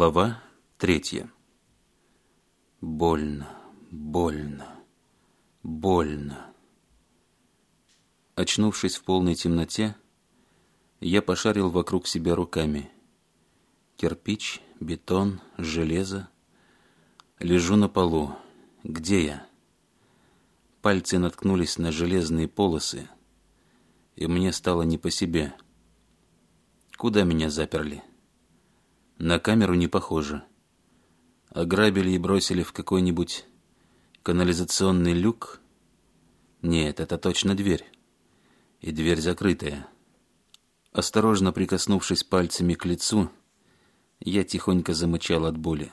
Глава третья. Больно, больно, больно. Очнувшись в полной темноте, я пошарил вокруг себя руками. Кирпич, бетон, железо. Лежу на полу. Где я? Пальцы наткнулись на железные полосы, и мне стало не по себе. Куда меня заперли? — на камеру не похоже. Ограбили и бросили в какой-нибудь канализационный люк. Нет, это точно дверь. И дверь закрытая. Осторожно прикоснувшись пальцами к лицу, я тихонько замычал от боли.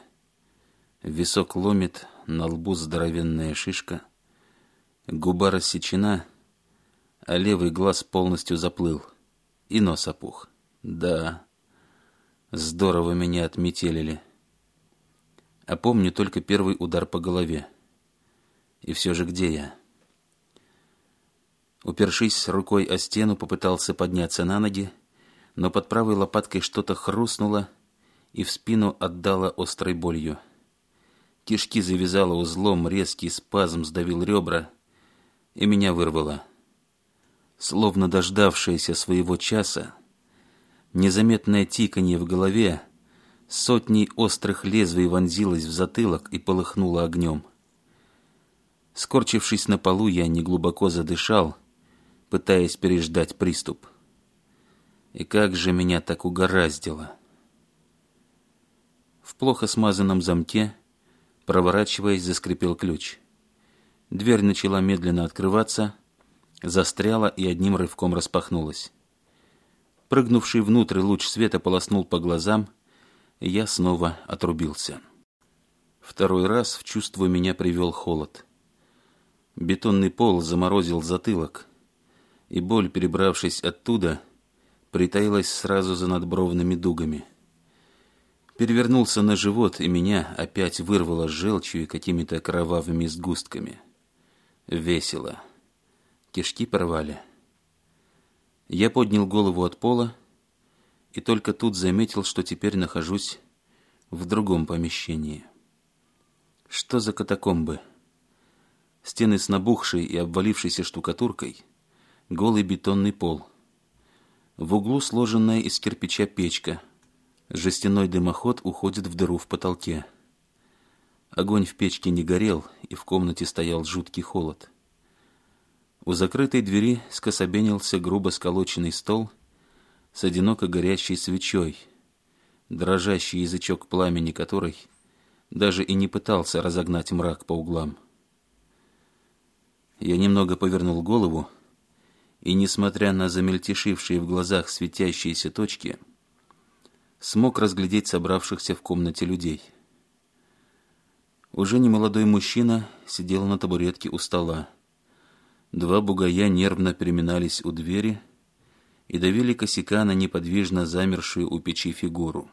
Висок ломит, на лбу здоровенная шишка, губа рассечена, а левый глаз полностью заплыл, и нос опух. Да, Здорово меня отметелили. А помню только первый удар по голове. И все же где я? Упершись рукой о стену, попытался подняться на ноги, но под правой лопаткой что-то хрустнуло и в спину отдало острой болью. Кишки завязало узлом, резкий спазм сдавил ребра, и меня вырвало. Словно дождавшаяся своего часа, Незаметное тиканье в голове, сотней острых лезвий вонзилось в затылок и полыхнуло огнем. Скорчившись на полу, я неглубоко задышал, пытаясь переждать приступ. И как же меня так угораздило! В плохо смазанном замке, проворачиваясь, заскрипел ключ. Дверь начала медленно открываться, застряла и одним рывком распахнулась. Прыгнувший внутрь луч света полоснул по глазам, и я снова отрубился. Второй раз в чувство меня привел холод. Бетонный пол заморозил затылок, и боль, перебравшись оттуда, притаилась сразу за надбровными дугами. Перевернулся на живот, и меня опять вырвало желчью и какими-то кровавыми сгустками. Весело. Кишки порвали. Я поднял голову от пола и только тут заметил, что теперь нахожусь в другом помещении. Что за катакомбы? Стены с набухшей и обвалившейся штукатуркой, голый бетонный пол. В углу сложенная из кирпича печка. Жестяной дымоход уходит в дыру в потолке. Огонь в печке не горел, и в комнате стоял жуткий холод. — у закрытой двери скособенился грубо сколоченный стол с одиноко горящей свечой, дрожащий язычок пламени которой даже и не пытался разогнать мрак по углам. Я немного повернул голову, и, несмотря на замельтешившие в глазах светящиеся точки, смог разглядеть собравшихся в комнате людей. Уже немолодой мужчина сидел на табуретке у стола. Два бугая нервно переминались у двери и давили косяка на неподвижно замершую у печи фигуру.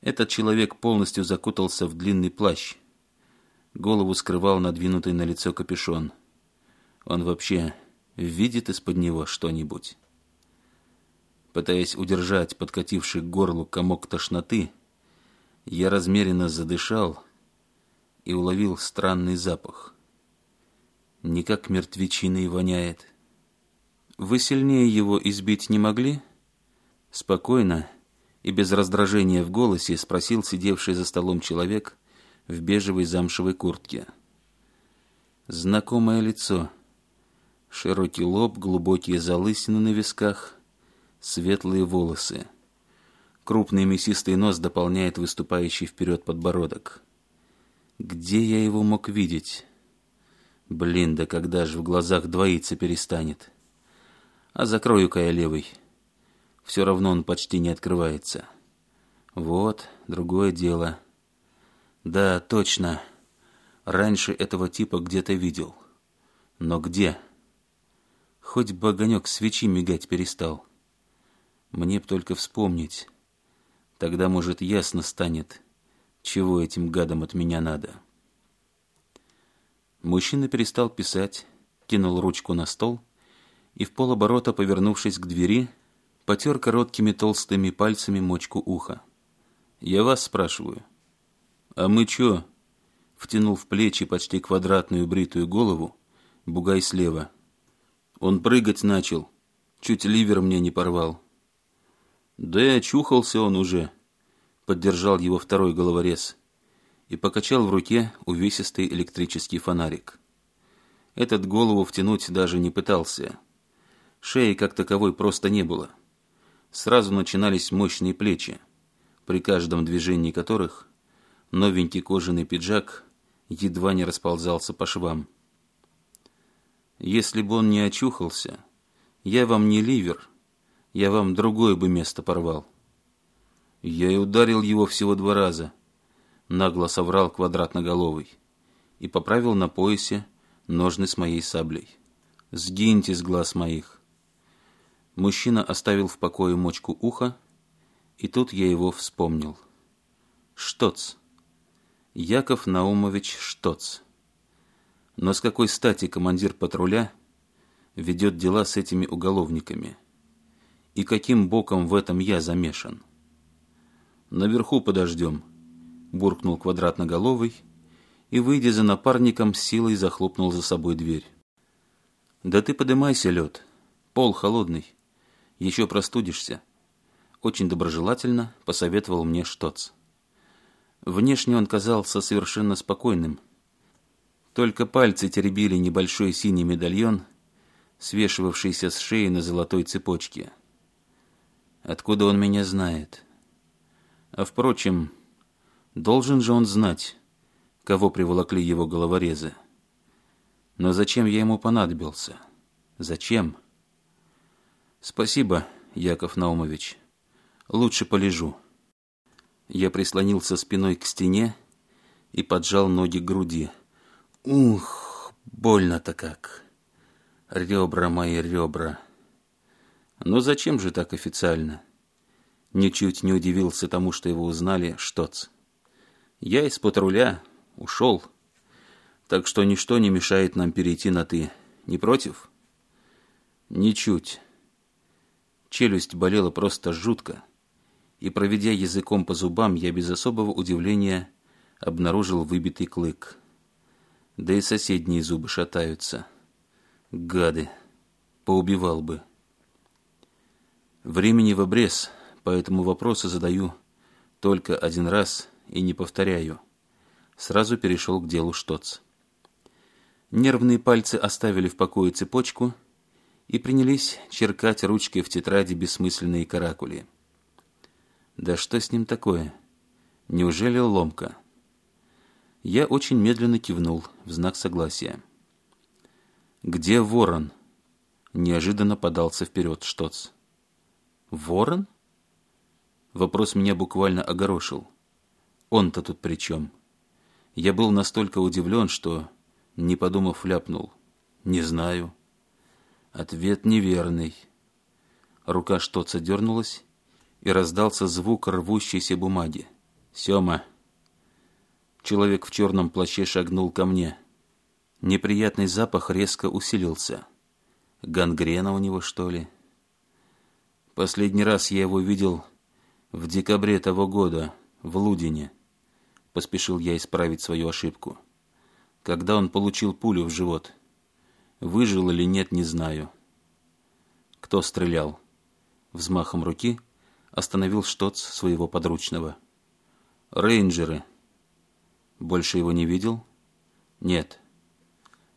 Этот человек полностью закутался в длинный плащ. Голову скрывал надвинутый на лицо капюшон. Он вообще видит из-под него что-нибудь. Пытаясь удержать подкативший к горлу комок тошноты, я размеренно задышал и уловил странный запах — не как мертвечиной воняет. Вы сильнее его избить не могли? Спокойно и без раздражения в голосе спросил сидевший за столом человек в бежевой замшевой куртке. Знакомое лицо. Широкий лоб, глубокие залысины на висках, светлые волосы. Крупный мясистый нос дополняет выступающий вперед подбородок. Где я его мог видеть? Блин, да когда же в глазах двоится перестанет? А закрою-ка я левый. Все равно он почти не открывается. Вот, другое дело. Да, точно. Раньше этого типа где-то видел. Но где? Хоть бы огонек свечи мигать перестал. Мне б только вспомнить. Тогда, может, ясно станет, чего этим гадам от меня надо». Мужчина перестал писать, кинул ручку на стол и в полоборота, повернувшись к двери, потер короткими толстыми пальцами мочку уха. «Я вас спрашиваю». «А мы чё?» Втянул в плечи почти квадратную бритую голову бугай слева. Он прыгать начал, чуть ливер мне не порвал. «Да и очухался он уже», — поддержал его второй головорез и покачал в руке увесистый электрический фонарик. Этот голову втянуть даже не пытался. Шеи как таковой просто не было. Сразу начинались мощные плечи, при каждом движении которых новенький кожаный пиджак едва не расползался по швам. Если бы он не очухался, я вам не ливер, я вам другое бы место порвал. Я и ударил его всего два раза — нагло соврал квадратноголовый и поправил на поясе ножны с моей саблей. «Сгиньте с глаз моих!» Мужчина оставил в покое мочку уха, и тут я его вспомнил. Штоц. Яков Наумович Штоц. Но с какой стати командир патруля ведет дела с этими уголовниками? И каким боком в этом я замешан? Наверху подождем, буркнул квадратноголовый и, выйдя за напарником, силой захлопнул за собой дверь. «Да ты подымайся, лед. Пол холодный. Еще простудишься». Очень доброжелательно посоветовал мне Штоц. Внешне он казался совершенно спокойным. Только пальцы теребили небольшой синий медальон, свешивавшийся с шеи на золотой цепочке. Откуда он меня знает? А впрочем, Должен же он знать, кого приволокли его головорезы. Но зачем я ему понадобился? Зачем? Спасибо, Яков Наумович. Лучше полежу. Я прислонился спиной к стене и поджал ноги к груди. Ух, больно-то как. Ребра мои ребра. Но зачем же так официально? Ничуть не удивился тому, что его узнали Штоц. Я из-под руля ушел, так что ничто не мешает нам перейти на «ты». Не против? Ничуть. Челюсть болела просто жутко, и, проведя языком по зубам, я без особого удивления обнаружил выбитый клык. Да и соседние зубы шатаются. Гады. Поубивал бы. Времени в обрез, поэтому вопросы задаю только один раз — и не повторяю. Сразу перешел к делу Штоц. Нервные пальцы оставили в покое цепочку и принялись черкать ручкой в тетради бессмысленные каракули. Да что с ним такое? Неужели ломка? Я очень медленно кивнул в знак согласия. «Где ворон?» Неожиданно подался вперед Штоц. «Ворон?» Вопрос меня буквально огорошил. Он-то тут при чем? Я был настолько удивлен, что, не подумав, ляпнул. Не знаю. Ответ неверный. Рука что-то дернулась, и раздался звук рвущейся бумаги. «Сема!» Человек в черном плаще шагнул ко мне. Неприятный запах резко усилился. Гангрена у него, что ли? Последний раз я его видел в декабре того года в Лудине. — поспешил я исправить свою ошибку. «Когда он получил пулю в живот? Выжил или нет, не знаю». «Кто стрелял?» Взмахом руки остановил Штоц своего подручного. «Рейнджеры». «Больше его не видел?» «Нет».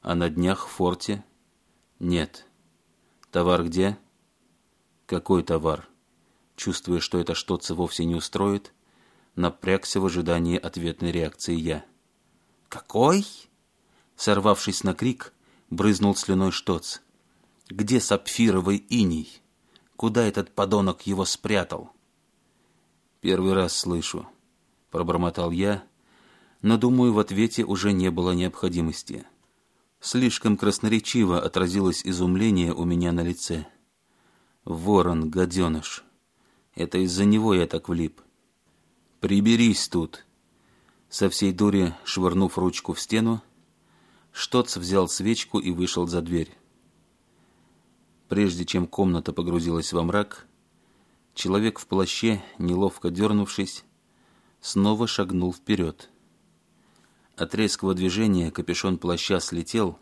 «А на днях в форте?» «Нет». «Товар где?» «Какой товар?» Чувствуя, что это Штоца вовсе не устроит, — напрягся в ожидании ответной реакции я. «Какой?» Сорвавшись на крик, брызнул слюной Штоц. «Где сапфировый иней? Куда этот подонок его спрятал?» «Первый раз слышу», — пробормотал я, но, думаю, в ответе уже не было необходимости. Слишком красноречиво отразилось изумление у меня на лице. «Ворон, гаденыш! Это из-за него я так влип. «Приберись тут!» Со всей дури швырнув ручку в стену, Штоц взял свечку и вышел за дверь. Прежде чем комната погрузилась во мрак, человек в плаще, неловко дернувшись, снова шагнул вперед. От резкого движения капюшон плаща слетел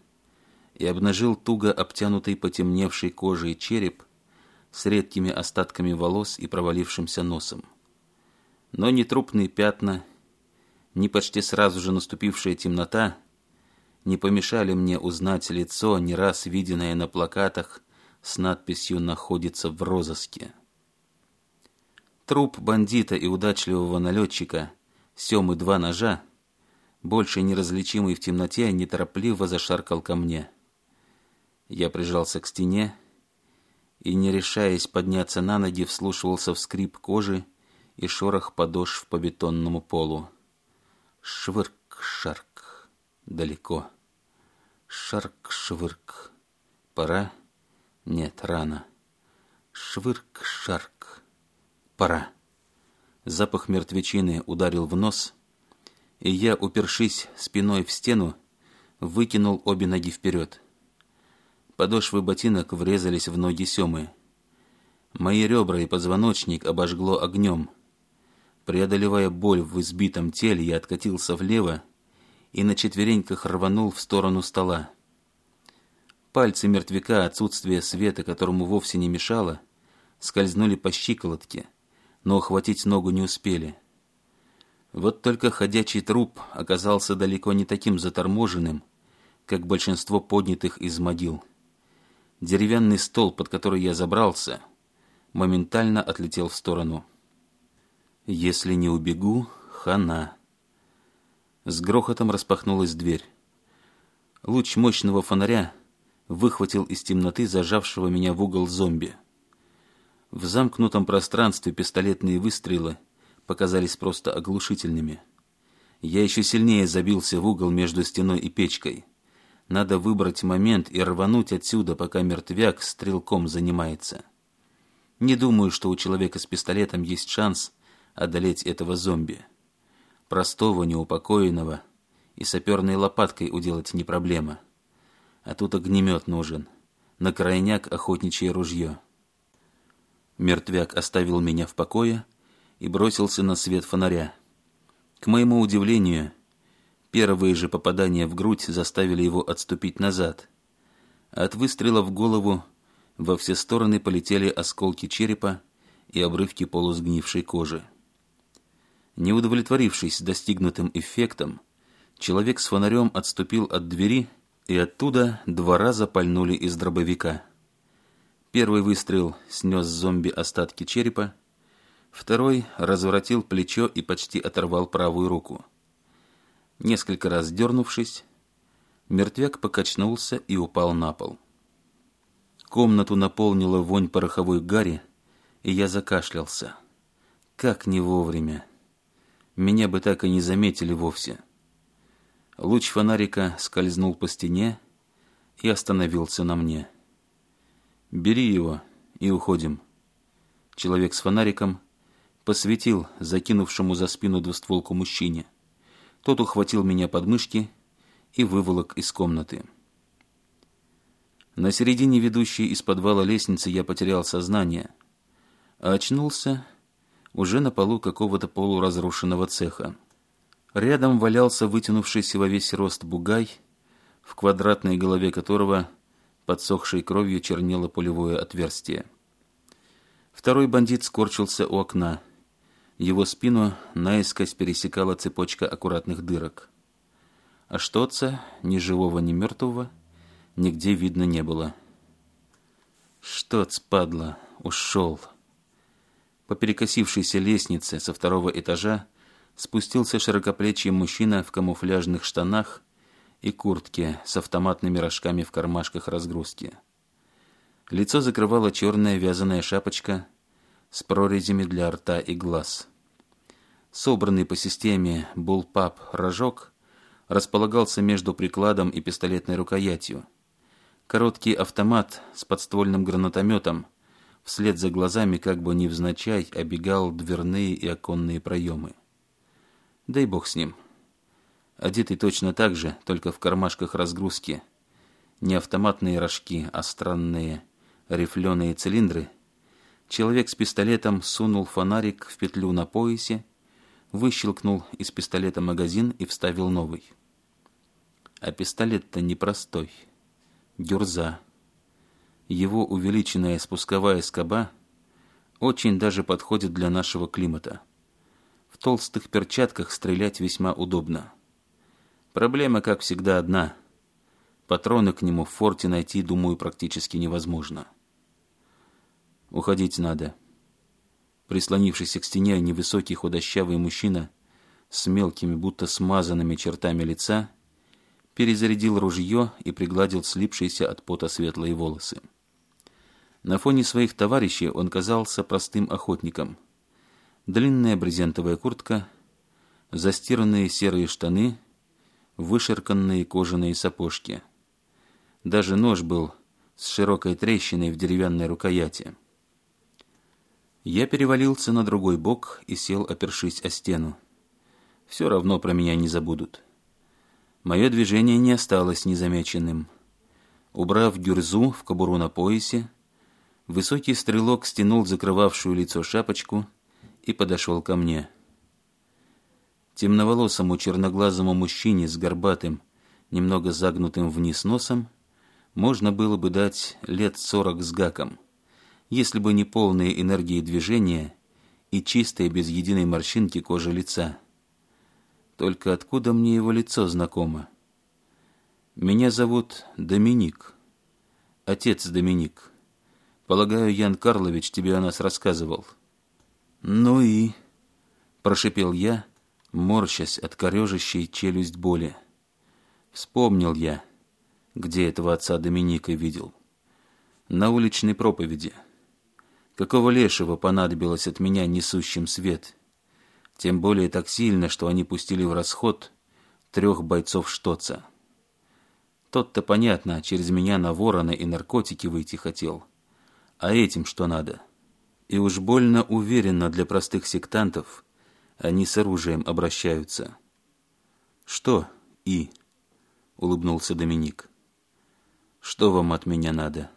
и обнажил туго обтянутый потемневшей кожей череп с редкими остатками волос и провалившимся носом. Но ни трупные пятна, ни почти сразу же наступившая темнота не помешали мне узнать лицо, не раз виденное на плакатах с надписью «Находится в розыске». Труп бандита и удачливого налетчика Семы два ножа, больше неразличимый в темноте, неторопливо зашаркал ко мне. Я прижался к стене и, не решаясь подняться на ноги, вслушивался в скрип кожи, и шорох подошв по бетонному полу. Швырк-шарк. Далеко. Шарк-швырк. Пора? Нет, рано. Швырк-шарк. Пора. Запах мертвечины ударил в нос, и я, упершись спиной в стену, выкинул обе ноги вперед. Подошвы ботинок врезались в ноги Семы. Мои ребра и позвоночник обожгло огнем — Преодолевая боль в избитом теле, я откатился влево и на четвереньках рванул в сторону стола. Пальцы мертвяка, отсутствие света, которому вовсе не мешало, скользнули по щиколотке, но охватить ногу не успели. Вот только ходячий труп оказался далеко не таким заторможенным, как большинство поднятых из могил. Деревянный стол, под который я забрался, моментально отлетел в сторону. Если не убегу, хана. С грохотом распахнулась дверь. Луч мощного фонаря выхватил из темноты зажавшего меня в угол зомби. В замкнутом пространстве пистолетные выстрелы показались просто оглушительными. Я еще сильнее забился в угол между стеной и печкой. Надо выбрать момент и рвануть отсюда, пока мертвяк стрелком занимается. Не думаю, что у человека с пистолетом есть шанс одолеть этого зомби. Простого, неупокоенного и саперной лопаткой уделать не проблема. А тут огнемет нужен. На крайняк охотничье ружье. Мертвяк оставил меня в покое и бросился на свет фонаря. К моему удивлению, первые же попадания в грудь заставили его отступить назад. От выстрела в голову во все стороны полетели осколки черепа и обрывки полусгнившей кожи. Не удовлетворившись достигнутым эффектом, человек с фонарем отступил от двери, и оттуда два раза пальнули из дробовика. Первый выстрел снес зомби остатки черепа, второй разворотил плечо и почти оторвал правую руку. Несколько раз дернувшись, мертвяк покачнулся и упал на пол. Комнату наполнила вонь пороховой гари, и я закашлялся. Как не вовремя! меня бы так и не заметили вовсе. Луч фонарика скользнул по стене и остановился на мне. «Бери его и уходим». Человек с фонариком посветил закинувшему за спину двустволку мужчине. Тот ухватил меня под мышки и выволок из комнаты. На середине ведущей из подвала лестницы я потерял сознание, а очнулся уже на полу какого-то полуразрушенного цеха. Рядом валялся вытянувшийся во весь рост бугай, в квадратной голове которого подсохшей кровью чернело пулевое отверстие. Второй бандит скорчился у окна. Его спину наискось пересекала цепочка аккуратных дырок. А что-то ни живого, ни мертвого, нигде видно не было. что-то падла, ушел!» По перекосившейся лестнице со второго этажа спустился широкоплечий мужчина в камуфляжных штанах и куртке с автоматными рожками в кармашках разгрузки. Лицо закрывала черная вязаная шапочка с прорезями для рта и глаз. Собранный по системе булпап рожок располагался между прикладом и пистолетной рукоятью. Короткий автомат с подствольным гранатометом вслед за глазами, как бы невзначай, обегал дверные и оконные проемы. Да и бог с ним. Одетый точно так же, только в кармашках разгрузки. Не автоматные рожки, а странные рифленые цилиндры. Человек с пистолетом сунул фонарик в петлю на поясе, выщелкнул из пистолета магазин и вставил новый. А пистолет-то непростой. Дюрза его увеличенная спусковая скоба очень даже подходит для нашего климата. В толстых перчатках стрелять весьма удобно. Проблема, как всегда, одна. Патроны к нему в форте найти, думаю, практически невозможно. Уходить надо. Прислонившийся к стене невысокий худощавый мужчина с мелкими, будто смазанными чертами лица, перезарядил ружье и пригладил слипшиеся от пота светлые волосы. На фоне своих товарищей он казался простым охотником. Длинная брезентовая куртка, застиранные серые штаны, вышерканные кожаные сапожки. Даже нож был с широкой трещиной в деревянной рукояти. Я перевалился на другой бок и сел, опершись о стену. Все равно про меня не забудут. Мое движение не осталось незамеченным. Убрав дюрзу в кобуру на поясе, Высокий стрелок стянул закрывавшую лицо шапочку и подошел ко мне. Темноволосому черноглазому мужчине с горбатым, немного загнутым вниз носом, можно было бы дать лет сорок с гаком, если бы не полные энергии движения и чистая без единой морщинки кожа лица. Только откуда мне его лицо знакомо? Меня зовут Доминик. Отец Доминик. Полагаю, Ян Карлович тебе о нас рассказывал. Ну и... Прошипел я, морщась от корежащей челюсть боли. Вспомнил я, где этого отца Доминика видел. На уличной проповеди. Какого лешего понадобилось от меня несущим свет? Тем более так сильно, что они пустили в расход трех бойцов Штоца. Тот-то, понятно, через меня на ворона и наркотики выйти хотел — а этим что надо. И уж больно уверенно для простых сектантов они с оружием обращаются. «Что «и»?» — улыбнулся Доминик. «Что вам от меня надо?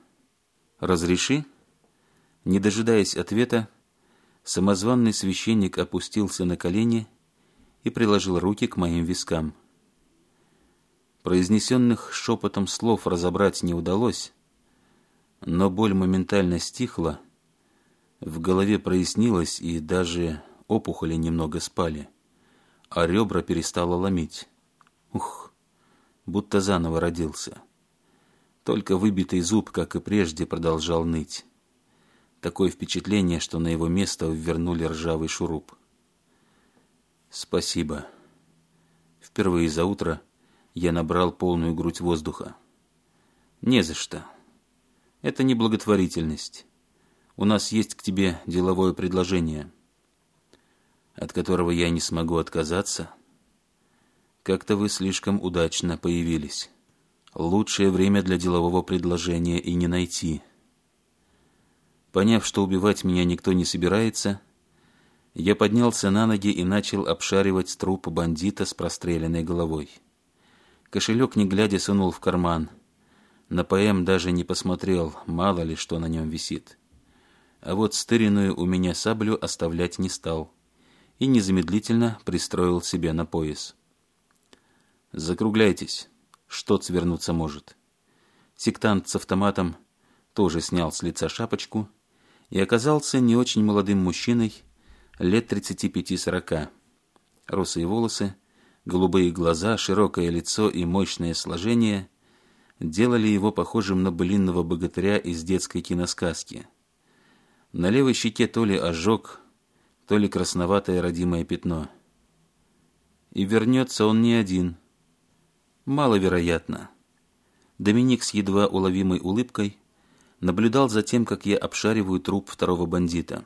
Разреши?» Не дожидаясь ответа, самозванный священник опустился на колени и приложил руки к моим вискам. Произнесенных шепотом слов разобрать не удалось, но боль моментально стихла, в голове прояснилось и даже опухоли немного спали, а ребра перестало ломить. Ух, будто заново родился. Только выбитый зуб, как и прежде, продолжал ныть. Такое впечатление, что на его место ввернули ржавый шуруп. Спасибо. Впервые за утро я набрал полную грудь воздуха. Не за что. Это не благотворительность. У нас есть к тебе деловое предложение, от которого я не смогу отказаться. Как-то вы слишком удачно появились. Лучшее время для делового предложения и не найти. Поняв, что убивать меня никто не собирается, я поднялся на ноги и начал обшаривать труп бандита с простреленной головой. Кошелек, не глядя, сунул в карман — на ПМ даже не посмотрел, мало ли что на нем висит. А вот стыренную у меня саблю оставлять не стал. И незамедлительно пристроил себе на пояс. «Закругляйтесь. Что свернуться может?» Сектант с автоматом тоже снял с лица шапочку и оказался не очень молодым мужчиной, лет 35-40. Русые волосы, голубые глаза, широкое лицо и мощное сложение – делали его похожим на былинного богатыря из детской киносказки. На левой щеке то ли ожог, то ли красноватое родимое пятно. И вернется он не один. Маловероятно. Доминик с едва уловимой улыбкой наблюдал за тем, как я обшариваю труп второго бандита.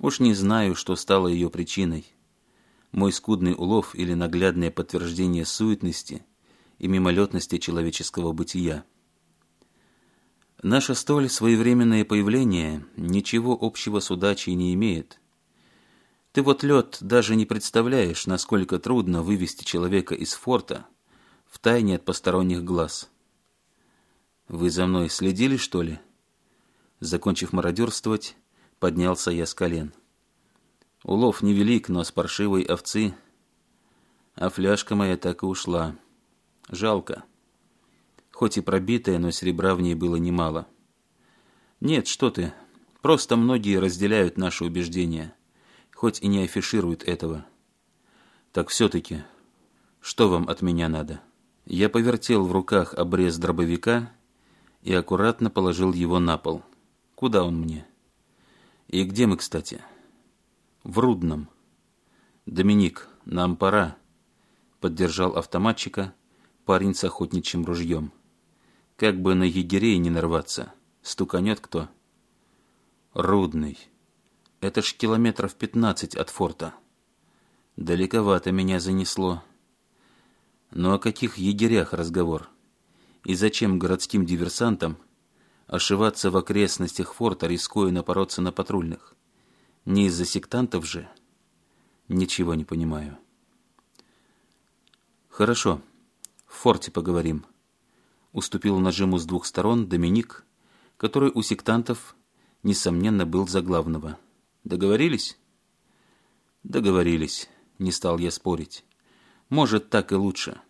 Уж не знаю, что стало ее причиной. Мой скудный улов или наглядное подтверждение суетности – и мимолетности человеческого бытия. Наше столь своевременное появление ничего общего с удачей не имеет. Ты вот лед даже не представляешь, насколько трудно вывести человека из форта в тайне от посторонних глаз. Вы за мной следили, что ли? Закончив мародерствовать, поднялся я с колен. Улов невелик, но с паршивой овцы, а фляжка моя так и ушла. Жалко. Хоть и пробитая, но серебра в ней было немало. Нет, что ты. Просто многие разделяют наши убеждения, хоть и не афишируют этого. Так все-таки, что вам от меня надо? Я повертел в руках обрез дробовика и аккуратно положил его на пол. Куда он мне? И где мы, кстати? В Рудном. Доминик, нам пора. Поддержал автоматчика, парень с охотничьим ружьем. Как бы на егерей не нарваться, стуканет кто. Рудный. Это ж километров пятнадцать от форта. Далековато меня занесло. Но о каких егерях разговор? И зачем городским диверсантам ошиваться в окрестностях форта, рискуя напороться на патрульных? Не из-за сектантов же? Ничего не понимаю. Хорошо форте поговорим», — уступил нажиму с двух сторон Доминик, который у сектантов, несомненно, был за главного. «Договорились?» «Договорились», — не стал я спорить. «Может, так и лучше.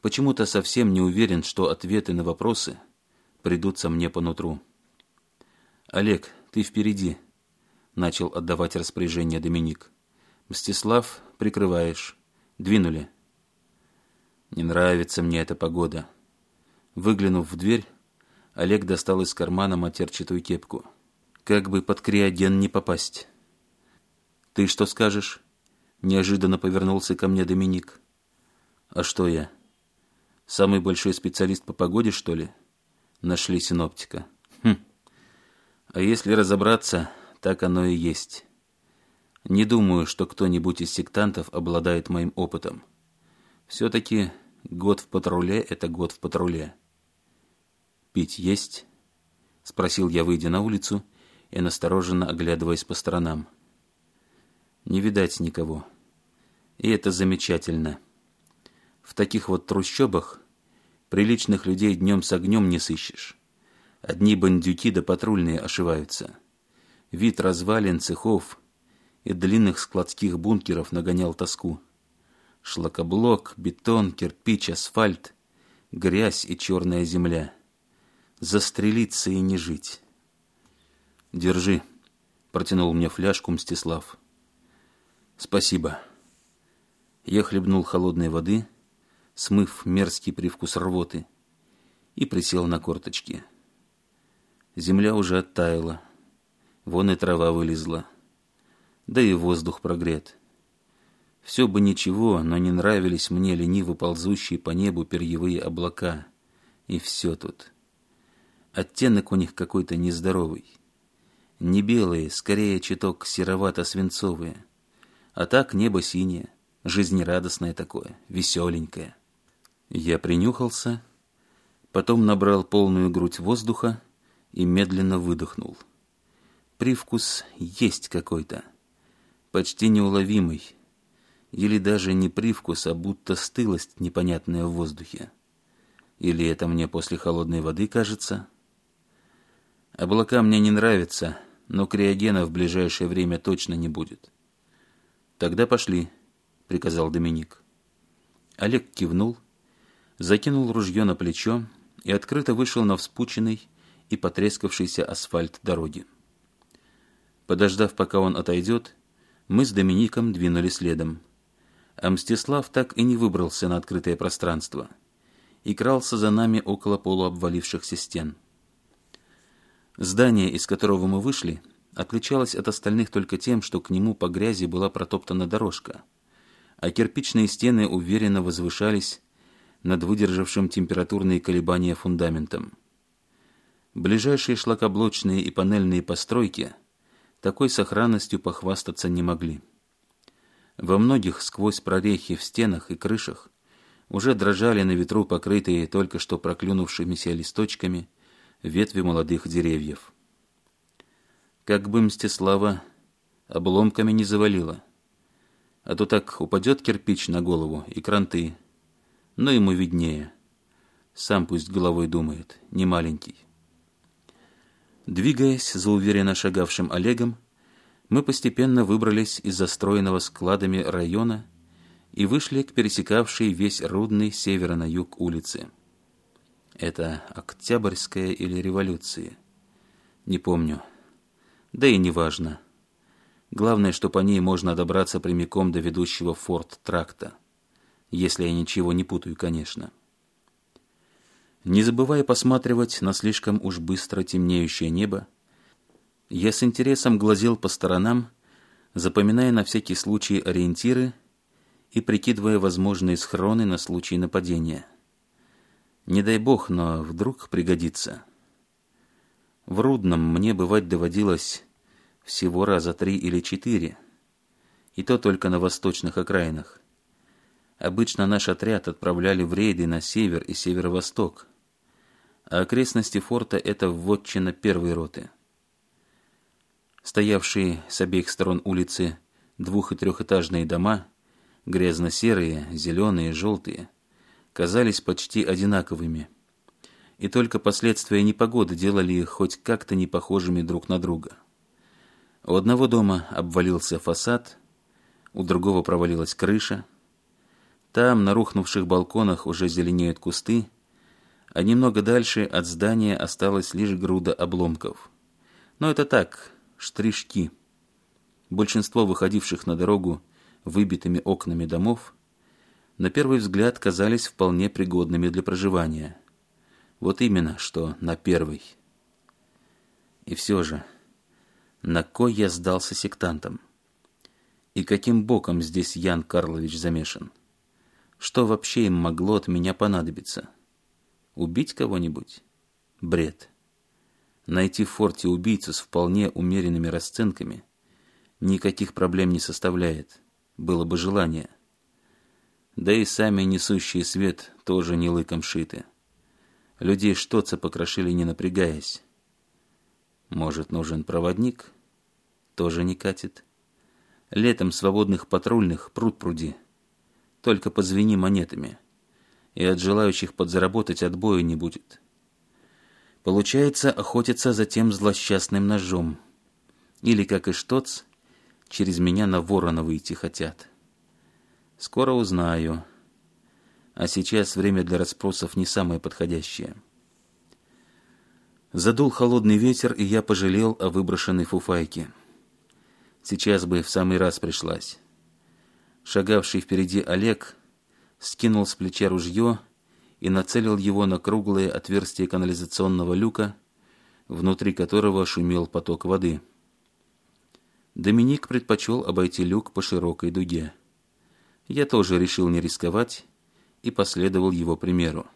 Почему-то совсем не уверен, что ответы на вопросы придутся мне по нутру». «Олег, ты впереди», — начал отдавать распоряжение Доминик. «Мстислав, прикрываешь. Двинули». Не нравится мне эта погода. Выглянув в дверь, Олег достал из кармана матерчатую кепку. Как бы под криоген не попасть. «Ты что скажешь?» Неожиданно повернулся ко мне Доминик. «А что я? Самый большой специалист по погоде, что ли?» Нашли синоптика. Хм. А если разобраться, так оно и есть. Не думаю, что кто-нибудь из сектантов обладает моим опытом. Все-таки Год в патруле — это год в патруле. «Пить есть?» — спросил я, выйдя на улицу и настороженно оглядываясь по сторонам. «Не видать никого. И это замечательно. В таких вот трущобах приличных людей днем с огнем не сыщешь. Одни бандюки да патрульные ошиваются. Вид развалин, цехов и длинных складских бункеров нагонял тоску». Шлакоблок, бетон, кирпич, асфальт, грязь и черная земля. Застрелиться и не жить. «Держи», — протянул мне фляжку Мстислав. «Спасибо». Я хлебнул холодной воды, смыв мерзкий привкус рвоты, и присел на корточки. Земля уже оттаяла, вон и трава вылезла, да и воздух прогрет. Все бы ничего, но не нравились мне лениво ползущие по небу перьевые облака. И все тут. Оттенок у них какой-то нездоровый. Не белые, скорее чуток серовато-свинцовые. А так небо синее, жизнерадостное такое, веселенькое. Я принюхался, потом набрал полную грудь воздуха и медленно выдохнул. Привкус есть какой-то, почти неуловимый, или даже не привкус, а будто стылость непонятная в воздухе. Или это мне после холодной воды кажется? Облака мне не нравятся, но криогена в ближайшее время точно не будет. «Тогда пошли», — приказал Доминик. Олег кивнул, закинул ружье на плечо и открыто вышел на вспученный и потрескавшийся асфальт дороги. Подождав, пока он отойдет, мы с Домиником двинули следом а Мстислав так и не выбрался на открытое пространство и крался за нами около полуобвалившихся стен. Здание, из которого мы вышли, отличалось от остальных только тем, что к нему по грязи была протоптана дорожка, а кирпичные стены уверенно возвышались над выдержавшим температурные колебания фундаментом. Ближайшие шлакоблочные и панельные постройки такой сохранностью похвастаться не могли. Во многих сквозь прорехи в стенах и крышах уже дрожали на ветру покрытые только что проклюнувшимися листочками ветви молодых деревьев. Как бы Мстислава обломками не завалило. А то так упадет кирпич на голову и кранты. Но ему виднее. Сам пусть головой думает, не маленький. Двигаясь за уверенно шагавшим Олегом, мы постепенно выбрались из застроенного складами района и вышли к пересекавшей весь Рудный севера на юг улицы. Это Октябрьская или Революция? Не помню. Да и не важно. Главное, что по ней можно добраться прямиком до ведущего форт-тракта. Если я ничего не путаю, конечно. Не забывая посматривать на слишком уж быстро темнеющее небо, я с интересом глазел по сторонам, запоминая на всякий случай ориентиры и прикидывая возможные схроны на случай нападения. Не дай бог, но вдруг пригодится. В Рудном мне бывать доводилось всего раза три или четыре, и то только на восточных окраинах. Обычно наш отряд отправляли в рейды на север и северо-восток, а окрестности форта — это вотчина первой роты — Стоявшие с обеих сторон улицы двух- и трехэтажные дома, грязно-серые, зеленые, желтые, казались почти одинаковыми. И только последствия непогоды делали их хоть как-то непохожими друг на друга. У одного дома обвалился фасад, у другого провалилась крыша. Там, на рухнувших балконах, уже зеленеют кусты, а немного дальше от здания осталась лишь груда обломков. Но это так, штришки. Большинство выходивших на дорогу выбитыми окнами домов на первый взгляд казались вполне пригодными для проживания. Вот именно, что на первый. И все же, на кой я сдался сектантам? И каким боком здесь Ян Карлович замешан? Что вообще им могло от меня понадобиться? Убить кого-нибудь? Бред. Найти в форте убийцу с вполне умеренными расценками никаких проблем не составляет, было бы желание. Да и сами несущие свет тоже не лыком шиты. Людей что-то покрошили, не напрягаясь. Может, нужен проводник? Тоже не катит. Летом свободных патрульных пруд пруди. Только позвени монетами. И от желающих подзаработать отбоя не будет. — Получается, охотится за тем злосчастным ножом. Или, как и Штоц, через меня на ворона выйти хотят. Скоро узнаю. А сейчас время для расспросов не самое подходящее. Задул холодный ветер, и я пожалел о выброшенной фуфайке. Сейчас бы в самый раз пришлась. Шагавший впереди Олег скинул с плеча ружье и, и нацелил его на круглое отверстие канализационного люка, внутри которого шумел поток воды. Доминик предпочел обойти люк по широкой дуге. Я тоже решил не рисковать и последовал его примеру.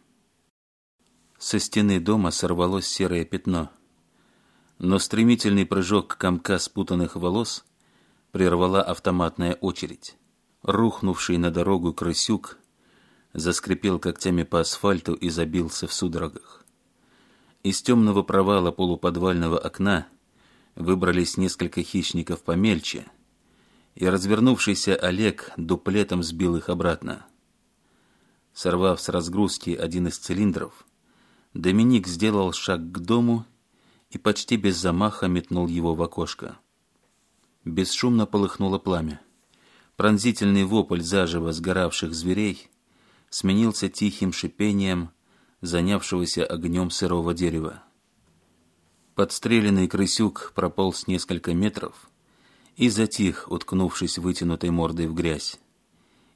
Со стены дома сорвалось серое пятно. Но стремительный прыжок комка спутанных волос прервала автоматная очередь. Рухнувший на дорогу крысюк заскрипел когтями по асфальту и забился в судорогах. Из темного провала полуподвального окна выбрались несколько хищников помельче, и развернувшийся Олег дуплетом сбил их обратно. Сорвав с разгрузки один из цилиндров, Доминик сделал шаг к дому и почти без замаха метнул его в окошко. Бесшумно полыхнуло пламя. Пронзительный вопль заживо сгоравших зверей — сменился тихим шипением занявшегося огнем сырого дерева. Подстреленный крысюк прополз несколько метров и затих, уткнувшись вытянутой мордой в грязь.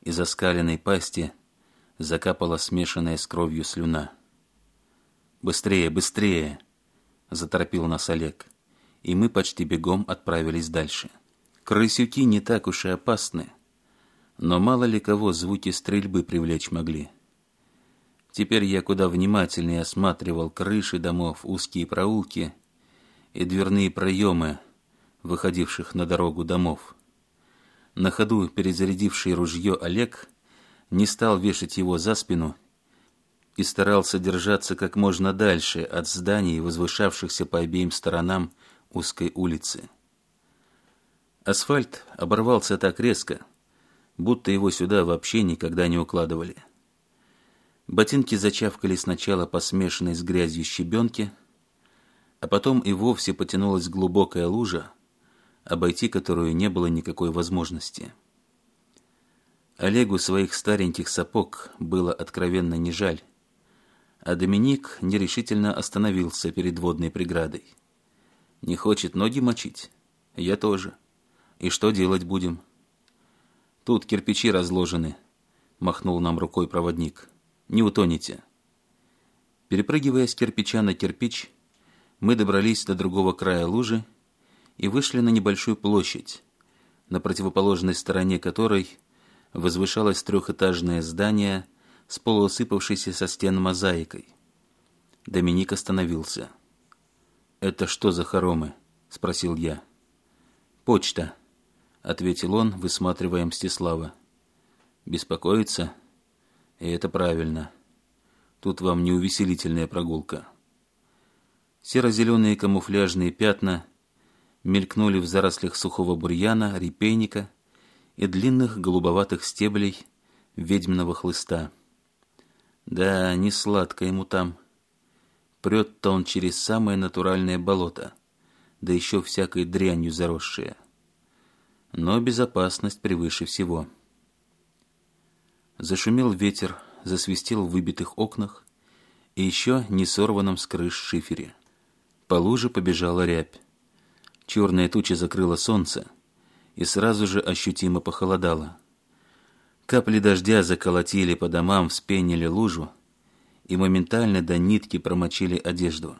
Из оскаленной пасти закапала смешанная с кровью слюна. «Быстрее, быстрее!» — заторопил нас Олег, и мы почти бегом отправились дальше. Крысюки не так уж и опасны — но мало ли кого звуки стрельбы привлечь могли. Теперь я куда внимательнее осматривал крыши домов, узкие проулки и дверные проемы, выходивших на дорогу домов. На ходу перезарядивший ружье Олег не стал вешать его за спину и старался держаться как можно дальше от зданий, возвышавшихся по обеим сторонам узкой улицы. Асфальт оборвался так резко, будто его сюда вообще никогда не укладывали. Ботинки зачавкали сначала по смешанной с грязью щебенке, а потом и вовсе потянулась глубокая лужа, обойти которую не было никакой возможности. Олегу своих стареньких сапог было откровенно не жаль, а Доминик нерешительно остановился перед водной преградой. «Не хочет ноги мочить? Я тоже. И что делать будем?» Тут кирпичи разложены, махнул нам рукой проводник. Не утонете. Перепрыгивая с кирпича на кирпич, мы добрались до другого края лужи и вышли на небольшую площадь, на противоположной стороне которой возвышалось трехэтажное здание с полуосыпавшейся со стен мозаикой. Доминик остановился. «Это что за хоромы?» – спросил я. «Почта», — ответил он, высматривая Мстислава. «Беспокоиться? И это правильно. Тут вам не увеселительная прогулка». Серо-зеленые камуфляжные пятна мелькнули в зарослях сухого бурьяна, репейника и длинных голубоватых стеблей ведьминого хлыста. Да, не сладко ему там. Прет-то он через самое натуральное болото, да еще всякой дрянью заросшее но безопасность превыше всего. Зашумел ветер, засвистел в выбитых окнах и еще не сорванном с крыш шифере. По луже побежала рябь. Черная туча закрыла солнце и сразу же ощутимо похолодало. Капли дождя заколотили по домам, вспенили лужу и моментально до нитки промочили одежду.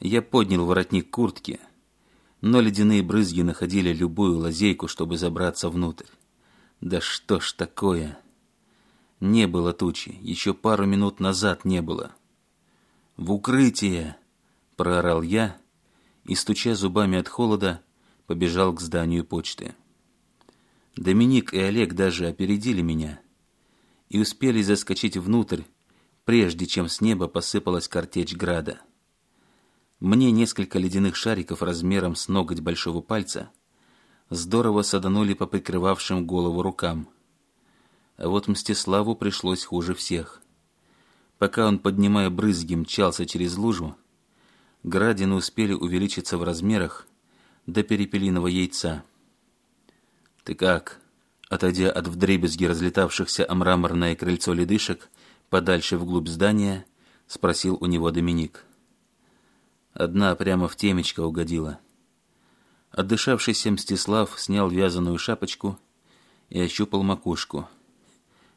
Я поднял воротник куртки – но ледяные брызги находили любую лазейку, чтобы забраться внутрь. Да что ж такое? Не было тучи, еще пару минут назад не было. «В укрытие!» – проорал я и, стуча зубами от холода, побежал к зданию почты. Доминик и Олег даже опередили меня и успели заскочить внутрь, прежде чем с неба посыпалась картечь града. Мне несколько ледяных шариков размером с ноготь большого пальца здорово саданули по прикрывавшим голову рукам. А вот Мстиславу пришлось хуже всех. Пока он, поднимая брызги, мчался через лужу, градины успели увеличиться в размерах до перепелиного яйца. «Ты как?» Отойдя от вдребезги разлетавшихся о мраморное крыльцо ледышек подальше вглубь здания, спросил у него Доминик. Одна прямо в темечко угодила. Отдышавшийся Мстислав снял вязаную шапочку и ощупал макушку.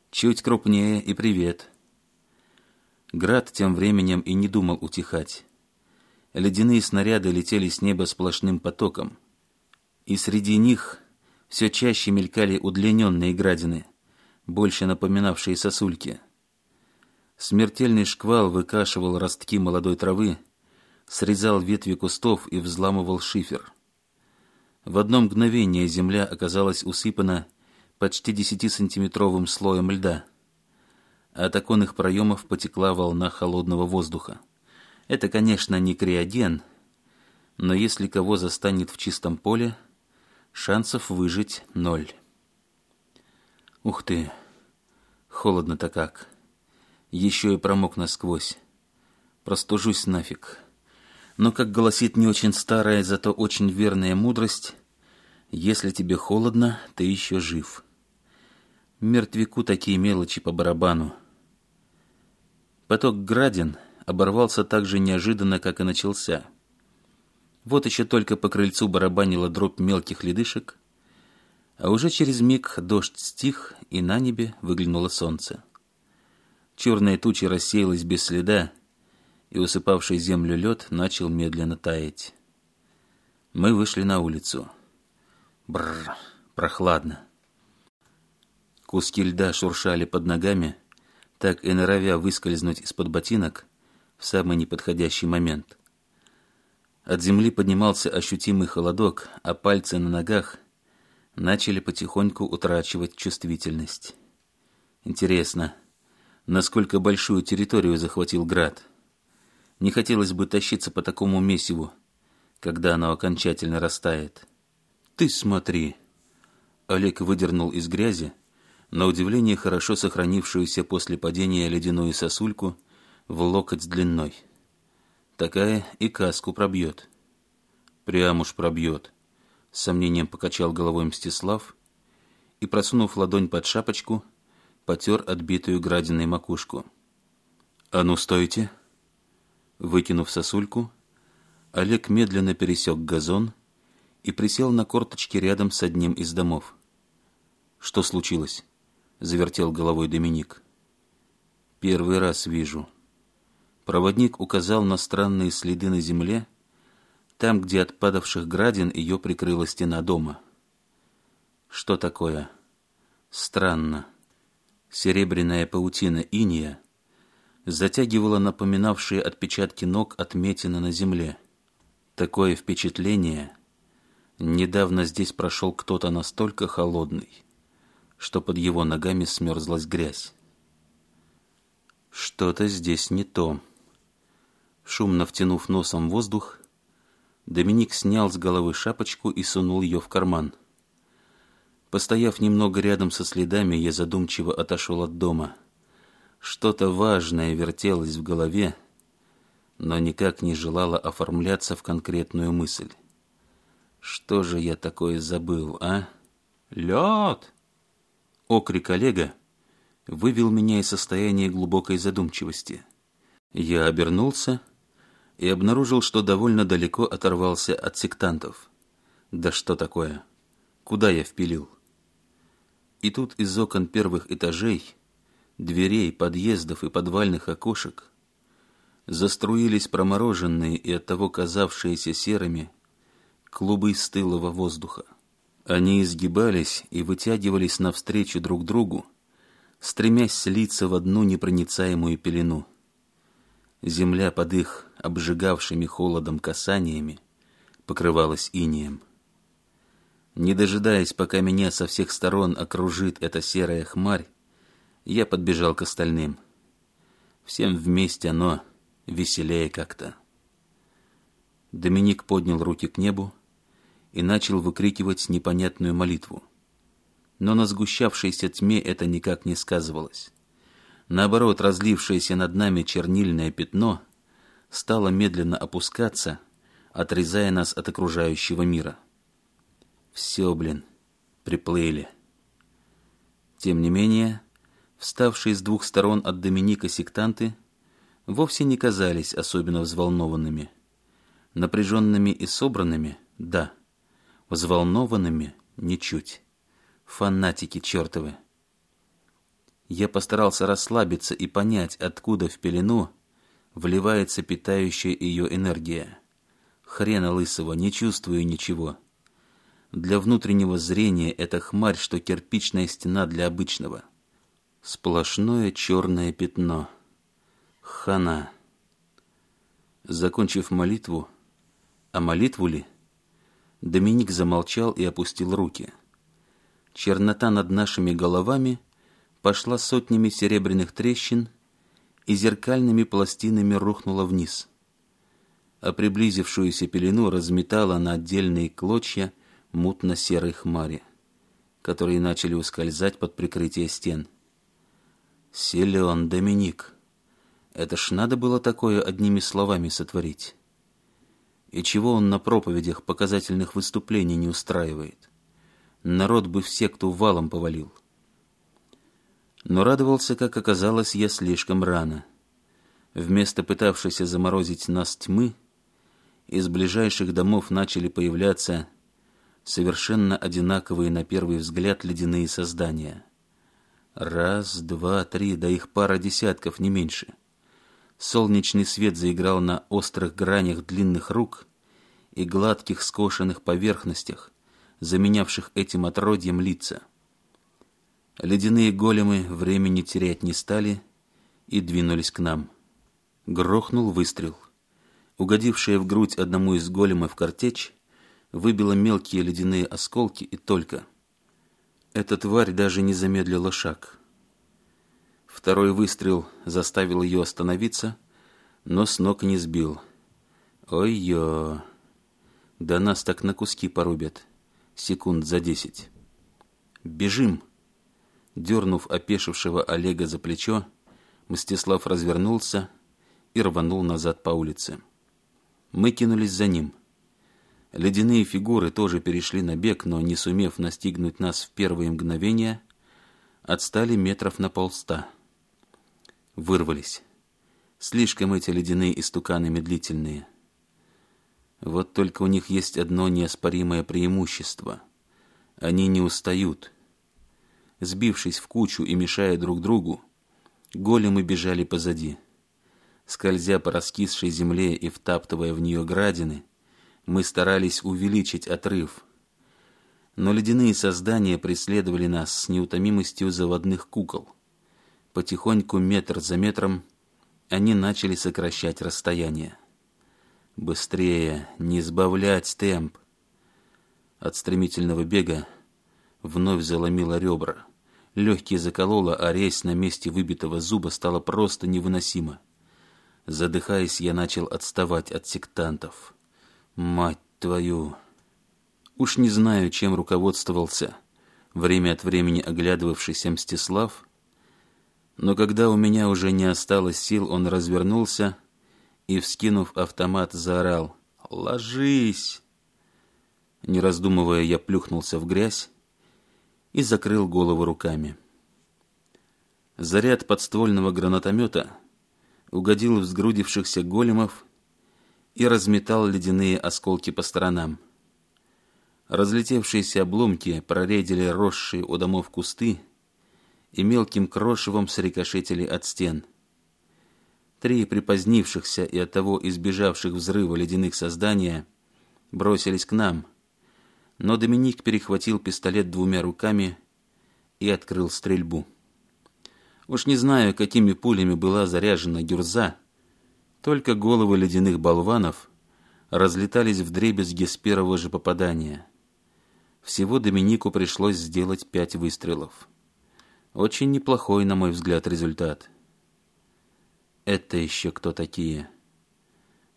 Чуть крупнее и привет. Град тем временем и не думал утихать. Ледяные снаряды летели с неба сплошным потоком. И среди них все чаще мелькали удлиненные градины, больше напоминавшие сосульки. Смертельный шквал выкашивал ростки молодой травы, срезал ветви кустов и взламывал шифер. В одно мгновение земля оказалась усыпана почти десятисантиметровым слоем льда. От оконных проемов потекла волна холодного воздуха. Это, конечно, не криоген, но если кого застанет в чистом поле, шансов выжить ноль. Ух ты, холодно-то как. Еще и промок насквозь. Простужусь нафиг. Но, как гласит не очень старая, зато очень верная мудрость, «Если тебе холодно, ты еще жив». Мертвяку такие мелочи по барабану. Поток градин оборвался так же неожиданно, как и начался. Вот еще только по крыльцу барабанила дробь мелких ледышек, а уже через миг дождь стих, и на небе выглянуло солнце. Черная туча рассеялась без следа, и усыпавший землю лед начал медленно таять. Мы вышли на улицу. Бррр, прохладно. Куски льда шуршали под ногами, так и норовя выскользнуть из-под ботинок в самый неподходящий момент. От земли поднимался ощутимый холодок, а пальцы на ногах начали потихоньку утрачивать чувствительность. Интересно, насколько большую территорию захватил град — не хотелось бы тащиться по такому месиву, когда оно окончательно растает. «Ты смотри!» Олег выдернул из грязи, на удивление хорошо сохранившуюся после падения ледяную сосульку в локоть длиной. Такая и каску пробьет. Прям уж пробьет. С сомнением покачал головой Мстислав и, просунув ладонь под шапочку, потер отбитую градиной макушку. «А ну, стойте!» Выкинув сосульку, Олег медленно пересек газон и присел на корточки рядом с одним из домов. «Что случилось?» — завертел головой Доминик. «Первый раз вижу». Проводник указал на странные следы на земле, там, где от падавших градин ее прикрыла стена дома. «Что такое?» «Странно. Серебряная паутина иния — затягивала напоминавшие отпечатки ног отметины на земле. Такое впечатление. Недавно здесь прошел кто-то настолько холодный, что под его ногами смерзлась грязь. Что-то здесь не то. Шумно втянув носом воздух, Доминик снял с головы шапочку и сунул ее в карман. Постояв немного рядом со следами, я задумчиво отошел от дома — что-то важное вертелось в голове, но никак не желало оформляться в конкретную мысль. Что же я такое забыл, а? Лед! Окрик Олега вывел меня из состояния глубокой задумчивости. Я обернулся и обнаружил, что довольно далеко оторвался от сектантов. Да что такое? Куда я впилил? И тут из окон первых этажей дверей, подъездов и подвальных окошек заструились промороженные и оттого казавшиеся серыми клубы стылого воздуха. Они изгибались и вытягивались навстречу друг другу, стремясь слиться в одну непроницаемую пелену. Земля под их обжигавшими холодом касаниями покрывалась инеем. Не дожидаясь, пока меня со всех сторон окружит эта серая хмарь, я подбежал к остальным. Всем вместе оно веселее как-то. Доминик поднял руки к небу и начал выкрикивать непонятную молитву. Но на сгущавшейся тьме это никак не сказывалось. Наоборот, разлившееся над нами чернильное пятно стало медленно опускаться, отрезая нас от окружающего мира. Все, блин, приплыли. Тем не менее, вставшие с двух сторон от Доминика сектанты, вовсе не казались особенно взволнованными. Напряженными и собранными – да, взволнованными – ничуть. Фанатики чертовы. Я постарался расслабиться и понять, откуда в пелену вливается питающая ее энергия. Хрена лысого, не чувствую ничего. Для внутреннего зрения это хмарь, что кирпичная стена для обычного – Сплошное черное пятно. Хана. Закончив молитву, а молитву ли? Доминик замолчал и опустил руки. Чернота над нашими головами пошла сотнями серебряных трещин и зеркальными пластинами рухнула вниз. А приблизившуюся пелену разметала на отдельные клочья мутно-серой хмари, которые начали ускользать под прикрытие стен. — «Силен Доминик. Это ж надо было такое одними словами сотворить. И чего он на проповедях показательных выступлений не устраивает? Народ бы все, кто валом повалил». Но радовался, как оказалось, я слишком рано. Вместо пытавшейся заморозить нас тьмы, из ближайших домов начали появляться совершенно одинаковые на первый взгляд ледяные создания. Раз, два, три, да их пара десятков, не меньше. Солнечный свет заиграл на острых гранях длинных рук и гладких скошенных поверхностях, заменявших этим отродьем лица. Ледяные големы времени терять не стали и двинулись к нам. Грохнул выстрел. Угодившая в грудь одному из големов картечь выбила мелкие ледяные осколки и только — эта тварь даже не замедлила шаг. Второй выстрел заставил ее остановиться, но с ног не сбил. Ой-ё! Да нас так на куски порубят. Секунд за десять. «Бежим!» Дернув опешившего Олега за плечо, Мстислав развернулся и рванул назад по улице. Мы кинулись за ним – Ледяные фигуры тоже перешли на бег, но, не сумев настигнуть нас в первые мгновения, отстали метров на полста. Вырвались. Слишком эти ледяные истуканы медлительные. Вот только у них есть одно неоспоримое преимущество. Они не устают. Сбившись в кучу и мешая друг другу, големы бежали позади. Скользя по раскисшей земле и втаптывая в нее градины, мы старались увеличить отрыв, но ледяные создания преследовали нас с неутомимостью заводных кукол. Потихоньку, метр за метром, они начали сокращать расстояние. Быстрее, не сбавлять темп. От стремительного бега вновь заломило ребра. Легкие закололо, а резь на месте выбитого зуба стала просто невыносима. Задыхаясь, я начал отставать от сектантов. Мать твою! Уж не знаю, чем руководствовался, время от времени оглядывавшийся Мстислав, но когда у меня уже не осталось сил, он развернулся и, вскинув автомат, заорал «Ложись!». Не раздумывая, я плюхнулся в грязь и закрыл голову руками. Заряд подствольного гранатомета угодил в сгрудившихся големов и разметал ледяные осколки по сторонам. Разлетевшиеся обломки проредили росшие у домов кусты и мелким крошевом срикошетили от стен. Три припозднившихся и оттого избежавших взрыва ледяных создания бросились к нам, но Доминик перехватил пистолет двумя руками и открыл стрельбу. Уж не знаю, какими пулями была заряжена гюрза, только головы ледяных болванов разлетались в дребезги с первого же попадания. Всего Доминику пришлось сделать пять выстрелов. Очень неплохой, на мой взгляд, результат. Это еще кто такие?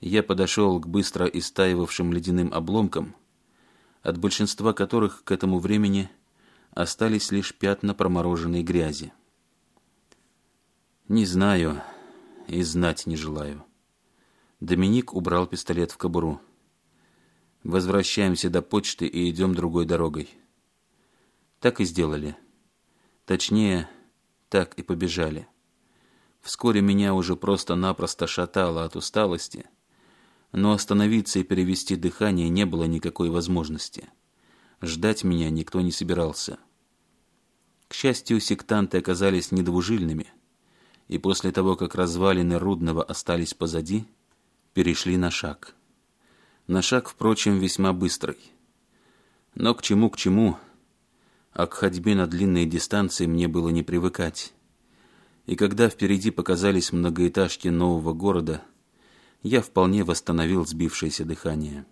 Я подошел к быстро истаивавшим ледяным обломкам, от большинства которых к этому времени остались лишь пятна промороженной грязи. Не знаю и знать не желаю. Доминик убрал пистолет в кобуру. «Возвращаемся до почты и идем другой дорогой». Так и сделали. Точнее, так и побежали. Вскоре меня уже просто-напросто шатало от усталости, но остановиться и перевести дыхание не было никакой возможности. Ждать меня никто не собирался. К счастью, сектанты оказались недвужильными, и после того, как развалины Рудного остались позади, перешли на шаг. На шаг, впрочем, весьма быстрый. Но к чему, к чему, а к ходьбе на длинные дистанции мне было не привыкать. И когда впереди показались многоэтажки нового города, я вполне восстановил сбившееся дыхание.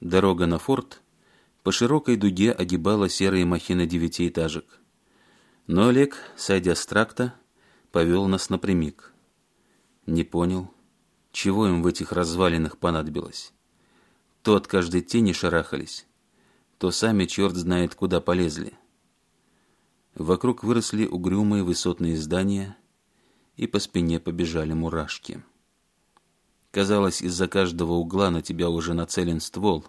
Дорога на форт по широкой дуге огибала серые махины девятиэтажек. Но Олег, сойдя с тракта, повел нас напрямик. Не понял, чего им в этих развалинах понадобилось. То от каждой тени шарахались, то сами черт знает куда полезли. Вокруг выросли угрюмые высотные здания, и по спине побежали мурашки. Казалось, из-за каждого угла на тебя уже нацелен ствол,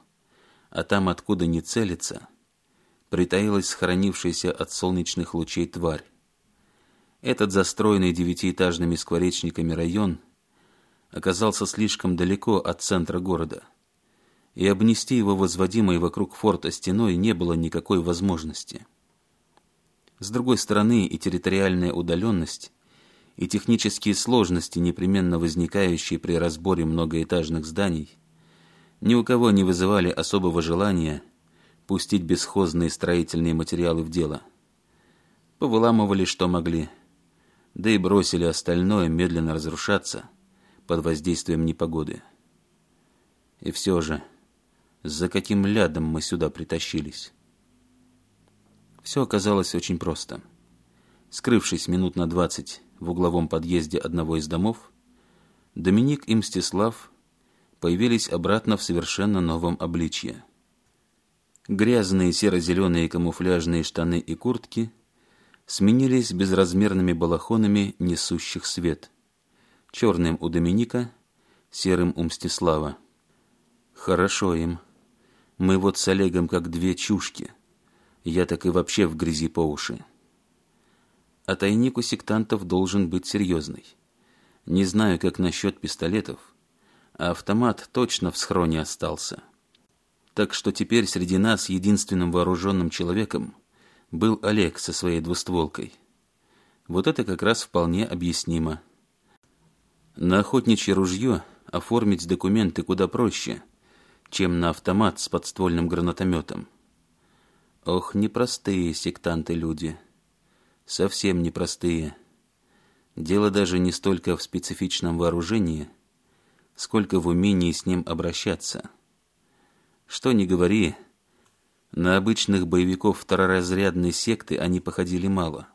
а там, откуда не целится, притаилась схоронившаяся от солнечных лучей тварь. Этот застроенный девятиэтажными скворечниками район оказался слишком далеко от центра города, и обнести его возводимой вокруг форта стеной не было никакой возможности. С другой стороны, и территориальная удаленность, и технические сложности, непременно возникающие при разборе многоэтажных зданий, ни у кого не вызывали особого желания пустить бесхозные строительные материалы в дело. Повыламывали, что могли, да и бросили остальное медленно разрушаться – под воздействием непогоды. И все же, за каким лядом мы сюда притащились? Все оказалось очень просто. Скрывшись минут на двадцать в угловом подъезде одного из домов, Доминик и Мстислав появились обратно в совершенно новом обличье. Грязные серо-зеленые камуфляжные штаны и куртки сменились безразмерными балахонами несущих свет – черным у Доминика, серым у Мстислава. Хорошо им. Мы вот с Олегом как две чушки. Я так и вообще в грязи по уши. А тайник у сектантов должен быть серьезный. Не знаю, как насчет пистолетов, а автомат точно в схроне остался. Так что теперь среди нас единственным вооруженным человеком был Олег со своей двустволкой. Вот это как раз вполне объяснимо. На охотничье ружье оформить документы куда проще, чем на автомат с подствольным гранатометом. Ох, непростые сектанты люди. Совсем непростые. Дело даже не столько в специфичном вооружении, сколько в умении с ним обращаться. Что ни говори, на обычных боевиков второразрядной секты они походили мало.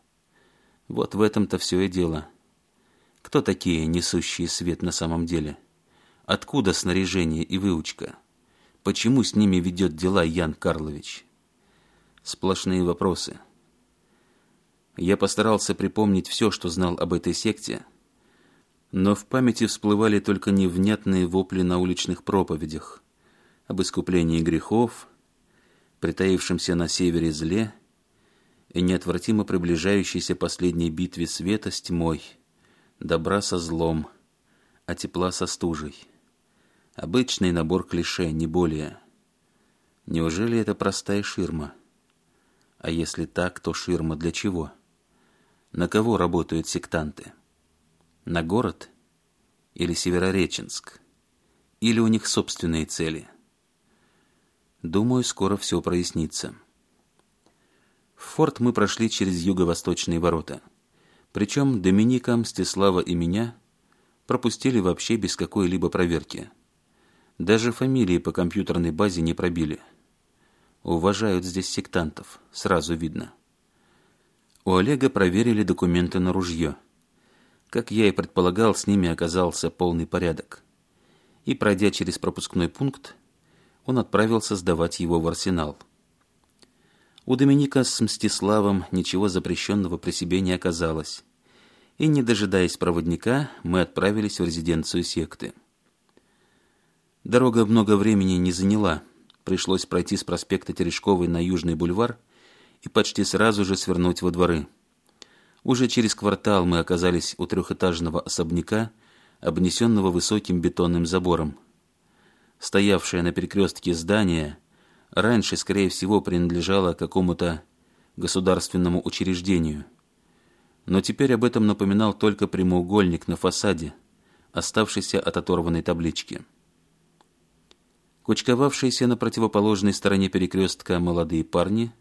Вот в этом-то все и дело – кто такие несущие свет на самом деле? Откуда снаряжение и выучка? Почему с ними ведет дела Ян Карлович? Сплошные вопросы. Я постарался припомнить все, что знал об этой секте, но в памяти всплывали только невнятные вопли на уличных проповедях об искуплении грехов, притаившемся на севере зле и неотвратимо приближающейся последней битве света с тьмой – добра со злом, а тепла со стужей. Обычный набор клише, не более. Неужели это простая ширма? А если так, то ширма для чего? На кого работают сектанты? На город или Северореченск? Или у них собственные цели? Думаю, скоро все прояснится. В форт мы прошли через юго-восточные ворота. Причем Доминика, Мстислава и меня пропустили вообще без какой-либо проверки. Даже фамилии по компьютерной базе не пробили. Уважают здесь сектантов, сразу видно. У Олега проверили документы на ружье. Как я и предполагал, с ними оказался полный порядок. И, пройдя через пропускной пункт, он отправился сдавать его в арсенал – у Доминика с Мстиславом ничего запрещенного при себе не оказалось. И, не дожидаясь проводника, мы отправились в резиденцию секты. Дорога много времени не заняла. Пришлось пройти с проспекта Терешковой на Южный бульвар и почти сразу же свернуть во дворы. Уже через квартал мы оказались у трехэтажного особняка, обнесенного высоким бетонным забором. Стоявшее на перекрестке здание – раньше, скорее всего, принадлежала какому-то государственному учреждению. Но теперь об этом напоминал только прямоугольник на фасаде, оставшийся от оторванной таблички. Кучковавшиеся на противоположной стороне перекрестка молодые парни,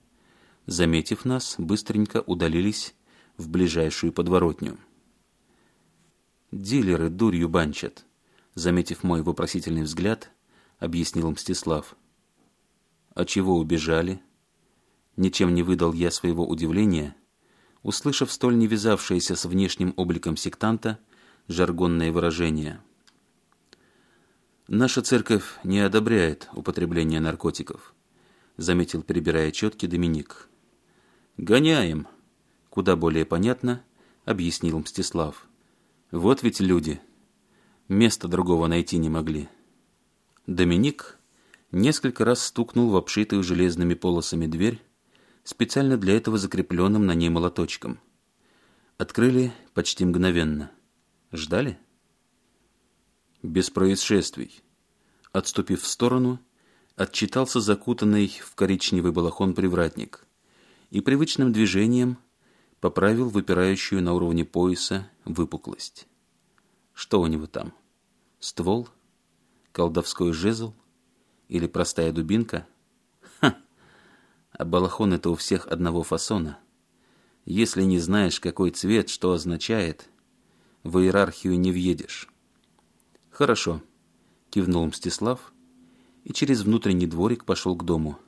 заметив нас, быстренько удалились в ближайшую подворотню. «Дилеры дурью банчат», — заметив мой вопросительный взгляд, объяснил Мстислав от чего убежали?» Ничем не выдал я своего удивления, услышав столь не вязавшееся с внешним обликом сектанта жаргонное выражение. «Наша церковь не одобряет употребление наркотиков», заметил, перебирая четки, Доминик. «Гоняем!» — куда более понятно, объяснил Мстислав. «Вот ведь люди. Места другого найти не могли». Доминик несколько раз стукнул в обшитую железными полосами дверь, специально для этого закрепленным на ней молоточком. Открыли почти мгновенно. Ждали? Без происшествий. Отступив в сторону, отчитался закутанный в коричневый балахон привратник и привычным движением поправил выпирающую на уровне пояса выпуклость. Что у него там? Ствол? Колдовской жезл? — или простая дубинка? Ха! А балахон это у всех одного фасона. Если не знаешь, какой цвет, что означает, в иерархию не въедешь. Хорошо, кивнул Мстислав и через внутренний дворик пошел к дому.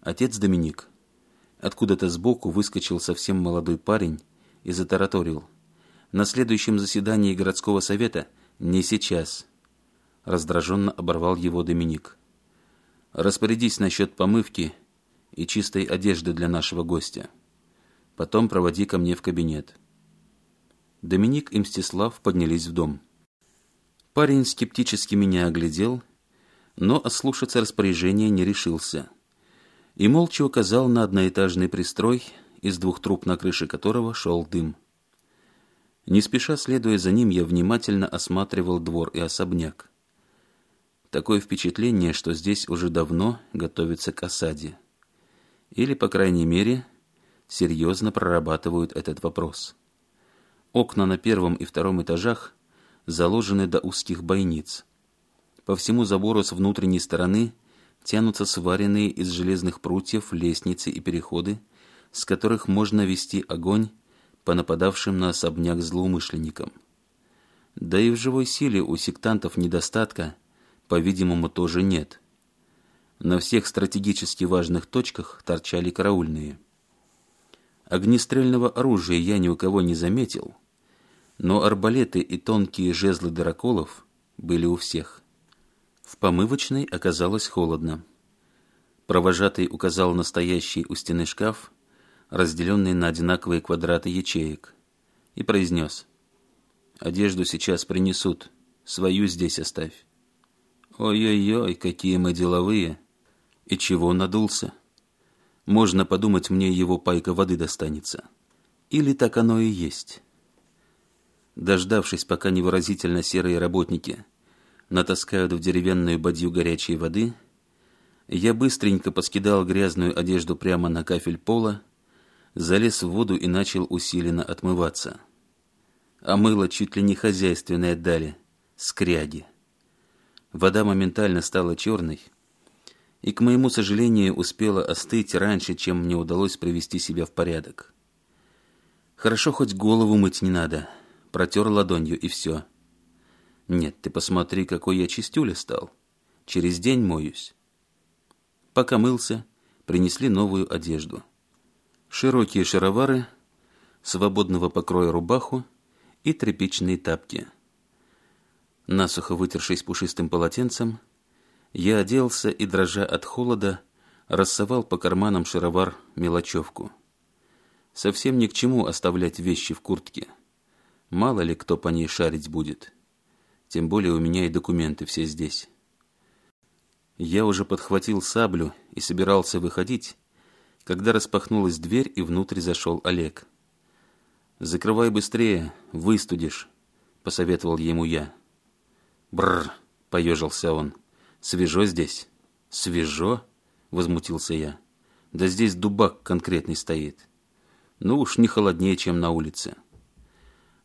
Отец Доминик. Откуда-то сбоку выскочил совсем молодой парень и затараторил. На следующем заседании городского совета не сейчас –— раздраженно оборвал его Доминик. «Распорядись насчет помывки и чистой одежды для нашего гостя. Потом проводи ко мне в кабинет». Доминик и Мстислав поднялись в дом. Парень скептически меня оглядел, но ослушаться распоряжения не решился. И молча указал на одноэтажный пристрой, из двух труб на крыше которого шел дым. Не спеша следуя за ним, я внимательно осматривал двор и особняк. Такое впечатление, что здесь уже давно готовятся к осаде. Или, по крайней мере, серьезно прорабатывают этот вопрос. Окна на первом и втором этажах заложены до узких бойниц. По всему забору с внутренней стороны тянутся сваренные из железных прутьев лестницы и переходы, с которых можно вести огонь по нападавшим на особняк злоумышленникам. Да и в живой силе у сектантов недостатка – по-видимому, тоже нет. На всех стратегически важных точках торчали караульные. Огнестрельного оружия я ни у кого не заметил, но арбалеты и тонкие жезлы дыроколов были у всех. В помывочной оказалось холодно. Провожатый указал настоящий у стены шкаф, разделенный на одинаковые квадраты ячеек, и произнес «Одежду сейчас принесут, свою здесь оставь». Ой-ой-ой, какие мы деловые. И чего надулся? Можно подумать, мне его пайка воды достанется. Или так оно и есть. Дождавшись, пока невыразительно серые работники натаскают в деревянную бадью горячей воды, я быстренько поскидал грязную одежду прямо на кафель пола, залез в воду и начал усиленно отмываться. А мыло чуть ли не хозяйственное дали, скряги. Вода моментально стала черной, и, к моему сожалению, успела остыть раньше, чем мне удалось привести себя в порядок. Хорошо, хоть голову мыть не надо. Протер ладонью, и все. Нет, ты посмотри, какой я чистюля стал. Через день моюсь. Пока мылся, принесли новую одежду. Широкие шаровары, свободного покроя рубаху и тряпичные тапки. Насухо вытершись пушистым полотенцем, я оделся и, дрожа от холода, рассовал по карманам шаровар мелочевку. Совсем ни к чему оставлять вещи в куртке. Мало ли кто по ней шарить будет. Тем более у меня и документы все здесь. Я уже подхватил саблю и собирался выходить, когда распахнулась дверь и внутрь зашел Олег. «Закрывай быстрее, выстудишь», — посоветовал ему я. Бррр, поежился он. «Свежо здесь?» «Свежо?» — возмутился я. «Да здесь дубак конкретный стоит. Ну уж не холоднее, чем на улице».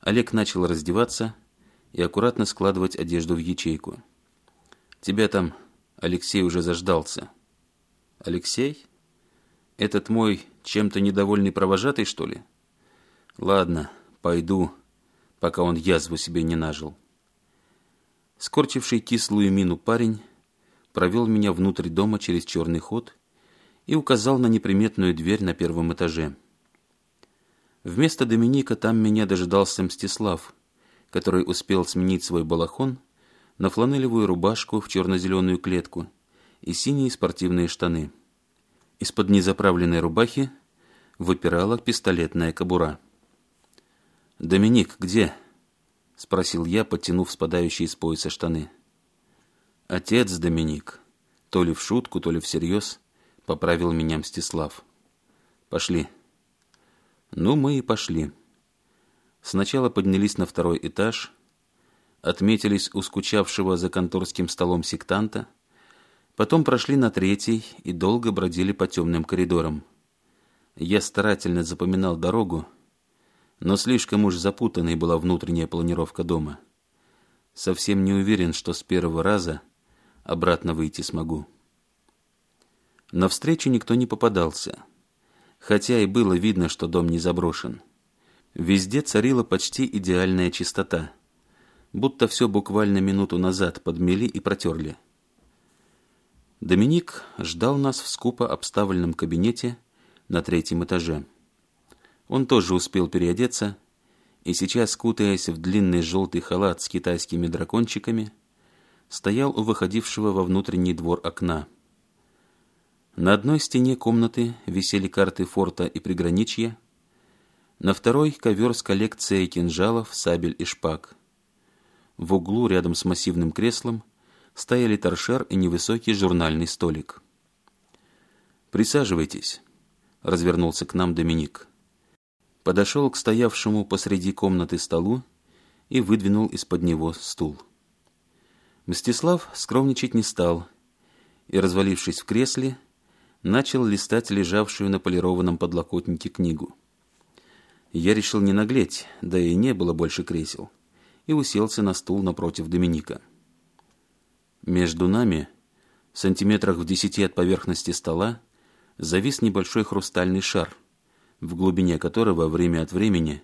Олег начал раздеваться и аккуратно складывать одежду в ячейку. «Тебя там Алексей уже заждался». «Алексей? Этот мой чем-то недовольный провожатый, что ли?» «Ладно, пойду, пока он язву себе не нажил». Скорчивший кислую мину парень провел меня внутрь дома через черный ход и указал на неприметную дверь на первом этаже. Вместо Доминика там меня дожидался Мстислав, который успел сменить свой балахон на фланелевую рубашку в черно-зеленую клетку и синие спортивные штаны. Из-под незаправленной рубахи выпирала пистолетная кобура. «Доминик, где?» — спросил я, подтянув спадающие с пояса штаны. «Отец Доминик, то ли в шутку, то ли всерьез, поправил меня Мстислав. Пошли». Ну, мы и пошли. Сначала поднялись на второй этаж, отметились у скучавшего за конторским столом сектанта, потом прошли на третий и долго бродили по темным коридорам. Я старательно запоминал дорогу, но слишком уж запутанной была внутренняя планировка дома. Совсем не уверен, что с первого раза обратно выйти смогу. На встречу никто не попадался, хотя и было видно, что дом не заброшен. Везде царила почти идеальная чистота, будто все буквально минуту назад подмели и протерли. Доминик ждал нас в скупо обставленном кабинете на третьем этаже. Он тоже успел переодеться, и сейчас, кутаясь в длинный желтый халат с китайскими дракончиками, стоял у выходившего во внутренний двор окна. На одной стене комнаты висели карты форта и приграничья, на второй — ковер с коллекцией кинжалов, сабель и шпаг. В углу, рядом с массивным креслом, стояли торшер и невысокий журнальный столик. «Присаживайтесь», — развернулся к нам Доминик подошел к стоявшему посреди комнаты столу и выдвинул из-под него стул. Мстислав скромничать не стал и, развалившись в кресле, начал листать лежавшую на полированном подлокотнике книгу. Я решил не наглеть, да и не было больше кресел, и уселся на стул напротив Доминика. Между нами, в сантиметрах в десяти от поверхности стола, завис небольшой хрустальный шар, в глубине которого время от времени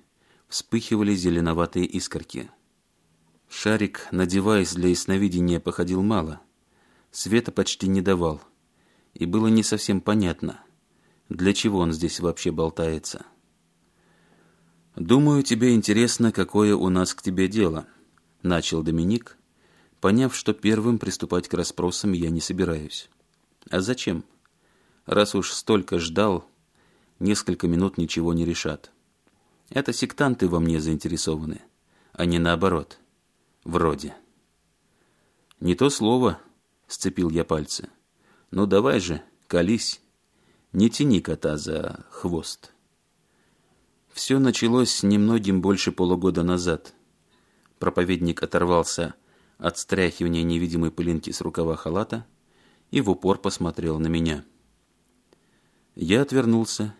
вспыхивали зеленоватые искорки. Шарик, надеваясь для ясновидения, походил мало, света почти не давал, и было не совсем понятно, для чего он здесь вообще болтается. «Думаю, тебе интересно, какое у нас к тебе дело», — начал Доминик, поняв, что первым приступать к расспросам я не собираюсь. «А зачем? Раз уж столько ждал, несколько минут ничего не решат. Это сектанты во мне заинтересованы, а не наоборот. Вроде. «Не то слово», — сцепил я пальцы. «Ну давай же, колись. Не тяни кота за хвост». Все началось немногим больше полугода назад. Проповедник оторвался от стряхивания невидимой пылинки с рукава халата и в упор посмотрел на меня. Я отвернулся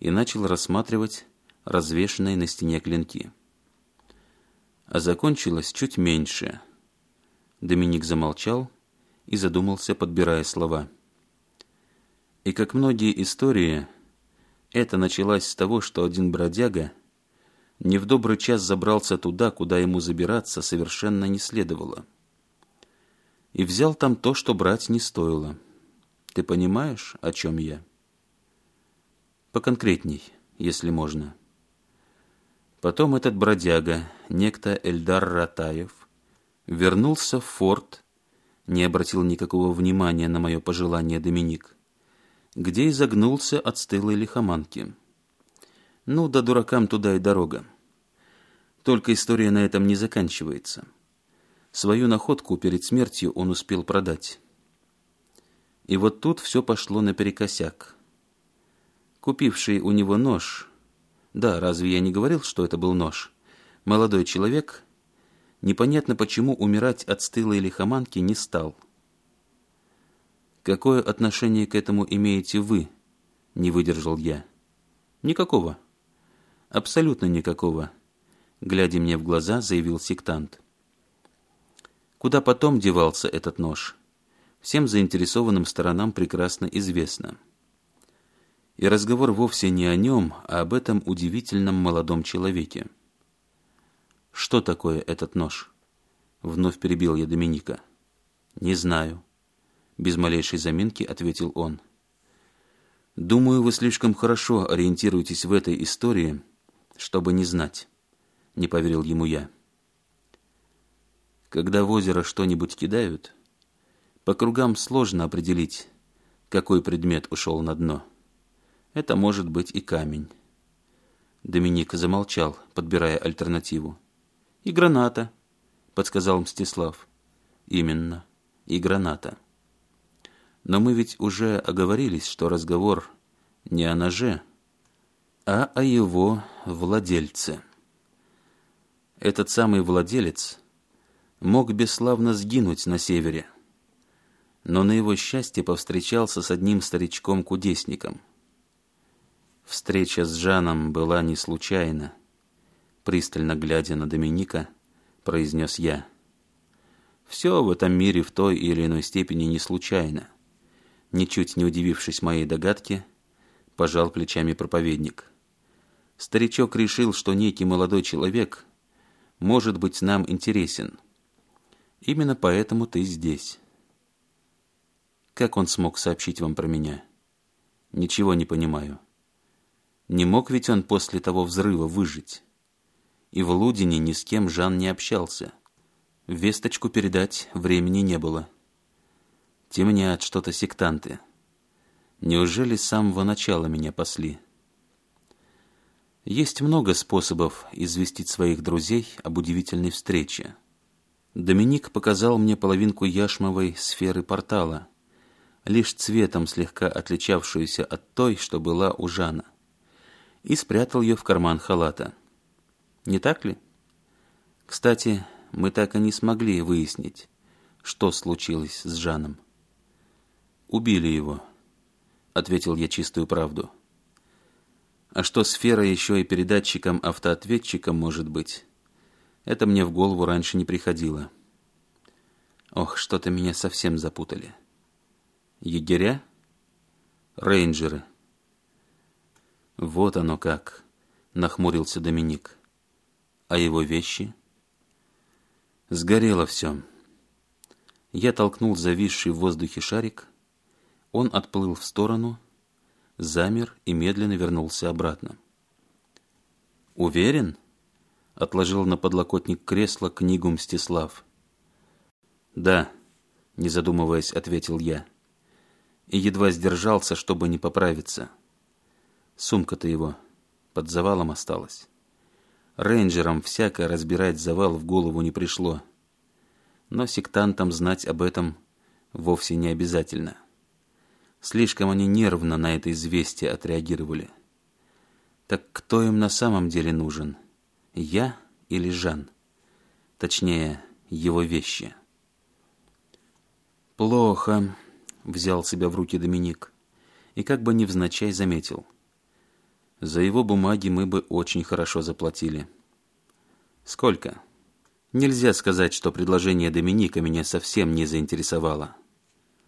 и начал рассматривать развешенные на стене клинки. А закончилось чуть меньше. Доминик замолчал и задумался, подбирая слова. И как многие истории, это началось с того, что один бродяга не в добрый час забрался туда, куда ему забираться совершенно не следовало. И взял там то, что брать не стоило. Ты понимаешь, о чем я?» Поконкретней, если можно. Потом этот бродяга, некто Эльдар Ратаев, вернулся в форт, не обратил никакого внимания на мое пожелание Доминик, где изогнулся от стылой лихоманки. Ну, да дуракам туда и дорога. Только история на этом не заканчивается. Свою находку перед смертью он успел продать. И вот тут все пошло наперекосяк купивший у него нож... Да, разве я не говорил, что это был нож? Молодой человек, непонятно почему умирать от стылой лихоманки не стал. «Какое отношение к этому имеете вы?» — не выдержал я. «Никакого. Абсолютно никакого», — глядя мне в глаза, заявил сектант. Куда потом девался этот нож? Всем заинтересованным сторонам прекрасно известно. И разговор вовсе не о нем, а об этом удивительном молодом человеке. «Что такое этот нож?» Вновь перебил я Доминика. «Не знаю», — без малейшей заминки ответил он. «Думаю, вы слишком хорошо ориентируетесь в этой истории, чтобы не знать», — не поверил ему я. «Когда в озеро что-нибудь кидают, по кругам сложно определить, какой предмет ушел на дно». Это может быть и камень. Доминик замолчал, подбирая альтернативу. «И граната», — подсказал Мстислав. «Именно, и граната. Но мы ведь уже оговорились, что разговор не о ноже, а о его владельце. Этот самый владелец мог бесславно сгинуть на севере, но на его счастье повстречался с одним старичком-кудесником — Встреча с Жаном была не случайна. Пристально глядя на Доминика, произнес я. Все в этом мире в той или иной степени не случайно. Ничуть не удивившись моей догадке, пожал плечами проповедник. Старичок решил, что некий молодой человек может быть нам интересен. Именно поэтому ты здесь. Как он смог сообщить вам про меня? Ничего не понимаю. Не мог ведь он после того взрыва выжить. И в Лудине ни с кем Жан не общался. Весточку передать времени не было. Темнят что-то сектанты. Неужели с самого начала меня пасли? Есть много способов известить своих друзей об удивительной встрече. Доминик показал мне половинку яшмовой сферы портала, лишь цветом слегка отличавшуюся от той, что была у Жана и спрятал ее в карман халата. Не так ли? Кстати, мы так и не смогли выяснить, что случилось с Жаном. «Убили его», — ответил я чистую правду. А что сфера еще и передатчиком-автоответчиком может быть? Это мне в голову раньше не приходило. Ох, что-то меня совсем запутали. Егеря? Рейнджеры — «Вот оно как!» — нахмурился Доминик. «А его вещи?» «Сгорело все». Я толкнул зависший в воздухе шарик. Он отплыл в сторону, замер и медленно вернулся обратно. «Уверен?» — отложил на подлокотник кресла книгу Мстислав. «Да», — не задумываясь, ответил я. И едва сдержался, чтобы не поправиться. Сумка-то его под завалом осталась. Рейнджерам всяко разбирать завал в голову не пришло. Но сектантам знать об этом вовсе не обязательно. Слишком они нервно на это известие отреагировали. Так кто им на самом деле нужен? Я или Жан? Точнее, его вещи. «Плохо», — взял себя в руки Доминик. И как бы невзначай заметил. За его бумаги мы бы очень хорошо заплатили. Сколько? Нельзя сказать, что предложение Доминика меня совсем не заинтересовало.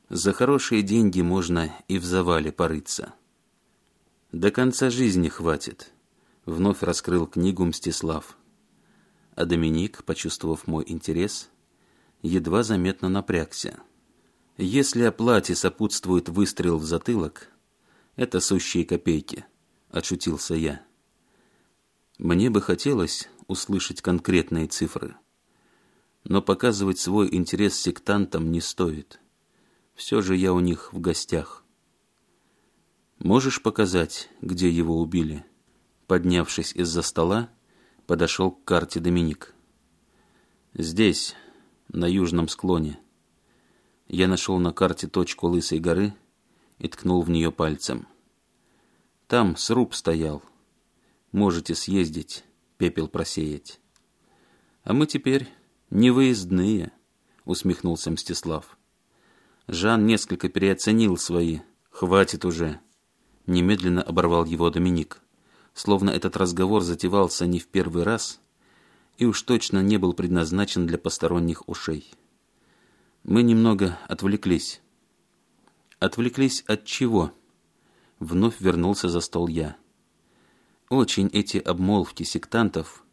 За хорошие деньги можно и в завале порыться. До конца жизни хватит. Вновь раскрыл книгу Мстислав. А Доминик, почувствовав мой интерес, едва заметно напрягся. Если оплате сопутствует выстрел в затылок, это сущие копейки –— отшутился я. Мне бы хотелось услышать конкретные цифры. Но показывать свой интерес сектантам не стоит. Все же я у них в гостях. «Можешь показать, где его убили?» Поднявшись из-за стола, подошел к карте Доминик. «Здесь, на южном склоне». Я нашел на карте точку Лысой горы и ткнул в нее пальцем. Там сруб стоял. Можете съездить, пепел просеять. А мы теперь невыездные, усмехнулся Мстислав. Жан несколько переоценил свои. Хватит уже. Немедленно оборвал его Доминик. Словно этот разговор затевался не в первый раз и уж точно не был предназначен для посторонних ушей. Мы немного отвлеклись. Отвлеклись от чего? — вновь вернулся за стол я. Очень эти обмолвки сектантов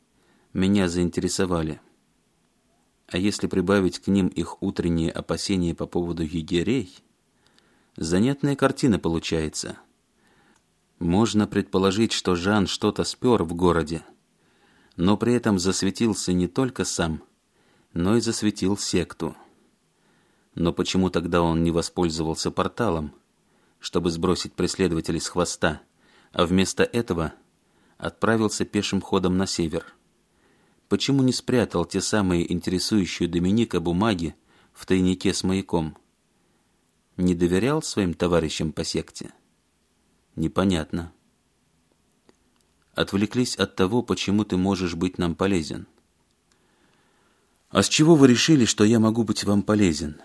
меня заинтересовали. А если прибавить к ним их утренние опасения по поводу егерей, занятная картина получается. Можно предположить, что Жан что-то спер в городе, но при этом засветился не только сам, но и засветил секту. Но почему тогда он не воспользовался порталом – чтобы сбросить преследователей с хвоста, а вместо этого отправился пешим ходом на север. Почему не спрятал те самые интересующие Доминика бумаги в тайнике с маяком? Не доверял своим товарищам по секте? Непонятно. Отвлеклись от того, почему ты можешь быть нам полезен. «А с чего вы решили, что я могу быть вам полезен?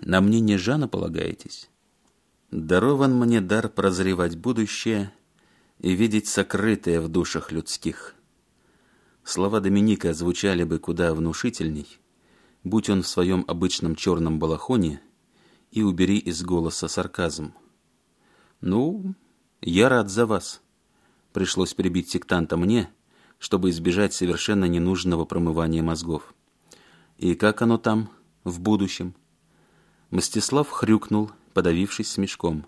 На мнение Жана полагаетесь?» дарован мне дар прозревать будущее и видеть сокрытое в душах людских. Слова Доминика звучали бы куда внушительней, будь он в своем обычном черном балахоне, и убери из голоса сарказм. «Ну, я рад за вас». Пришлось прибить сектанта мне, чтобы избежать совершенно ненужного промывания мозгов. И как оно там, в будущем? Мстислав хрюкнул, подавившись смешком.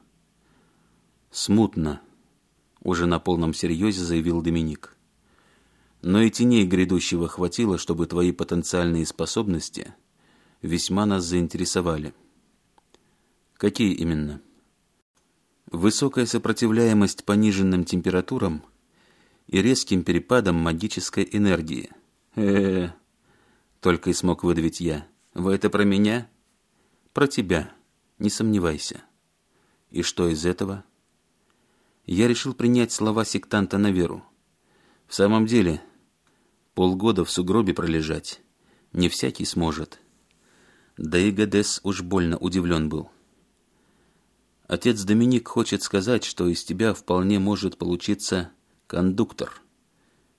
«Смутно», — уже на полном серьезе заявил Доминик. «Но и теней грядущего хватило, чтобы твои потенциальные способности весьма нас заинтересовали». «Какие именно?» «Высокая сопротивляемость пониженным температурам и резким перепадам магической энергии». «Э-э-э», только и смог выдавить я. «Вы это про меня?» «Про тебя», не сомневайся. И что из этого? Я решил принять слова сектанта на веру. В самом деле, полгода в сугробе пролежать не всякий сможет. Да и Гадес уж больно удивлен был. Отец Доминик хочет сказать, что из тебя вполне может получиться кондуктор,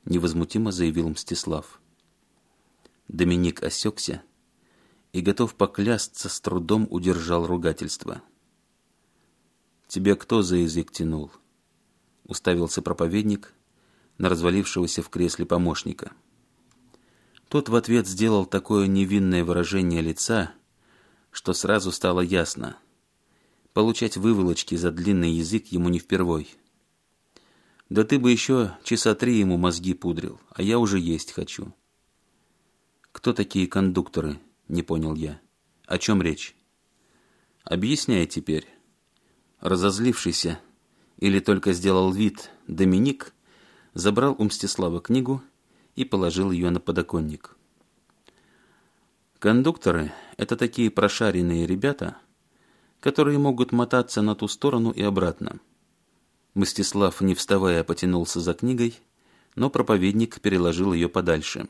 невозмутимо заявил Мстислав. Доминик осекся и готов поклясться, с трудом удержал ругательство. Тебя кто за язык тянул?» — уставился проповедник на развалившегося в кресле помощника. Тот в ответ сделал такое невинное выражение лица, что сразу стало ясно. Получать выволочки за длинный язык ему не впервой. «Да ты бы еще часа три ему мозги пудрил, а я уже есть хочу». «Кто такие кондукторы?» Не понял я. О чем речь? Объясняй теперь. Разозлившийся, или только сделал вид, Доминик забрал у Мстислава книгу и положил ее на подоконник. Кондукторы – это такие прошаренные ребята, которые могут мотаться на ту сторону и обратно. Мстислав, не вставая, потянулся за книгой, но проповедник переложил ее подальше.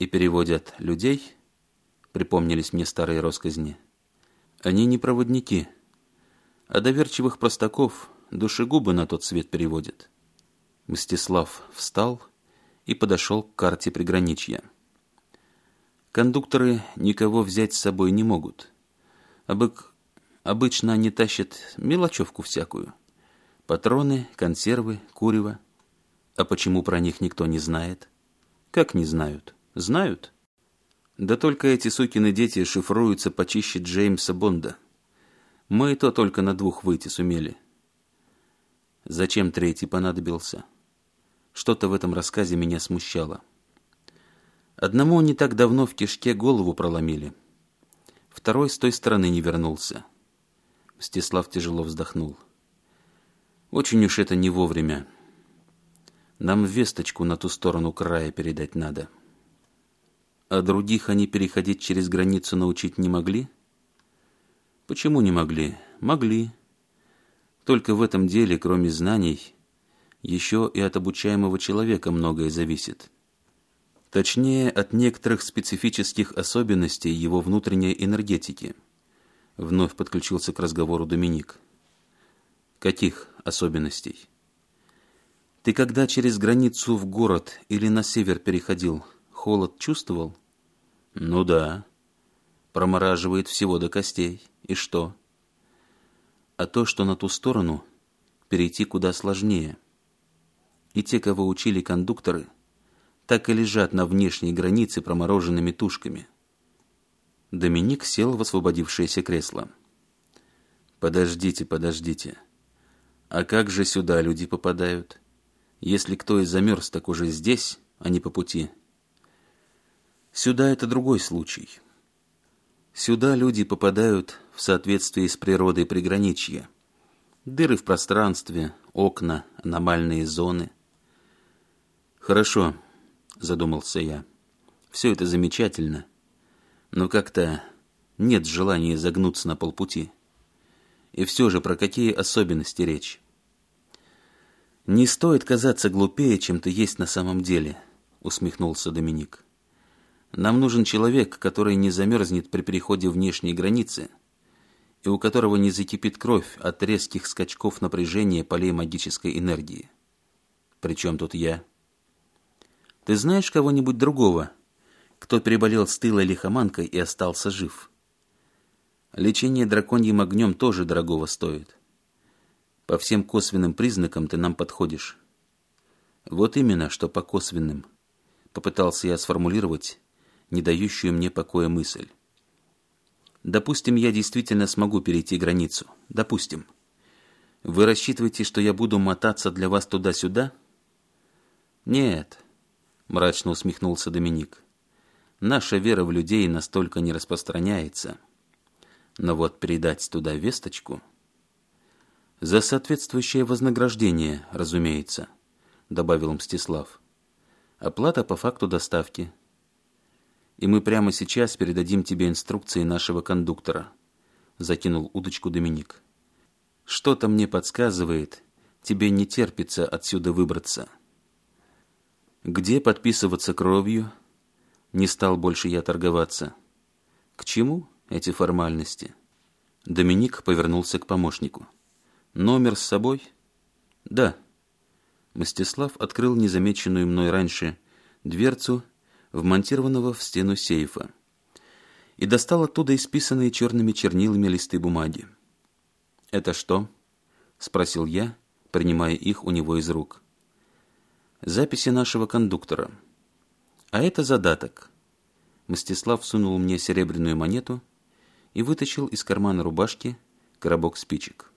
И переводят людей – припомнились мне старые росказни. Они не проводники, а доверчивых простаков душегубы на тот свет переводят. Мстислав встал и подошел к карте приграничья. Кондукторы никого взять с собой не могут. Обык... Обычно они тащат мелочевку всякую. Патроны, консервы, курево. А почему про них никто не знает? Как не знают? Знают. Да только эти сукины дети шифруются почище Джеймса Бонда. Мы и то только на двух выйти сумели. Зачем третий понадобился? Что-то в этом рассказе меня смущало. Одному не так давно в кишке голову проломили. Второй с той стороны не вернулся. Мстислав тяжело вздохнул. Очень уж это не вовремя. Нам весточку на ту сторону края передать надо а других они переходить через границу научить не могли? Почему не могли? Могли. Только в этом деле, кроме знаний, еще и от обучаемого человека многое зависит. Точнее, от некоторых специфических особенностей его внутренней энергетики. Вновь подключился к разговору Доминик. Каких особенностей? Ты когда через границу в город или на север переходил, Холод чувствовал? Ну да. Промораживает всего до костей. И что? А то, что на ту сторону перейти куда сложнее. И те, кого учили кондукторы, так и лежат на внешней границе промороженными тушками. Доминик сел в освободившееся кресло. «Подождите, подождите. А как же сюда люди попадают? Если кто и замерз, так уже здесь, а не по пути». Сюда это другой случай. Сюда люди попадают в соответствии с природой приграничья. Дыры в пространстве, окна, аномальные зоны. «Хорошо», — задумался я. «Все это замечательно, но как-то нет желания загнуться на полпути. И все же про какие особенности речь?» «Не стоит казаться глупее, чем ты есть на самом деле», — усмехнулся Доминик. Нам нужен человек, который не замерзнет при переходе внешней границы и у которого не закипит кровь от резких скачков напряжения полей магической энергии. Причем тут я? Ты знаешь кого-нибудь другого, кто переболел стылой лихоманкой и остался жив? Лечение драконьим огнем тоже дорогого стоит. По всем косвенным признакам ты нам подходишь. Вот именно, что по косвенным. Попытался я сформулировать не дающую мне покоя мысль. Допустим, я действительно смогу перейти границу. Допустим. Вы рассчитываете, что я буду мотаться для вас туда-сюда? Нет, мрачно усмехнулся Доминик. Наша вера в людей настолько не распространяется. Но вот передать туда весточку... За соответствующее вознаграждение, разумеется, добавил Мстислав. Оплата по факту доставки – и мы прямо сейчас передадим тебе инструкции нашего кондуктора», — закинул удочку Доминик. «Что-то мне подсказывает, тебе не терпится отсюда выбраться». «Где подписываться кровью?» Не стал больше я торговаться. «К чему эти формальности?» Доминик повернулся к помощнику. «Номер с собой?» «Да». Мстислав открыл незамеченную мной раньше дверцу вмонтированного в стену сейфа, и достал оттуда исписанные черными чернилами листы бумаги. «Это что?» – спросил я, принимая их у него из рук. «Записи нашего кондуктора. А это задаток». Мстислав сунул мне серебряную монету и вытащил из кармана рубашки коробок спичек.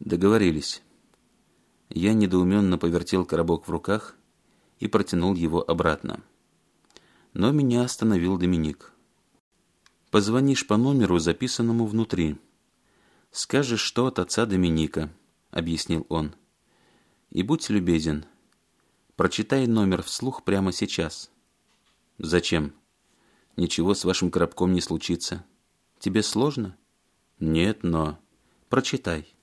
Договорились. Я недоуменно повертел коробок в руках и протянул его обратно. Но меня остановил Доминик. «Позвонишь по номеру, записанному внутри. Скажешь, что от отца Доминика», — объяснил он. «И будь любезен. Прочитай номер вслух прямо сейчас». «Зачем?» «Ничего с вашим коробком не случится. Тебе сложно?» «Нет, но...» «Прочитай».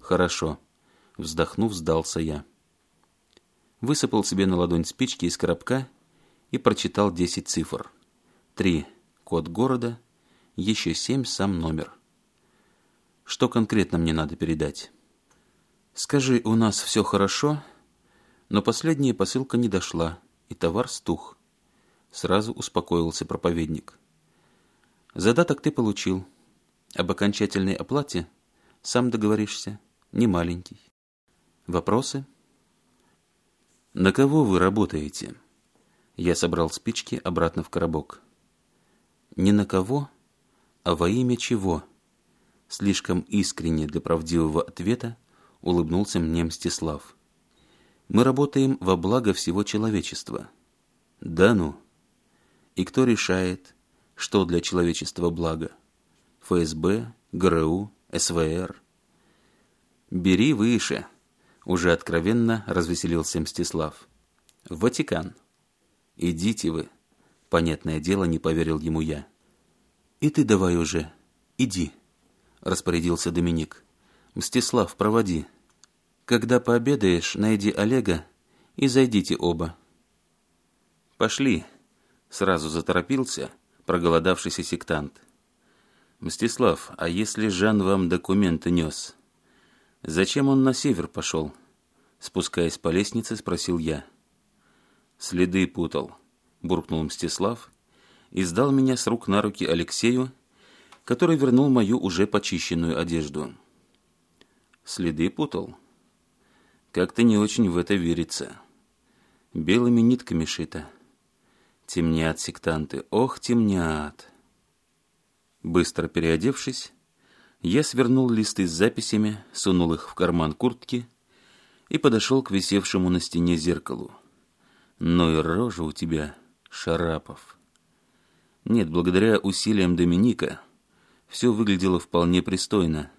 «Хорошо», — вздохнув, сдался я высыпал себе на ладонь спички из коробка и прочитал 10 цифр. 3. Код города, еще 7 сам номер. Что конкретно мне надо передать? Скажи, у нас все хорошо, но последняя посылка не дошла, и товар стух. Сразу успокоился проповедник. Задаток ты получил. Об окончательной оплате сам договоришься, не маленький. Вопросы? «На кого вы работаете?» Я собрал спички обратно в коробок. «Не на кого, а во имя чего?» Слишком искренне для правдивого ответа улыбнулся мне Мстислав. «Мы работаем во благо всего человечества». «Да ну!» «И кто решает, что для человечества благо? ФСБ, ГРУ, СВР?» «Бери выше!» — уже откровенно развеселился Мстислав. «Ватикан». «Идите вы». Понятное дело, не поверил ему я. «И ты давай уже. Иди», — распорядился Доминик. «Мстислав, проводи. Когда пообедаешь, найди Олега и зайдите оба». «Пошли», — сразу заторопился проголодавшийся сектант. «Мстислав, а если Жан вам документы нес?» «Зачем он на север пошел?» Спускаясь по лестнице, спросил я. «Следы путал», — буркнул Мстислав и сдал меня с рук на руки Алексею, который вернул мою уже почищенную одежду. «Следы путал?» «Как-то не очень в это верится. Белыми нитками шито. Темнят сектанты, ох, темнят!» Быстро переодевшись, я свернул листы с записями, сунул их в карман куртки и подошел к висевшему на стене зеркалу. Ну и рожа у тебя, Шарапов. Нет, благодаря усилиям Доминика все выглядело вполне пристойно.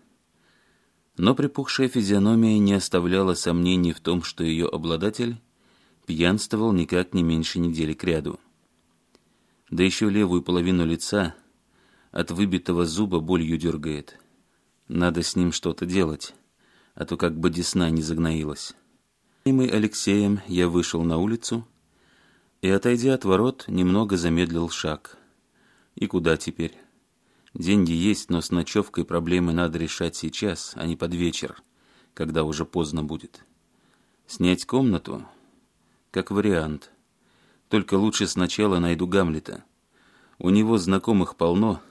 Но припухшая физиономия не оставляла сомнений в том, что ее обладатель пьянствовал никак не меньше недели кряду. Да еще левую половину лица от выбитого зуба болью дергает – надо с ним что-то делать, а то как бы десна не загноилась. Мимый Алексеем я вышел на улицу и, отойдя от ворот, немного замедлил шаг. И куда теперь? Деньги есть, но с ночевкой проблемы надо решать сейчас, а не под вечер, когда уже поздно будет. Снять комнату? Как вариант. Только лучше сначала найду Гамлета. У него знакомых полно.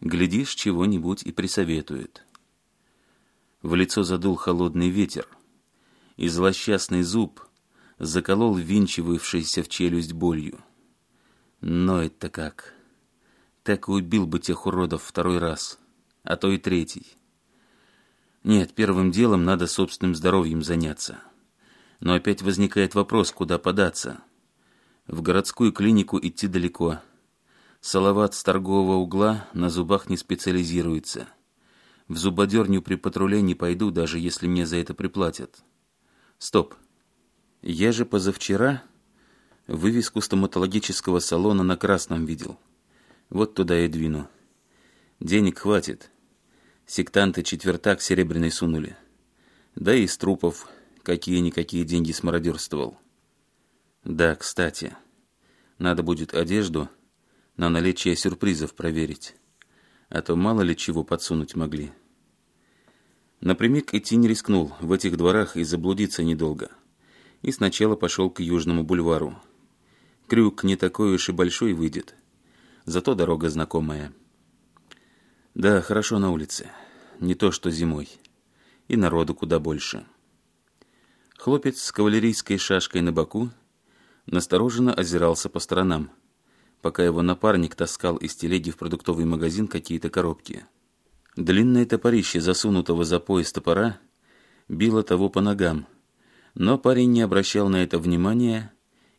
Глядишь, чего-нибудь и присоветует. В лицо задул холодный ветер, и злосчастный зуб заколол винчивавшийся в челюсть болью. Но это как? Так и убил бы тех уродов второй раз, а то и третий. Нет, первым делом надо собственным здоровьем заняться. Но опять возникает вопрос, куда податься. В городскую клинику идти далеко. Салават с торгового угла на зубах не специализируется – в зубодерню при патруле не пойду, даже если мне за это приплатят. Стоп. Я же позавчера вывеску стоматологического салона на красном видел. Вот туда и двину. Денег хватит. Сектанты четвертак серебряный сунули. Да и из трупов какие-никакие деньги смародерствовал. Да, кстати, надо будет одежду на наличие сюрпризов проверить а то мало ли чего подсунуть могли. Напрямик идти не рискнул, в этих дворах и заблудиться недолго. И сначала пошел к Южному бульвару. Крюк не такой уж и большой выйдет, зато дорога знакомая. Да, хорошо на улице, не то что зимой, и народу куда больше. Хлопец с кавалерийской шашкой на боку настороженно озирался по сторонам – пока его напарник таскал из телеги в продуктовый магазин какие-то коробки. Длинное топорище, засунутого за пояс топора, било того по ногам, но парень не обращал на это внимания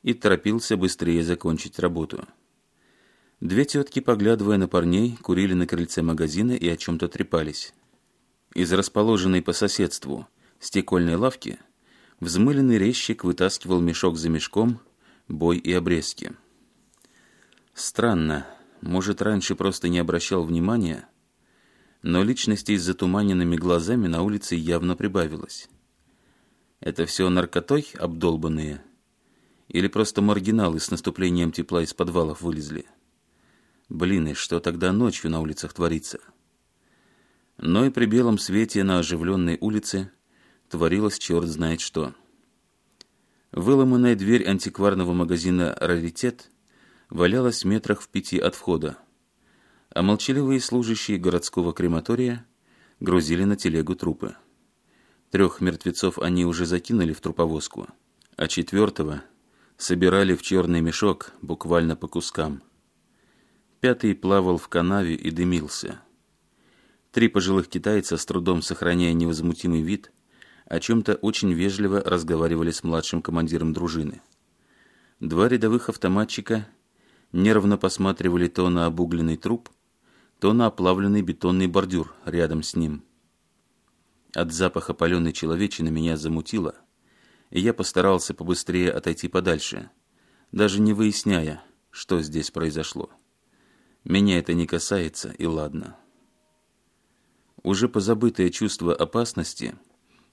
и торопился быстрее закончить работу. Две тетки, поглядывая на парней, курили на крыльце магазина и о чем-то трепались. Из расположенной по соседству стекольной лавки взмыленный резчик вытаскивал мешок за мешком бой и обрезки. Странно, может, раньше просто не обращал внимания, но личностей с затуманенными глазами на улице явно прибавилось. Это все наркотой обдолбанные? Или просто маргиналы с наступлением тепла из подвалов вылезли? Блин, и что тогда ночью на улицах творится? Но и при белом свете на оживленной улице творилось черт знает что. Выломанная дверь антикварного магазина «Раритет» валялась в метрах в пяти от входа, а молчаливые служащие городского крематория грузили на телегу трупы. Трех мертвецов они уже закинули в труповозку, а четвертого собирали в черный мешок буквально по кускам. Пятый плавал в канаве и дымился. Три пожилых китайца, с трудом сохраняя невозмутимый вид, о чем-то очень вежливо разговаривали с младшим командиром дружины. Два рядовых автоматчика нервно посматривали то на обугленный труп, то на оплавленный бетонный бордюр рядом с ним. От запаха паленой человечины меня замутило, и я постарался побыстрее отойти подальше, даже не выясняя, что здесь произошло. Меня это не касается, и ладно. Уже позабытое чувство опасности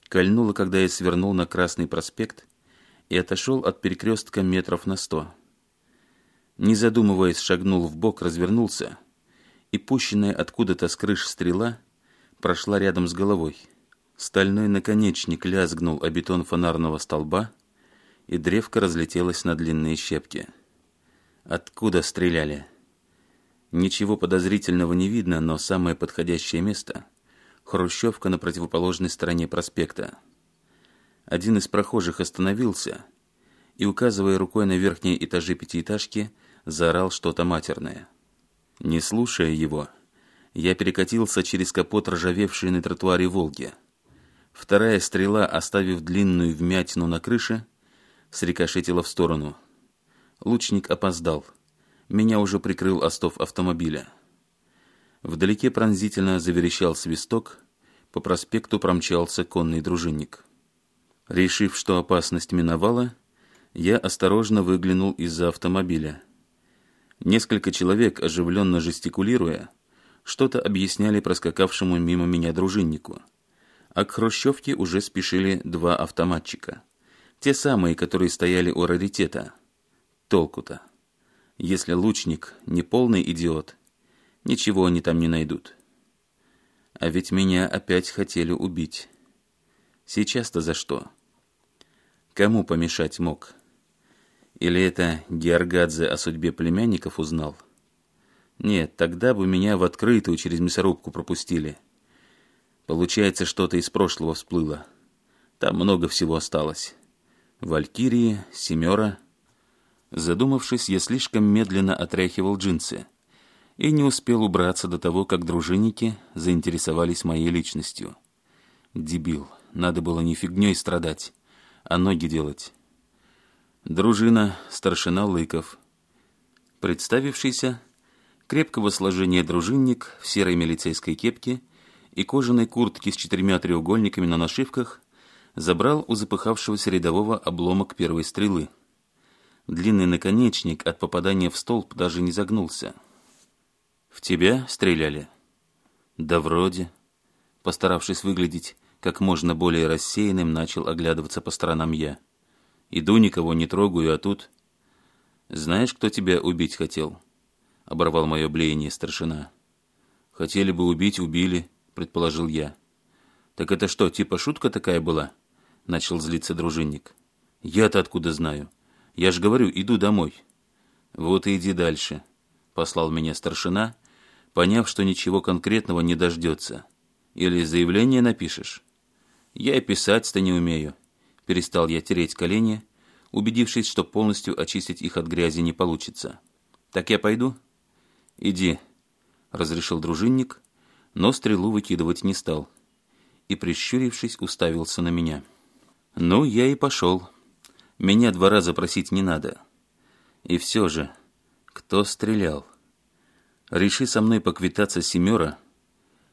кольнуло, когда я свернул на Красный проспект и отошел от перекрестка метров на сто – не задумываясь, шагнул в бок, развернулся, и пущенная откуда-то с крыш стрела прошла рядом с головой. Стальной наконечник лязгнул о бетон фонарного столба, и древко разлетелось на длинные щепки. Откуда стреляли? Ничего подозрительного не видно, но самое подходящее место — хрущевка на противоположной стороне проспекта. Один из прохожих остановился — и, указывая рукой на верхние этажи пятиэтажки, заорал что-то матерное. Не слушая его, я перекатился через капот ржавевшей на тротуаре «Волги». Вторая стрела, оставив длинную вмятину на крыше, срикошетила в сторону. Лучник опоздал. Меня уже прикрыл остов автомобиля. Вдалеке пронзительно заверещал свисток, по проспекту промчался конный дружинник. Решив, что опасность миновала, я осторожно выглянул из-за автомобиля – Несколько человек, оживленно жестикулируя, что-то объясняли проскакавшему мимо меня дружиннику. А к хрущевке уже спешили два автоматчика. Те самые, которые стояли у раритета. Толку-то. Если лучник не полный идиот, ничего они там не найдут. А ведь меня опять хотели убить. Сейчас-то за что? Кому помешать мог?» Или это Георгадзе о судьбе племянников узнал? Нет, тогда бы меня в открытую через мясорубку пропустили. Получается, что-то из прошлого всплыло. Там много всего осталось. Валькирии, Семера. Задумавшись, я слишком медленно отряхивал джинсы и не успел убраться до того, как дружинники заинтересовались моей личностью. Дебил, надо было не фигней страдать, а ноги делать. Дружина старшина Лыков. Представившийся, крепкого сложения дружинник в серой милицейской кепке и кожаной куртке с четырьмя треугольниками на нашивках забрал у запыхавшегося рядового обломок первой стрелы. Длинный наконечник от попадания в столб даже не загнулся. «В тебя стреляли?» «Да вроде». Постаравшись выглядеть как можно более рассеянным, начал оглядываться по сторонам я – Иду, никого не трогаю, а тут... Знаешь, кто тебя убить хотел? Оборвал мое блеяние старшина. Хотели бы убить, убили, предположил я. Так это что, типа шутка такая была? Начал злиться дружинник. Я-то откуда знаю? Я же говорю, иду домой. Вот и иди дальше, послал меня старшина, поняв, что ничего конкретного не дождется. Или заявление напишешь. Я и писать-то не умею. Перестал я тереть колени, убедившись, что полностью очистить их от грязи не получится. «Так я пойду?» «Иди», — разрешил дружинник, но стрелу выкидывать не стал. И, прищурившись, уставился на меня. «Ну, я и пошел. Меня два раза просить не надо. И все же, кто стрелял? Реши со мной поквитаться семера,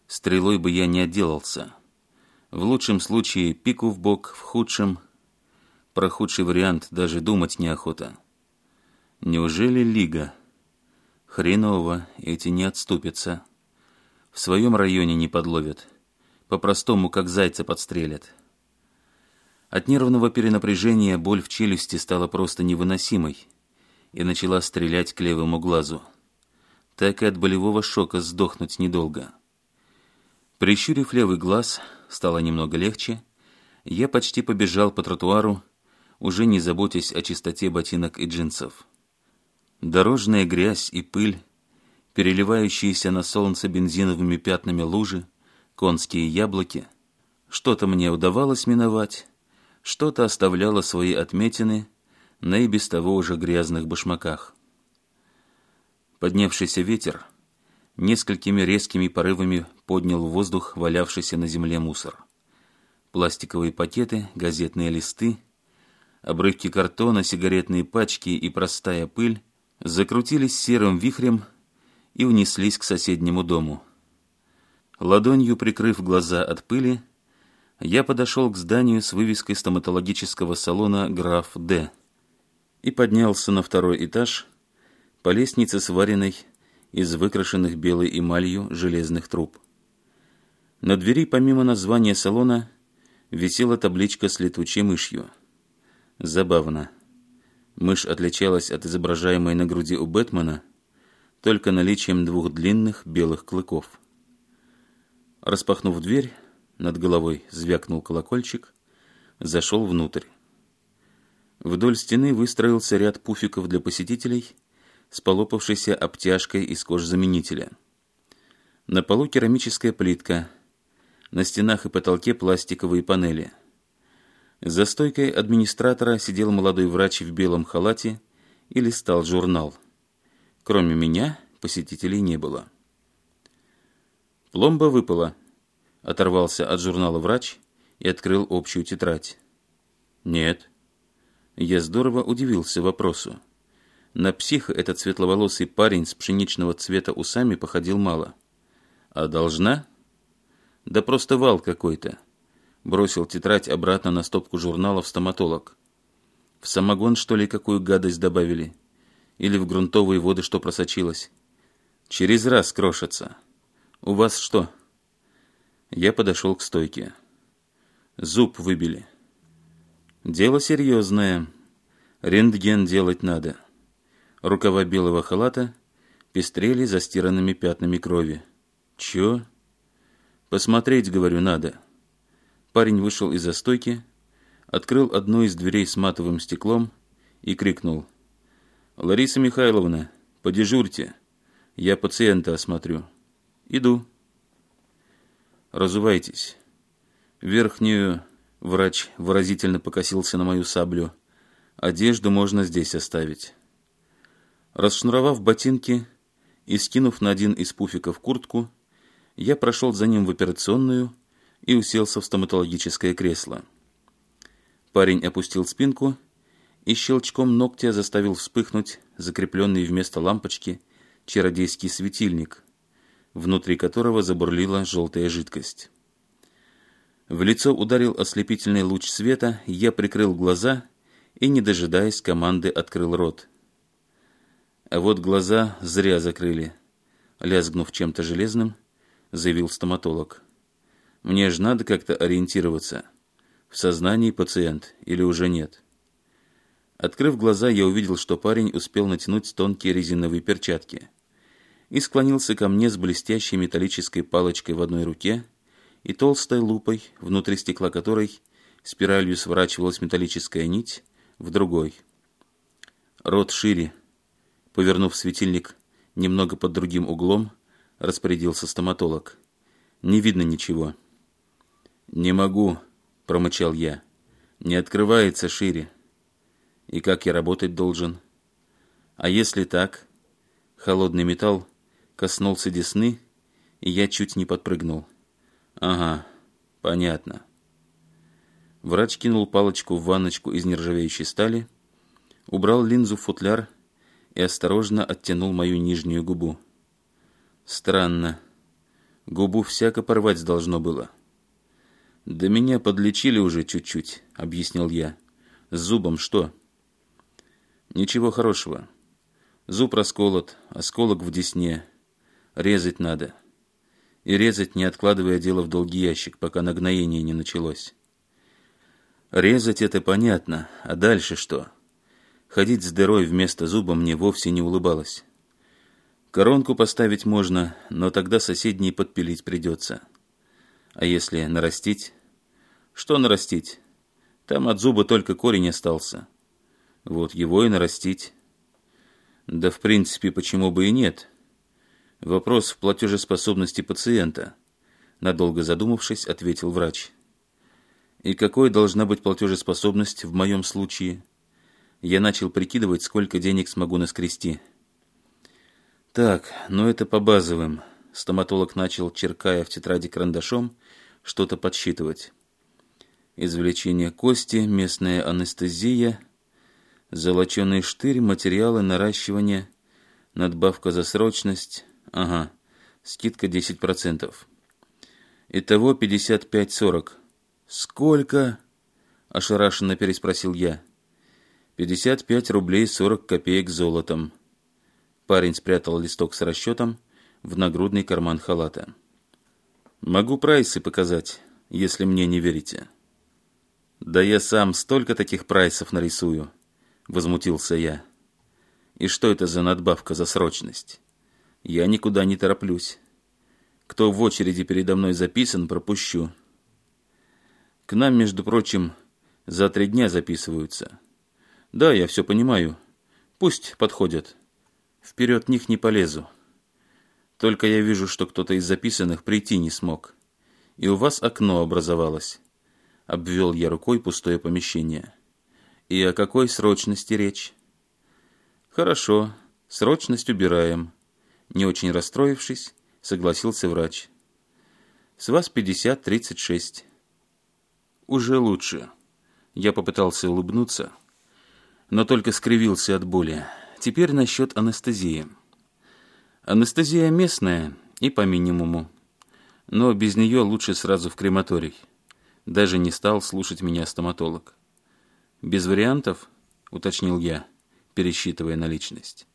стрелой бы я не отделался. В лучшем случае пику в бок, в худшем — про худший вариант даже думать неохота. Неужели Лига? Хреново, эти не отступятся. В своем районе не подловят. По-простому, как зайца подстрелят. От нервного перенапряжения боль в челюсти стала просто невыносимой и начала стрелять к левому глазу. Так и от болевого шока сдохнуть недолго. Прищурив левый глаз, стало немного легче, я почти побежал по тротуару, уже не заботясь о чистоте ботинок и джинсов. Дорожная грязь и пыль, переливающиеся на солнце бензиновыми пятнами лужи, конские яблоки. Что-то мне удавалось миновать, что-то оставляло свои отметины на и без того уже грязных башмаках. Поднявшийся ветер несколькими резкими порывами поднял в воздух валявшийся на земле мусор. Пластиковые пакеты, газетные листы — Обрывки картона, сигаретные пачки и простая пыль закрутились серым вихрем и унеслись к соседнему дому. Ладонью прикрыв глаза от пыли, я подошел к зданию с вывеской стоматологического салона «Граф Д» и поднялся на второй этаж по лестнице, сваренной из выкрашенных белой эмалью железных труб. На двери, помимо названия салона, висела табличка с летучей мышью – Забавно. Мышь отличалась от изображаемой на груди у Бэтмена только наличием двух длинных белых клыков. Распахнув дверь, над головой звякнул колокольчик, зашел внутрь. Вдоль стены выстроился ряд пуфиков для посетителей с полопавшейся обтяжкой из кожзаменителя. На полу керамическая плитка, на стенах и потолке пластиковые панели – за стойкой администратора сидел молодой врач в белом халате и листал журнал. Кроме меня посетителей не было. Пломба выпала. Оторвался от журнала врач и открыл общую тетрадь. Нет. Я здорово удивился вопросу. На психа этот светловолосый парень с пшеничного цвета усами походил мало. А должна? Да просто вал какой-то. Бросил тетрадь обратно на стопку журналов «Стоматолог». В самогон, что ли, какую гадость добавили? Или в грунтовые воды что просочилось? Через раз крошится. У вас что? Я подошел к стойке. Зуб выбили. Дело серьезное. Рентген делать надо. Рукава белого халата пестрели застиранными пятнами крови. Чё? Посмотреть, говорю, надо. — Парень вышел из-за стойки, открыл одну из дверей с матовым стеклом и крикнул. «Лариса Михайловна, подежурьте, я пациента осмотрю». «Иду». «Разувайтесь». Верхнюю врач выразительно покосился на мою саблю. «Одежду можно здесь оставить». Расшнуровав ботинки и скинув на один из пуфиков куртку, я прошел за ним в операционную, и уселся в стоматологическое кресло. Парень опустил спинку и щелчком ногтя заставил вспыхнуть закрепленный вместо лампочки чародейский светильник, внутри которого забурлила желтая жидкость. В лицо ударил ослепительный луч света, я прикрыл глаза и, не дожидаясь команды, открыл рот. А вот глаза зря закрыли, лязгнув чем-то железным, заявил стоматолог. Мне же надо как-то ориентироваться. В сознании пациент или уже нет? Открыв глаза, я увидел, что парень успел натянуть тонкие резиновые перчатки и склонился ко мне с блестящей металлической палочкой в одной руке и толстой лупой, внутри стекла которой спиралью сворачивалась металлическая нить, в другой. Рот шире, повернув светильник немного под другим углом, распорядился стоматолог. Не видно ничего. «Не могу», – промычал я. «Не открывается шире. И как я работать должен? А если так?» Холодный металл коснулся десны, и я чуть не подпрыгнул. «Ага, понятно». Врач кинул палочку в ванночку из нержавеющей стали, убрал линзу в футляр и осторожно оттянул мою нижнюю губу. Странно. Губу всяко порвать должно было. «Да меня подлечили уже чуть-чуть», — объяснил я. «С зубом что?» «Ничего хорошего. Зуб расколот, осколок в десне. Резать надо. И резать, не откладывая дело в долгий ящик, пока нагноение не началось. Резать это понятно, а дальше что?» Ходить с дырой вместо зуба мне вовсе не улыбалось. Коронку поставить можно, но тогда соседней подпилить придется. А если нарастить? Что нарастить? Там от зуба только корень остался. Вот его и нарастить. Да, в принципе, почему бы и нет? Вопрос в платежеспособности пациента. Надолго задумавшись, ответил врач. И какой должна быть платежеспособность в моем случае? Я начал прикидывать, сколько денег смогу наскрести. Так, ну это по базовым. Стоматолог начал, черкая в тетради карандашом, что-то подсчитывать извлечение кости, местная анестезия, золоченый штырь, материалы наращивания, надбавка за срочность, ага, скидка 10%. Итого 55-40. Сколько? Ошарашенно переспросил я. 55 рублей 40 копеек золотом. Парень спрятал листок с расчетом в нагрудный карман халата. Могу прайсы показать, если мне не верите. Да я сам столько таких прайсов нарисую, возмутился я. И что это за надбавка за срочность? Я никуда не тороплюсь. Кто в очереди передо мной записан, пропущу. К нам, между прочим, за три дня записываются. Да, я все понимаю. Пусть подходят. Вперед них не полезу. Только я вижу, что кто-то из записанных прийти не смог. И у вас окно образовалось. Обвел я рукой пустое помещение. И о какой срочности речь? Хорошо, срочность убираем. Не очень расстроившись, согласился врач. С вас 50-36. Уже лучше. Я попытался улыбнуться, но только скривился от боли. Теперь насчет анестезии. Анестезия местная и по минимуму, но без нее лучше сразу в крематорий. Даже не стал слушать меня стоматолог. «Без вариантов?» — уточнил я, пересчитывая наличность.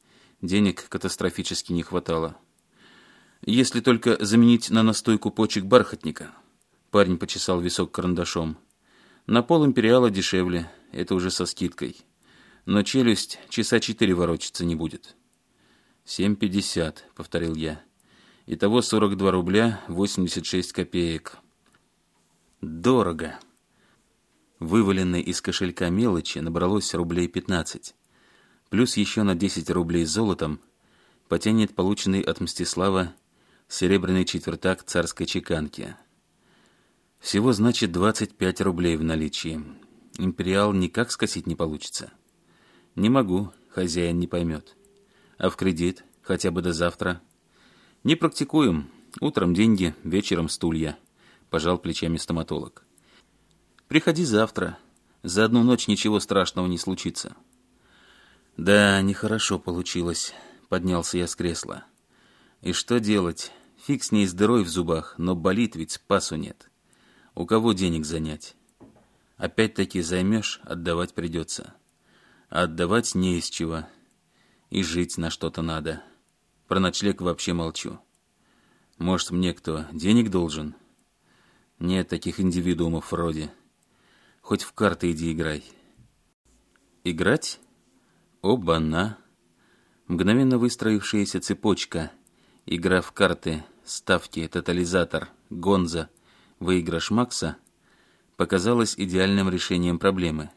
Денег катастрофически не хватало. «Если только заменить на настойку почек бархатника». Парень почесал висок карандашом. «На пол империала дешевле, это уже со скидкой. Но челюсть часа четыре ворочаться не будет». «Семь пятьдесят», — повторил я. «Итого сорок два рубля восемьдесят шесть копеек». Дорого. Вываленной из кошелька мелочи набралось рублей 15. Плюс еще на 10 рублей золотом потянет полученный от Мстислава серебряный четвертак царской чеканки. Всего значит 25 рублей в наличии. Империал никак скосить не получится. Не могу, хозяин не поймет. А в кредит, хотя бы до завтра. Не практикуем. Утром деньги, вечером стулья пожал плечами стоматолог. «Приходи завтра. За одну ночь ничего страшного не случится». «Да, нехорошо получилось», — поднялся я с кресла. «И что делать? Фиг с ней с дырой в зубах, но болит ведь, спасу нет. У кого денег занять? Опять-таки займешь, отдавать придется. А отдавать не из чего. И жить на что-то надо. Про ночлег вообще молчу. Может, мне кто денег должен?» Нет таких индивидуумов вроде. Хоть в карты иди играй. Играть? Оба-на! Мгновенно выстроившаяся цепочка. Игра в карты, ставки, тотализатор, гонза, выигрыш Макса показалась идеальным решением проблемы.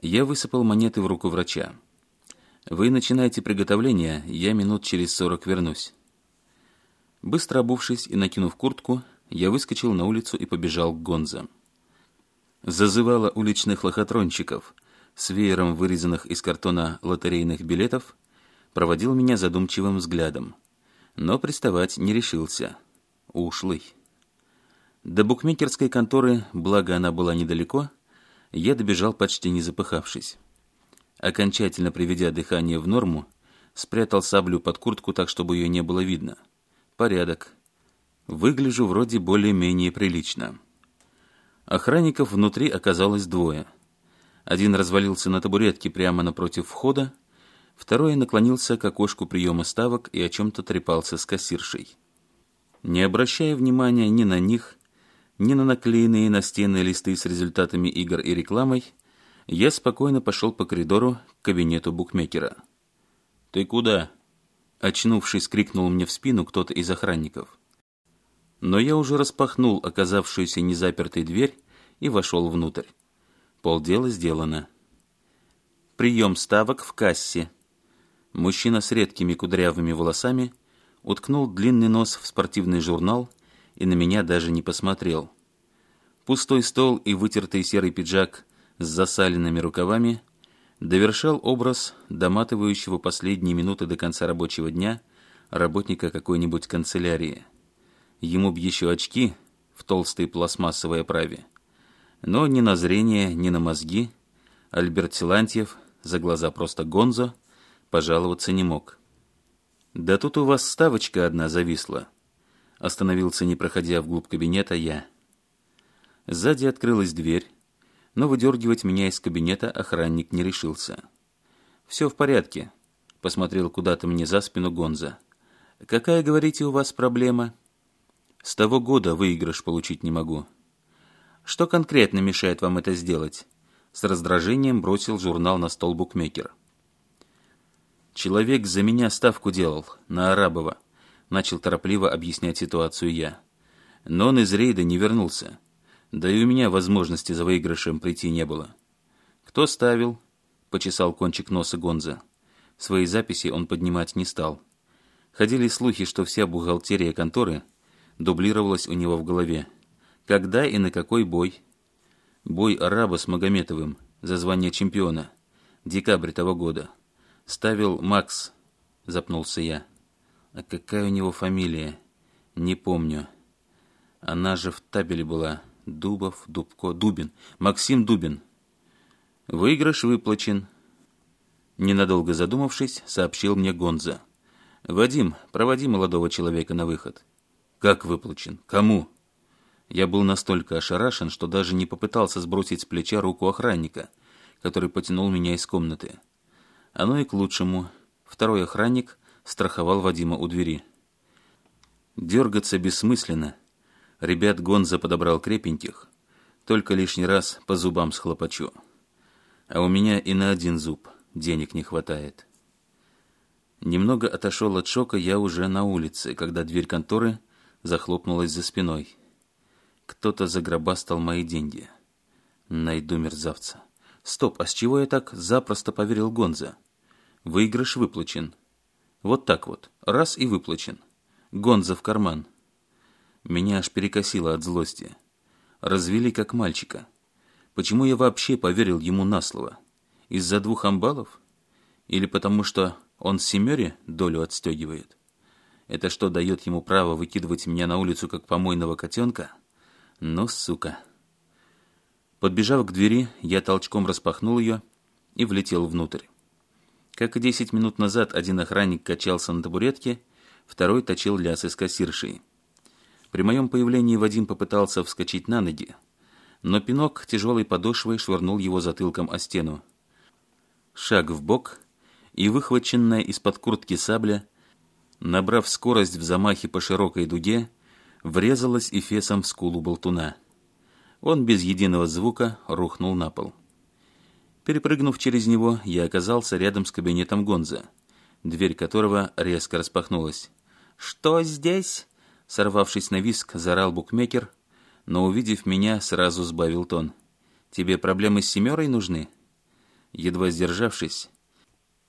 Я высыпал монеты в руку врача. «Вы начинаете приготовление, я минут через сорок вернусь». Быстро обувшись и накинув куртку, я выскочил на улицу и побежал к Гонзо. Зазывала уличных лохотронщиков с веером вырезанных из картона лотерейных билетов, проводил меня задумчивым взглядом, но приставать не решился. Ушлый. До букмекерской конторы, благо она была недалеко, я добежал почти не запыхавшись. Окончательно приведя дыхание в норму, спрятал саблю под куртку так, чтобы ее не было видно. Порядок. Выгляжу вроде более-менее прилично. Охранников внутри оказалось двое. Один развалился на табуретке прямо напротив входа, второй наклонился к окошку приема ставок и о чем-то трепался с кассиршей. Не обращая внимания ни на них, ни на наклеенные на стены листы с результатами игр и рекламой, я спокойно пошел по коридору к кабинету букмекера. «Ты куда?» Очнувшись, крикнул мне в спину кто-то из охранников но я уже распахнул оказавшуюся незапертой дверь и вошел внутрь. Полдела сделано. Прием ставок в кассе. Мужчина с редкими кудрявыми волосами уткнул длинный нос в спортивный журнал и на меня даже не посмотрел. Пустой стол и вытертый серый пиджак с засаленными рукавами довершал образ доматывающего последние минуты до конца рабочего дня работника какой-нибудь канцелярии. Ему б еще очки в толстой пластмассовой оправе. Но ни на зрение, ни на мозги Альберт Силантьев, за глаза просто Гонзо, пожаловаться не мог. «Да тут у вас ставочка одна зависла», — остановился, не проходя вглубь кабинета, я. Сзади открылась дверь, но выдергивать меня из кабинета охранник не решился. «Все в порядке», — посмотрел куда-то мне за спину Гонза. «Какая, говорите, у вас проблема?» С того года выигрыш получить не могу. Что конкретно мешает вам это сделать? С раздражением бросил журнал на стол букмекер. Человек за меня ставку делал, на Арабова. Начал торопливо объяснять ситуацию я. Но он из рейда не вернулся. Да и у меня возможности за выигрышем прийти не было. Кто ставил? Почесал кончик носа Гонза. Свои записи он поднимать не стал. Ходили слухи, что вся бухгалтерия конторы дублировалось у него в голове. Когда и на какой бой? Бой араба с Магометовым за звание чемпиона. Декабрь того года. Ставил Макс, запнулся я. А какая у него фамилия? Не помню. Она же в табеле была. Дубов, Дубко, Дубин. Максим Дубин. Выигрыш выплачен. Ненадолго задумавшись, сообщил мне Гонза. «Вадим, проводи молодого человека на выход». «Как выплачен? Кому?» Я был настолько ошарашен, что даже не попытался сбросить с плеча руку охранника, который потянул меня из комнаты. Оно и к лучшему. Второй охранник страховал Вадима у двери. Дергаться бессмысленно. Ребят Гонза подобрал крепеньких. Только лишний раз по зубам схлопочу. А у меня и на один зуб денег не хватает. Немного отошел от шока я уже на улице, когда дверь конторы – захлопнулась за спиной. Кто-то загробастал мои деньги. Найду мерзавца. Стоп, а с чего я так запросто поверил Гонза? Выигрыш выплачен. Вот так вот, раз и выплачен. Гонза в карман. Меня аж перекосило от злости. Развели как мальчика. Почему я вообще поверил ему на слово? Из-за двух амбалов? Или потому что он с семере долю отстегивает? Это что, дает ему право выкидывать меня на улицу, как помойного котенка? Ну, сука. Подбежав к двери, я толчком распахнул ее и влетел внутрь. Как и десять минут назад один охранник качался на табуретке, второй точил лясы с кассиршей. При моем появлении Вадим попытался вскочить на ноги, но пинок тяжелой подошвой швырнул его затылком о стену. Шаг в бок, и выхваченная из-под куртки сабля набрав скорость в замахе по широкой дуге, врезалась и фесом в скулу болтуна. Он без единого звука рухнул на пол. Перепрыгнув через него, я оказался рядом с кабинетом Гонза, дверь которого резко распахнулась. «Что здесь?» Сорвавшись на виск, заорал букмекер, но, увидев меня, сразу сбавил тон. «Тебе проблемы с семерой нужны?» Едва сдержавшись,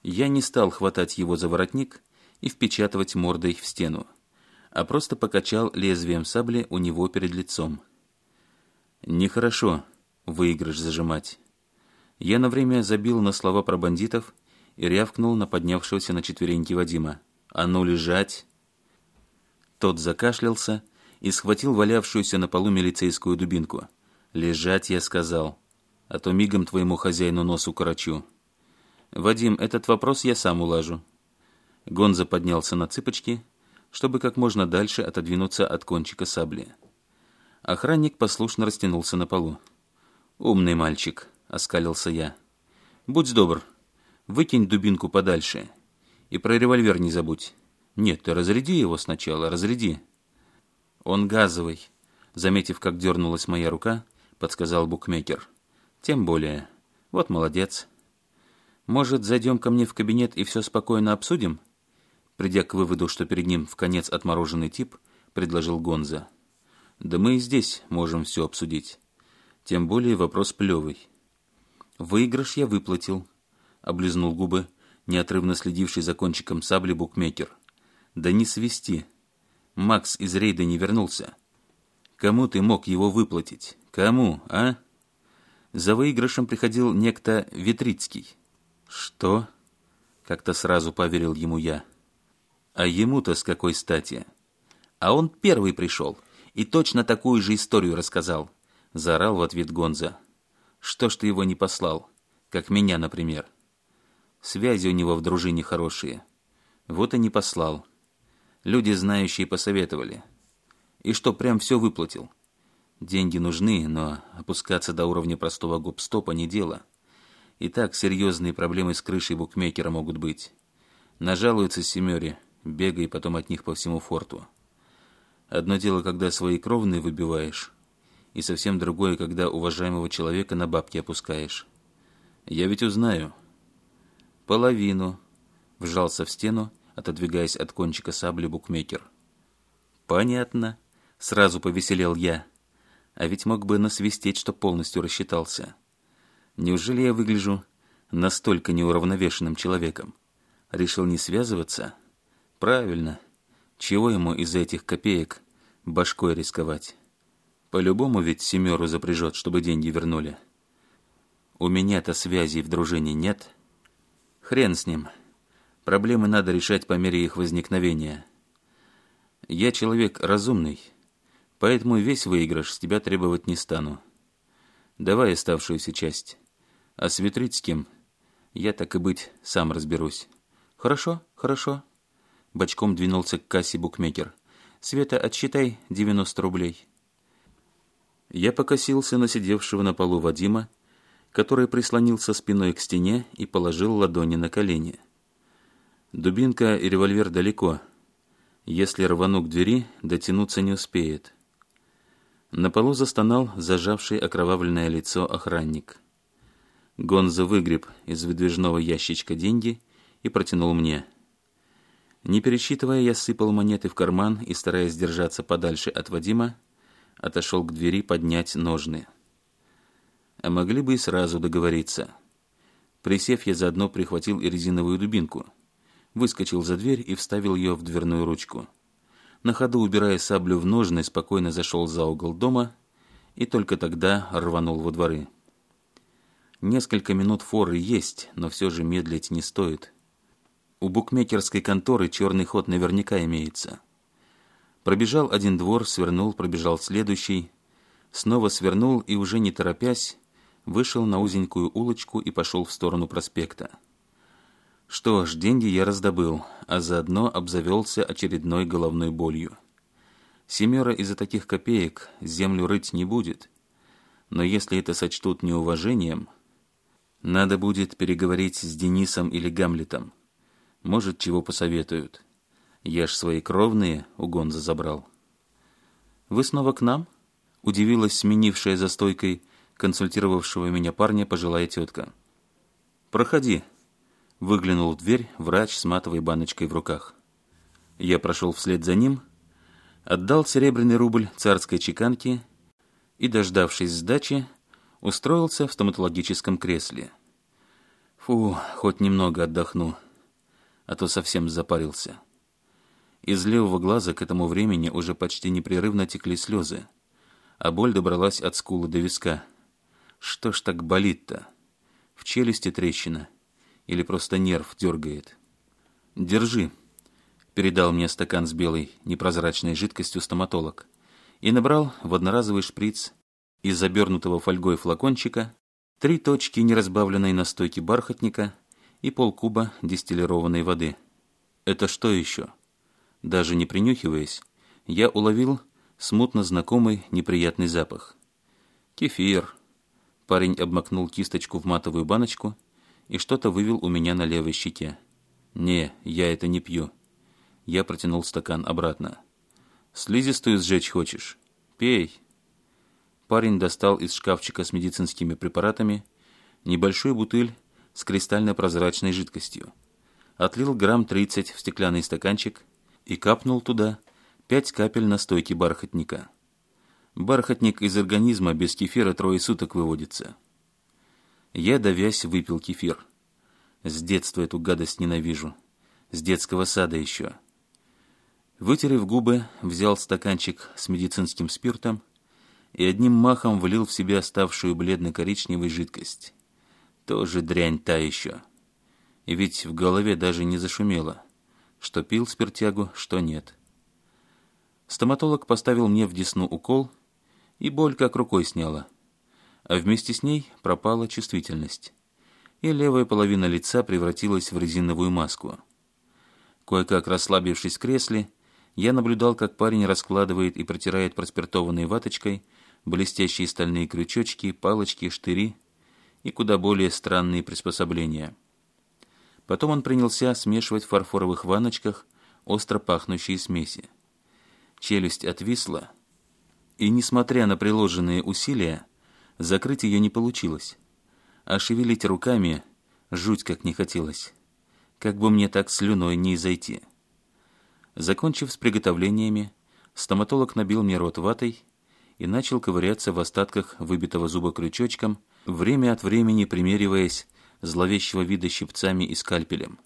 я не стал хватать его за воротник, и впечатывать мордой в стену, а просто покачал лезвием сабли у него перед лицом. «Нехорошо выигрыш зажимать». Я на время забил на слова про бандитов и рявкнул на поднявшегося на четвереньки Вадима. «А ну лежать!» Тот закашлялся и схватил валявшуюся на полу милицейскую дубинку. «Лежать, я сказал, а то мигом твоему хозяину нос укорочу». «Вадим, этот вопрос я сам улажу», Гонза поднялся на цыпочки, чтобы как можно дальше отодвинуться от кончика сабли. Охранник послушно растянулся на полу. «Умный мальчик», — оскалился я. «Будь добр, выкинь дубинку подальше. И про револьвер не забудь. Нет, ты разряди его сначала, разряди». «Он газовый», — заметив, как дернулась моя рука, подсказал букмекер. «Тем более. Вот молодец». «Может, зайдем ко мне в кабинет и все спокойно обсудим?» Придя к выводу, что перед ним в конец отмороженный тип, предложил Гонза. «Да мы и здесь можем все обсудить. Тем более вопрос плевый». «Выигрыш я выплатил», — облизнул губы, неотрывно следивший за кончиком сабли букмекер. «Да не свисти. Макс из рейда не вернулся. Кому ты мог его выплатить? Кому, а?» За выигрышем приходил некто Витрицкий. «Что?» — как-то сразу поверил ему я. А ему-то с какой стати? А он первый пришел и точно такую же историю рассказал. Заорал в ответ Гонза. Что ж ты его не послал? Как меня, например. Связи у него в дружине хорошие. Вот и не послал. Люди, знающие, посоветовали. И что, прям все выплатил? Деньги нужны, но опускаться до уровня простого губстопа не дело. И так серьезные проблемы с крышей букмекера могут быть. Нажалуются семере, бегай потом от них по всему форту. Одно дело, когда свои кровные выбиваешь, и совсем другое, когда уважаемого человека на бабки опускаешь. Я ведь узнаю. Половину. Вжался в стену, отодвигаясь от кончика сабли букмекер. Понятно. Сразу повеселел я. А ведь мог бы насвистеть, что полностью рассчитался. Неужели я выгляжу настолько неуравновешенным человеком? Решил не связываться? — Правильно. Чего ему из этих копеек башкой рисковать? По-любому ведь семеру запряжет, чтобы деньги вернули. У меня-то связей в дружине нет. Хрен с ним. Проблемы надо решать по мере их возникновения. Я человек разумный, поэтому весь выигрыш с тебя требовать не стану. Давай оставшуюся часть. А светрить с кем? Я так и быть сам разберусь. Хорошо, хорошо. Бочком двинулся к кассе букмекер. «Света, отсчитай 90 рублей». Я покосился на сидевшего на полу Вадима, который прислонился спиной к стене и положил ладони на колени. Дубинка и револьвер далеко. Если рвану к двери, дотянуться не успеет. На полу застонал зажавший окровавленное лицо охранник. Гонза выгреб из выдвижного ящичка деньги и протянул мне – не пересчитывая, я сыпал монеты в карман и, стараясь держаться подальше от Вадима, отошел к двери поднять ножны. А могли бы и сразу договориться. Присев, я заодно прихватил и резиновую дубинку. Выскочил за дверь и вставил ее в дверную ручку. На ходу, убирая саблю в ножны, спокойно зашел за угол дома и только тогда рванул во дворы. Несколько минут форы есть, но все же медлить не стоит — у букмекерской конторы черный ход наверняка имеется. Пробежал один двор, свернул, пробежал следующий, снова свернул и уже не торопясь, вышел на узенькую улочку и пошел в сторону проспекта. Что ж, деньги я раздобыл, а заодно обзавелся очередной головной болью. Семера из-за таких копеек землю рыть не будет, но если это сочтут неуважением, надо будет переговорить с Денисом или Гамлетом. Может, чего посоветуют. Я ж свои кровные у Гонза забрал. «Вы снова к нам?» — удивилась сменившая за стойкой консультировавшего меня парня пожилая тетка. «Проходи», — выглянул в дверь врач с матовой баночкой в руках. Я прошел вслед за ним, отдал серебряный рубль царской чеканки и, дождавшись сдачи, устроился в стоматологическом кресле. Фу, хоть немного отдохну а то совсем запарился. Из левого глаза к этому времени уже почти непрерывно текли слезы, а боль добралась от скулы до виска. Что ж так болит-то? В челюсти трещина или просто нерв дергает? «Держи», — передал мне стакан с белой непрозрачной жидкостью стоматолог и набрал в одноразовый шприц из обернутого фольгой флакончика три точки неразбавленной настойки бархатника — и полкуба дистиллированной воды. Это что еще? Даже не принюхиваясь, я уловил смутно знакомый неприятный запах. Кефир. Парень обмакнул кисточку в матовую баночку и что-то вывел у меня на левой щеке. «Не, я это не пью». Я протянул стакан обратно. «Слизистую сжечь хочешь? Пей». Парень достал из шкафчика с медицинскими препаратами небольшую бутыль с кристально-прозрачной жидкостью. Отлил грамм 30 в стеклянный стаканчик и капнул туда 5 капель настойки бархатника. Бархатник из организма без кефира трое суток выводится. Я, давясь, выпил кефир. С детства эту гадость ненавижу. С детского сада еще. Вытерев губы, взял стаканчик с медицинским спиртом и одним махом влил в себя оставшую бледно-коричневой жидкость. Тоже дрянь та еще. И ведь в голове даже не зашумело, что пил спиртягу, что нет. Стоматолог поставил мне в десну укол, и боль как рукой сняла. А вместе с ней пропала чувствительность, и левая половина лица превратилась в резиновую маску. Кое-как расслабившись в кресле, я наблюдал, как парень раскладывает и протирает проспиртованной ваточкой блестящие стальные крючочки, палочки, штыри, и куда более странные приспособления. Потом он принялся смешивать в фарфоровых ваночках остро пахнущие смеси. Челюсть отвисла, и, несмотря на приложенные усилия, закрыть ее не получилось. А шевелить руками жуть как не хотелось. Как бы мне так слюной не изойти. Закончив с приготовлениями, стоматолог набил мне рот ватой и начал ковыряться в остатках выбитого зуба крючочком – время от времени примериваясь зловещего вида щипцами и скальпелем.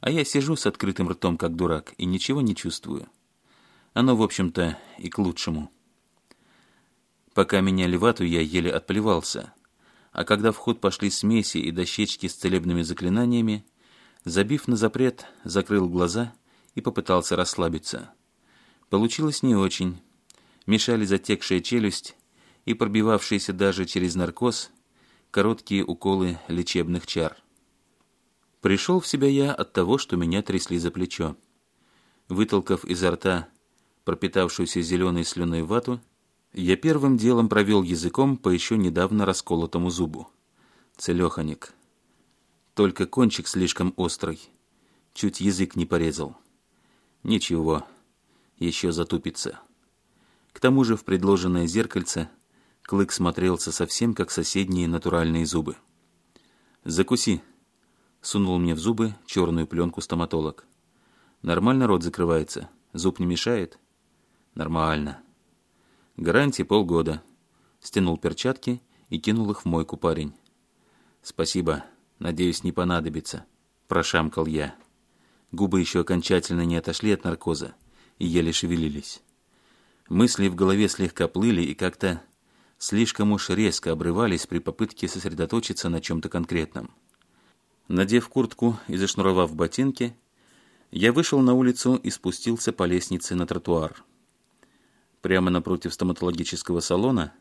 А я сижу с открытым ртом, как дурак, и ничего не чувствую. Оно, в общем-то, и к лучшему. Пока меня левату, я еле отплевался. А когда в ход пошли смеси и дощечки с целебными заклинаниями, забив на запрет, закрыл глаза и попытался расслабиться. Получилось не очень. Мешали затекшая челюсть и пробивавшиеся даже через наркоз короткие уколы лечебных чар. Пришел в себя я от того, что меня трясли за плечо. Вытолкав изо рта пропитавшуюся зеленой слюной вату, я первым делом провел языком по еще недавно расколотому зубу. Целеханик. Только кончик слишком острый. Чуть язык не порезал. Ничего, еще затупится. К тому же в предложенное зеркальце Клык смотрелся совсем как соседние натуральные зубы. «Закуси!» — сунул мне в зубы черную пленку стоматолог. «Нормально рот закрывается? Зуб не мешает?» «Нормально». «Гарантии полгода». Стянул перчатки и кинул их в мойку парень. «Спасибо. Надеюсь, не понадобится», — прошамкал я. Губы еще окончательно не отошли от наркоза и еле шевелились. Мысли в голове слегка плыли и как-то слишком уж резко обрывались при попытке сосредоточиться на чем-то конкретном. Надев куртку и зашнуровав ботинки, я вышел на улицу и спустился по лестнице на тротуар. Прямо напротив стоматологического салона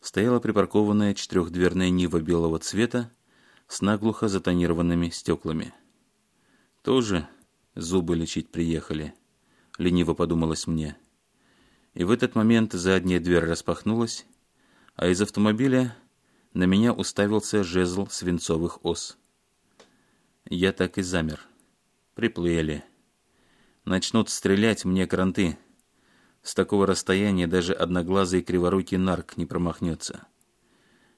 стояла припаркованная четырехдверная Нива белого цвета с наглухо затонированными стеклами. Тоже зубы лечить приехали, лениво подумалось мне. И в этот момент задняя дверь распахнулась, а из автомобиля на меня уставился жезл свинцовых ос. Я так и замер. Приплыли. Начнут стрелять мне кранты. С такого расстояния даже одноглазый криворукий нарк не промахнется.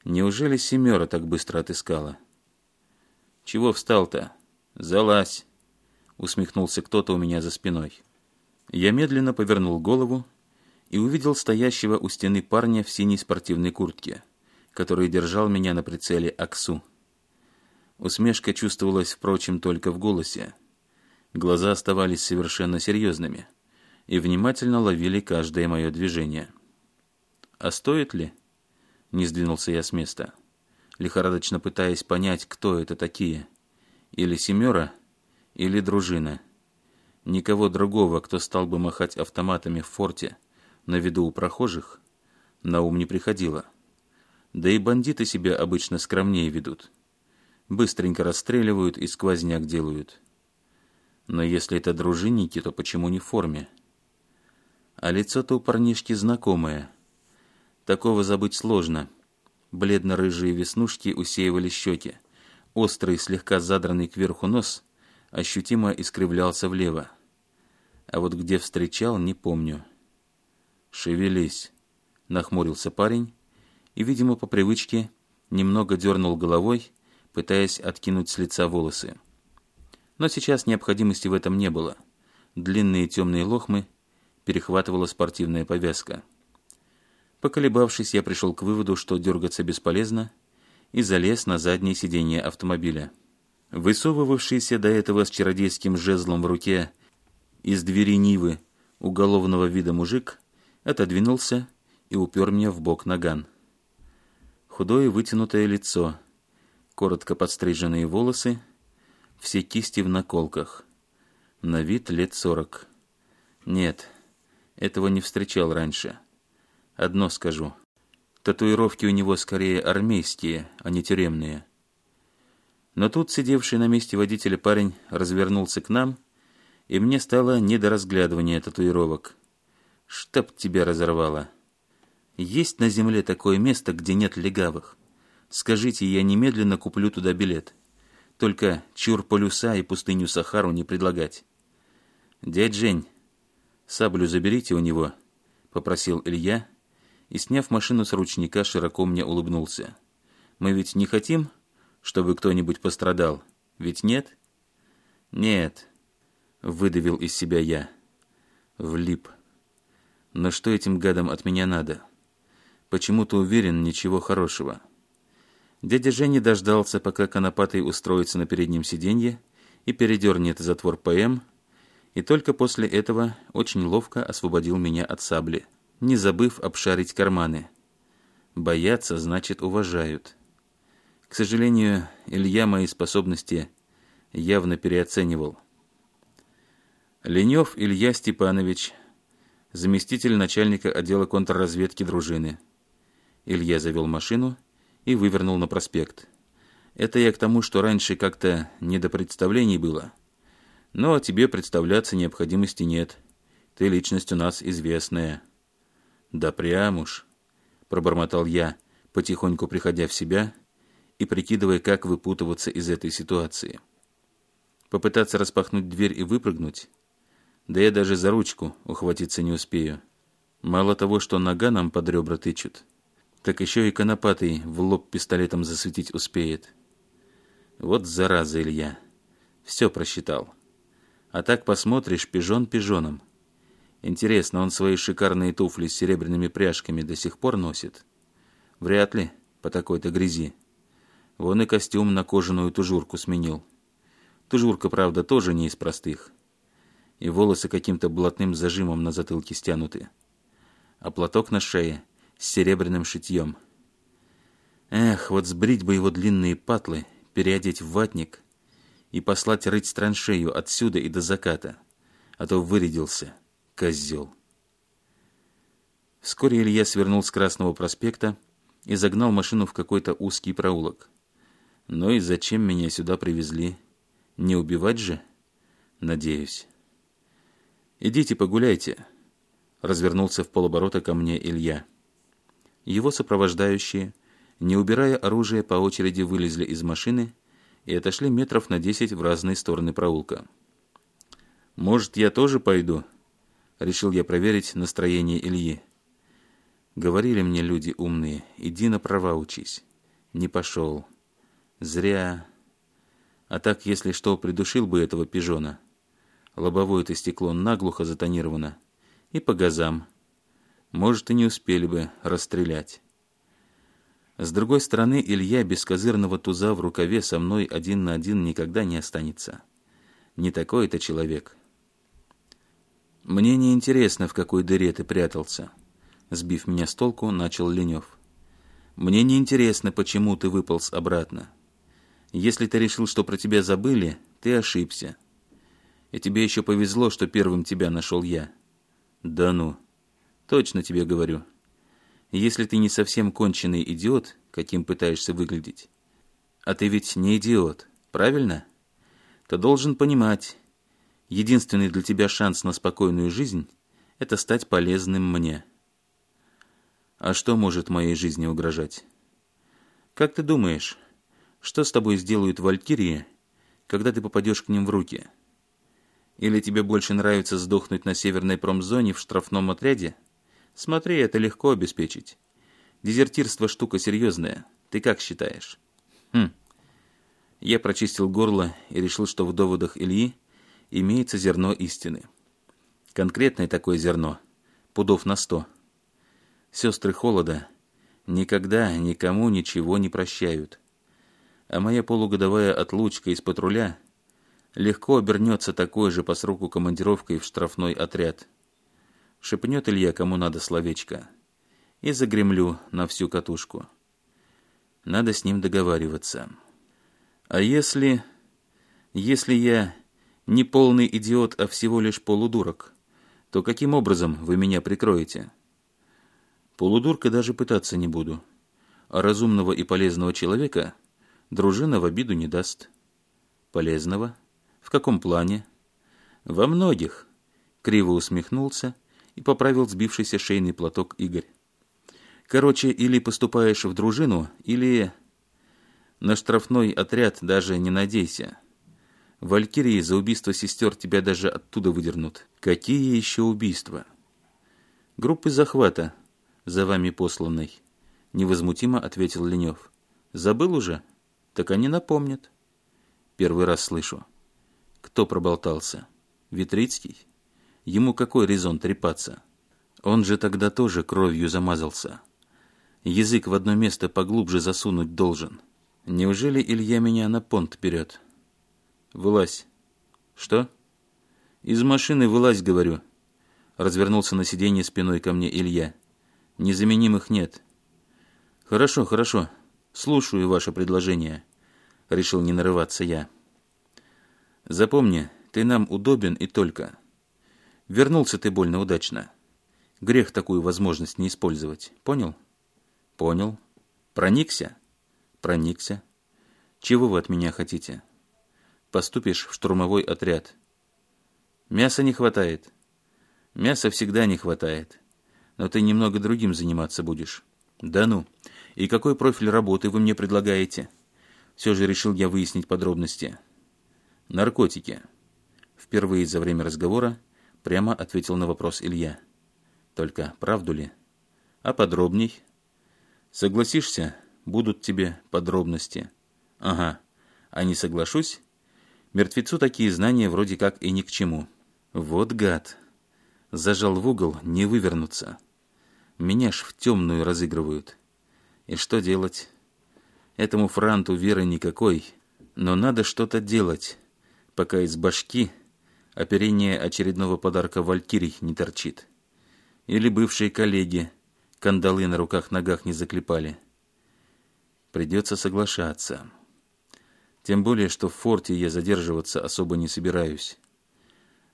Неужели семера так быстро отыскала? «Чего встал-то? Залазь!» — усмехнулся кто-то у меня за спиной. Я медленно повернул голову, и увидел стоящего у стены парня в синей спортивной куртке, который держал меня на прицеле Аксу. Усмешка чувствовалась, впрочем, только в голосе. Глаза оставались совершенно серьезными и внимательно ловили каждое мое движение. «А стоит ли?» — не сдвинулся я с места, лихорадочно пытаясь понять, кто это такие. Или «семера», или «дружина». Никого другого, кто стал бы махать автоматами в форте — на виду у прохожих, на ум не приходило. Да и бандиты себя обычно скромнее ведут. Быстренько расстреливают и сквозняк делают. Но если это дружинники, то почему не в форме? А лицо-то у парнишки знакомое. Такого забыть сложно. Бледно-рыжие веснушки усеивали щеки. Острый, слегка задранный кверху нос ощутимо искривлялся влево. А вот где встречал, не помню. — «Шевелись!» — нахмурился парень и, видимо, по привычке, немного дернул головой, пытаясь откинуть с лица волосы. Но сейчас необходимости в этом не было. Длинные темные лохмы перехватывала спортивная повязка. Поколебавшись, я пришел к выводу, что дергаться бесполезно, и залез на заднее сиденье автомобиля. Высовывавшийся до этого с чародейским жезлом в руке из двери Нивы уголовного вида мужик отодвинулся и упер мне в бок наган. Худое вытянутое лицо, коротко подстриженные волосы, все кисти в наколках. На вид лет сорок. Нет, этого не встречал раньше. Одно скажу. Татуировки у него скорее армейские, а не тюремные. Но тут сидевший на месте водителя парень развернулся к нам, и мне стало не до разглядывания татуировок. Чтоб тебя разорвало. Есть на земле такое место, где нет легавых. Скажите, я немедленно куплю туда билет. Только чур полюса и пустыню Сахару не предлагать. Дядь Жень, саблю заберите у него, попросил Илья и, сняв машину с ручника, широко мне улыбнулся. Мы ведь не хотим, чтобы кто-нибудь пострадал, ведь нет? Нет, выдавил из себя я. Влип. Но что этим гадам от меня надо? Почему-то уверен, ничего хорошего. Дядя Женя дождался, пока конопатый устроится на переднем сиденье и передернет затвор ПМ, и только после этого очень ловко освободил меня от сабли, не забыв обшарить карманы. Боятся, значит, уважают. К сожалению, Илья мои способности явно переоценивал. Ленев Илья Степанович заместитель начальника отдела контрразведки дружины. Илья завел машину и вывернул на проспект. Это я к тому, что раньше как-то не до представлений было. Но тебе представляться необходимости нет. Ты личность у нас известная. Да прям уж, пробормотал я, потихоньку приходя в себя и прикидывая, как выпутываться из этой ситуации. Попытаться распахнуть дверь и выпрыгнуть да я даже за ручку ухватиться не успею. Мало того, что нога нам под ребра тычет, так еще и конопатый в лоб пистолетом засветить успеет. Вот зараза, Илья. Все просчитал. А так посмотришь, пижон пижоном. Интересно, он свои шикарные туфли с серебряными пряжками до сих пор носит? Вряд ли, по такой-то грязи. Вон и костюм на кожаную тужурку сменил. Тужурка, правда, тоже не из простых и волосы каким-то блатным зажимом на затылке стянуты. А платок на шее с серебряным шитьем. Эх, вот сбрить бы его длинные патлы, переодеть в ватник и послать рыть траншею отсюда и до заката, а то вырядился, козел. Вскоре Илья свернул с Красного проспекта и загнал машину в какой-то узкий проулок. «Ну и зачем меня сюда привезли? Не убивать же?» «Надеюсь». «Идите погуляйте», — развернулся в полоборота ко мне Илья. Его сопровождающие, не убирая оружие, по очереди вылезли из машины и отошли метров на десять в разные стороны проулка. «Может, я тоже пойду?» — решил я проверить настроение Ильи. Говорили мне люди умные, иди на права учись. Не пошел. Зря. А так, если что, придушил бы этого пижона лобовое это стекло наглухо затонировано, и по газам. Может, и не успели бы расстрелять. С другой стороны, Илья без козырного туза в рукаве со мной один на один никогда не останется. Не такой это человек. «Мне не интересно, в какой дыре ты прятался», — сбив меня с толку, начал Ленев. «Мне не интересно, почему ты выполз обратно. Если ты решил, что про тебя забыли, ты ошибся. И тебе еще повезло, что первым тебя нашел я». «Да ну. Точно тебе говорю. Если ты не совсем конченый идиот, каким пытаешься выглядеть, а ты ведь не идиот, правильно? Ты должен понимать, единственный для тебя шанс на спокойную жизнь — это стать полезным мне». «А что может моей жизни угрожать?» «Как ты думаешь, что с тобой сделают валькирии, когда ты попадешь к ним в руки?» Или тебе больше нравится сдохнуть на северной промзоне в штрафном отряде? Смотри, это легко обеспечить. Дезертирство штука серьезная. Ты как считаешь? Хм. Я прочистил горло и решил, что в доводах Ильи имеется зерно истины. Конкретное такое зерно. Пудов на сто. Сестры холода никогда никому ничего не прощают. А моя полугодовая отлучка из патруля — легко обернется такой же по сроку командировкой в штрафной отряд. Шепнет Илья кому надо словечко. И загремлю на всю катушку. Надо с ним договариваться. А если... Если я не полный идиот, а всего лишь полудурок, то каким образом вы меня прикроете? Полудурка даже пытаться не буду. А разумного и полезного человека дружина в обиду не даст. Полезного – «В каком плане?» «Во многих», — криво усмехнулся и поправил сбившийся шейный платок Игорь. «Короче, или поступаешь в дружину, или...» «На штрафной отряд даже не надейся. Валькирии за убийство сестер тебя даже оттуда выдернут. Какие еще убийства?» «Группы захвата, за вами посланной», — невозмутимо ответил Ленев. «Забыл уже? Так они напомнят». «Первый раз слышу». Кто проболтался? Витрицкий? Ему какой резон трепаться? Он же тогда тоже кровью замазался. Язык в одно место поглубже засунуть должен. Неужели Илья меня на понт берет? Вылазь. Что? Из машины вылазь, говорю. Развернулся на сиденье спиной ко мне Илья. Незаменимых нет. Хорошо, хорошо. Слушаю ваше предложение. Решил не нарываться я. Запомни, ты нам удобен и только. Вернулся ты больно удачно. Грех такую возможность не использовать. Понял? Понял. Проникся? Проникся. Чего вы от меня хотите? Поступишь в штурмовой отряд. Мяса не хватает. Мяса всегда не хватает. Но ты немного другим заниматься будешь. Да ну. И какой профиль работы вы мне предлагаете? Все же решил я выяснить подробности. «Наркотики». Впервые за время разговора прямо ответил на вопрос Илья. «Только правду ли? А подробней?» «Согласишься, будут тебе подробности». «Ага. А не соглашусь?» Мертвецу такие знания вроде как и ни к чему. «Вот гад!» Зажал в угол, не вывернуться. Меня ж в темную разыгрывают. И что делать? Этому франту веры никакой, но надо что-то делать пока из башки оперение очередного подарка валькирий не торчит. Или бывшие коллеги кандалы на руках-ногах не заклепали. Придется соглашаться. Тем более, что в форте я задерживаться особо не собираюсь.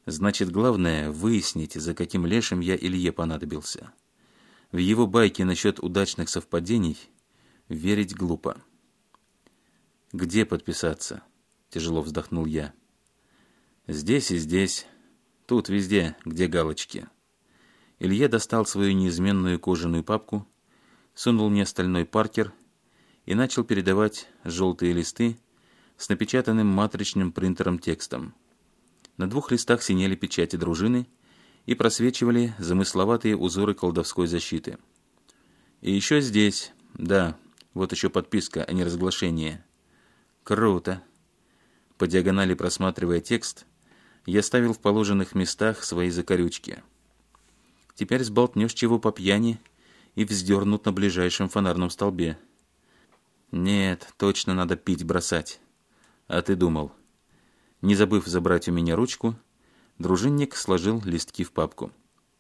Значит, главное выяснить, за каким лешим я Илье понадобился. В его байке насчет удачных совпадений верить глупо. «Где подписаться?» – тяжело вздохнул я. Здесь и здесь, тут везде, где галочки. Илья достал свою неизменную кожаную папку, сунул мне стальной паркер и начал передавать желтые листы с напечатанным матричным принтером текстом. На двух листах синели печати дружины и просвечивали замысловатые узоры колдовской защиты. И еще здесь, да, вот еще подписка, а не разглашение. Круто. По диагонали просматривая текст, я ставил в положенных местах свои закорючки. Теперь сболтнешь чего по пьяни и вздернут на ближайшем фонарном столбе. Нет, точно надо пить бросать. А ты думал. Не забыв забрать у меня ручку, дружинник сложил листки в папку.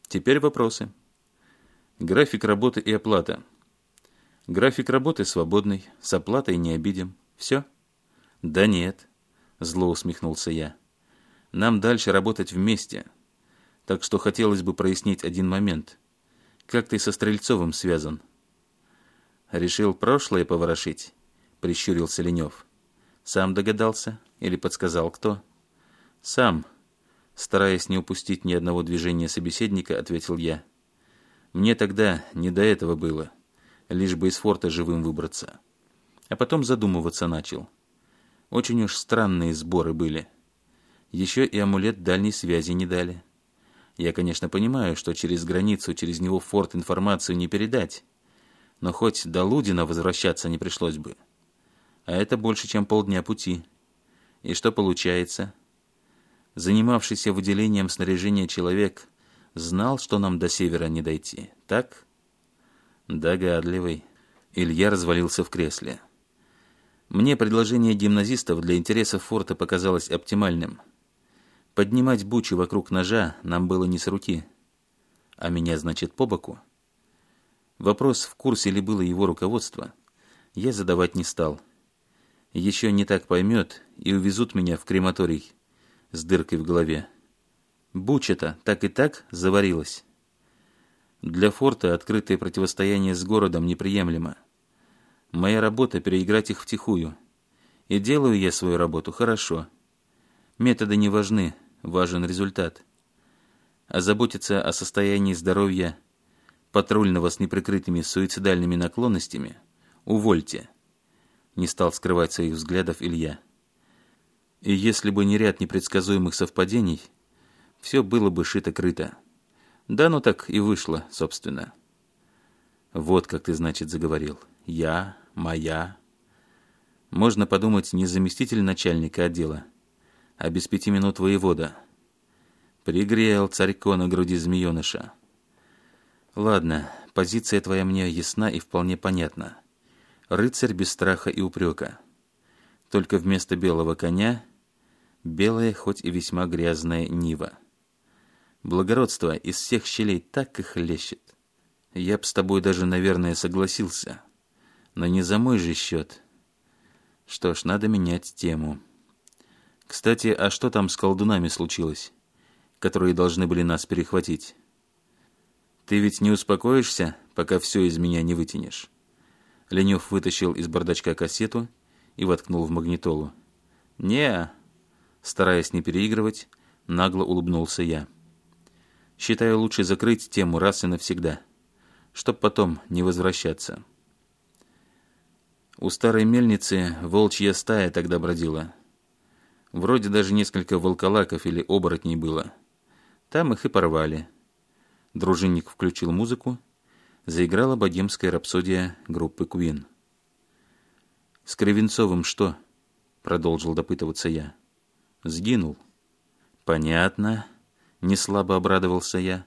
Теперь вопросы. График работы и оплата. График работы свободный, с оплатой не обидим. Все? Да нет, зло усмехнулся я. Нам дальше работать вместе. Так что хотелось бы прояснить один момент. Как ты со Стрельцовым связан?» «Решил прошлое поворошить?» — прищурился Ленев. «Сам догадался? Или подсказал кто?» «Сам», — стараясь не упустить ни одного движения собеседника, ответил я. «Мне тогда не до этого было, лишь бы из форта живым выбраться». А потом задумываться начал. Очень уж странные сборы были. Еще и амулет дальней связи не дали. Я, конечно, понимаю, что через границу, через него форт информацию не передать. Но хоть до Лудина возвращаться не пришлось бы. А это больше, чем полдня пути. И что получается? Занимавшийся выделением снаряжения человек знал, что нам до севера не дойти, так? Догадливый. Илья развалился в кресле. Мне предложение гимназистов для интересов форта показалось оптимальным – Поднимать бучу вокруг ножа нам было не с руки. А меня, значит, по боку. Вопрос, в курсе ли было его руководство, я задавать не стал. Еще не так поймет и увезут меня в крематорий с дыркой в голове. Буча-то так и так заварилась. Для форта открытое противостояние с городом неприемлемо. Моя работа — переиграть их втихую. И делаю я свою работу хорошо. Методы не важны, важен результат. А заботиться о состоянии здоровья патрульного с неприкрытыми суицидальными наклонностями увольте. Не стал скрывать своих взглядов Илья. И если бы не ряд непредсказуемых совпадений, все было бы шито-крыто. Да, ну так и вышло, собственно. Вот как ты, значит, заговорил. Я, моя. Можно подумать, не заместитель начальника отдела, а без пяти минут воевода. Пригрел царько на груди змееныша. Ладно, позиция твоя мне ясна и вполне понятна. Рыцарь без страха и упрека. Только вместо белого коня белая, хоть и весьма грязная нива. Благородство из всех щелей так и хлещет. Я б с тобой даже, наверное, согласился. Но не за мой же счет. Что ж, надо менять тему. Кстати, а что там с колдунами случилось, которые должны были нас перехватить? Ты ведь не успокоишься, пока все из меня не вытянешь. Ленев вытащил из бардачка кассету и воткнул в магнитолу. не стараясь не переигрывать, нагло улыбнулся я. Считаю, лучше закрыть тему раз и навсегда, чтоб потом не возвращаться. У старой мельницы волчья стая тогда бродила — Вроде даже несколько волколаков или оборотней было. Там их и порвали. Дружинник включил музыку. Заиграла богемская рапсодия группы Queen. «С Кривенцовым что?» — продолжил допытываться я. «Сгинул». «Понятно». Не слабо обрадовался я.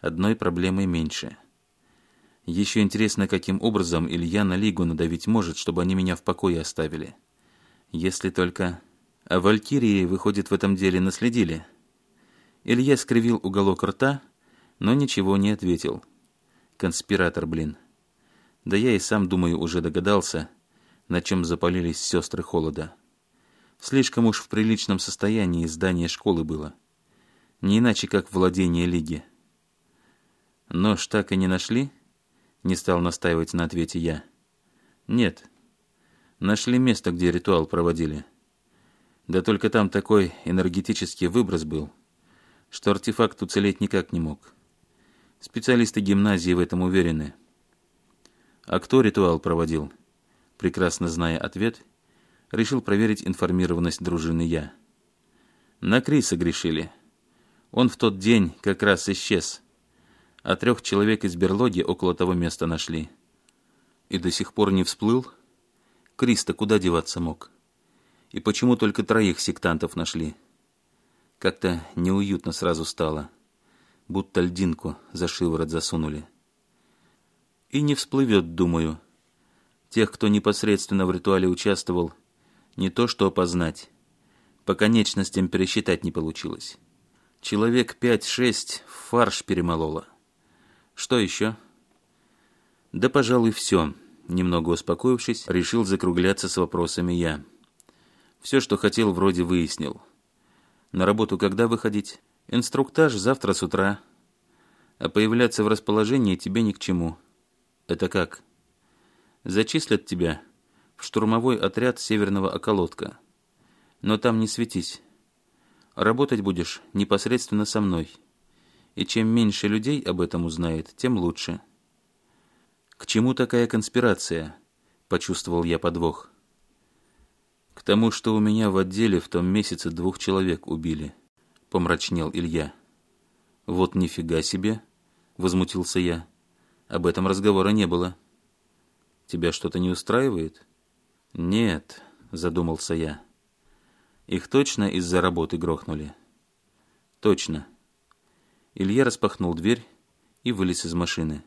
Одной проблемой меньше. Еще интересно, каким образом Илья на Лигу надавить может, чтобы они меня в покое оставили. Если только... А валькирии, выходит, в этом деле наследили. Илья скривил уголок рта, но ничего не ответил. Конспиратор, блин. Да я и сам, думаю, уже догадался, на чем запалились сестры холода. Слишком уж в приличном состоянии здание школы было. Не иначе, как владение лиги. «Нож так и не нашли?» — не стал настаивать на ответе я. «Нет. Нашли место, где ритуал проводили». Да только там такой энергетический выброс был, что артефакт уцелеть никак не мог. Специалисты гимназии в этом уверены. А кто ритуал проводил? Прекрасно зная ответ, решил проверить информированность дружины я. На Криса грешили. Он в тот день как раз исчез. А трех человек из берлоги около того места нашли. И до сих пор не всплыл? Крис-то куда деваться мог?» И почему только троих сектантов нашли? Как-то неуютно сразу стало. Будто льдинку за шиворот засунули. И не всплывет, думаю. Тех, кто непосредственно в ритуале участвовал, не то что опознать. По конечностям пересчитать не получилось. Человек пять-шесть фарш перемололо. Что еще? Да, пожалуй, все. Немного успокоившись, решил закругляться с вопросами я. Все, что хотел, вроде выяснил. На работу когда выходить? Инструктаж завтра с утра. А появляться в расположении тебе ни к чему. Это как? Зачислят тебя в штурмовой отряд северного околотка. Но там не светись. Работать будешь непосредственно со мной. И чем меньше людей об этом узнает, тем лучше. К чему такая конспирация? Почувствовал я подвох. К тому, что у меня в отделе в том месяце двух человек убили, помрачнел Илья. Вот нифига себе, возмутился я. Об этом разговора не было. Тебя что-то не устраивает? Нет, задумался я. Их точно из-за работы грохнули. Точно. Илья распахнул дверь и вылез из машины.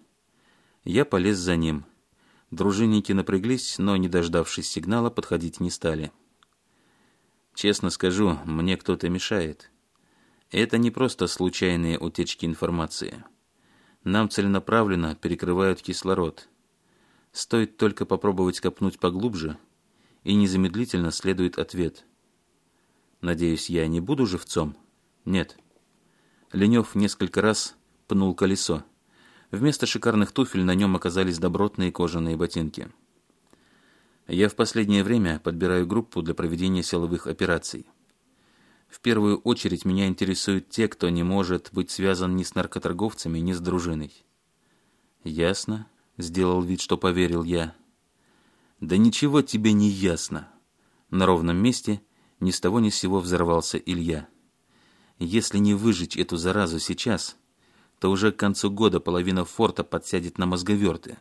Я полез за ним. Дружинники напряглись, но, не дождавшись сигнала, подходить не стали. Честно скажу, мне кто-то мешает. Это не просто случайные утечки информации. Нам целенаправленно перекрывают кислород. Стоит только попробовать копнуть поглубже, и незамедлительно следует ответ. Надеюсь, я не буду живцом? Нет. Ленев несколько раз пнул колесо. Вместо шикарных туфель на нем оказались добротные кожаные ботинки. Я в последнее время подбираю группу для проведения силовых операций. В первую очередь меня интересуют те, кто не может быть связан ни с наркоторговцами, ни с дружиной. Ясно, сделал вид, что поверил я. Да ничего тебе не ясно. На ровном месте ни с того ни с сего взорвался Илья. Если не выжить эту заразу сейчас, то уже к концу года половина форта подсядет на мозговерты,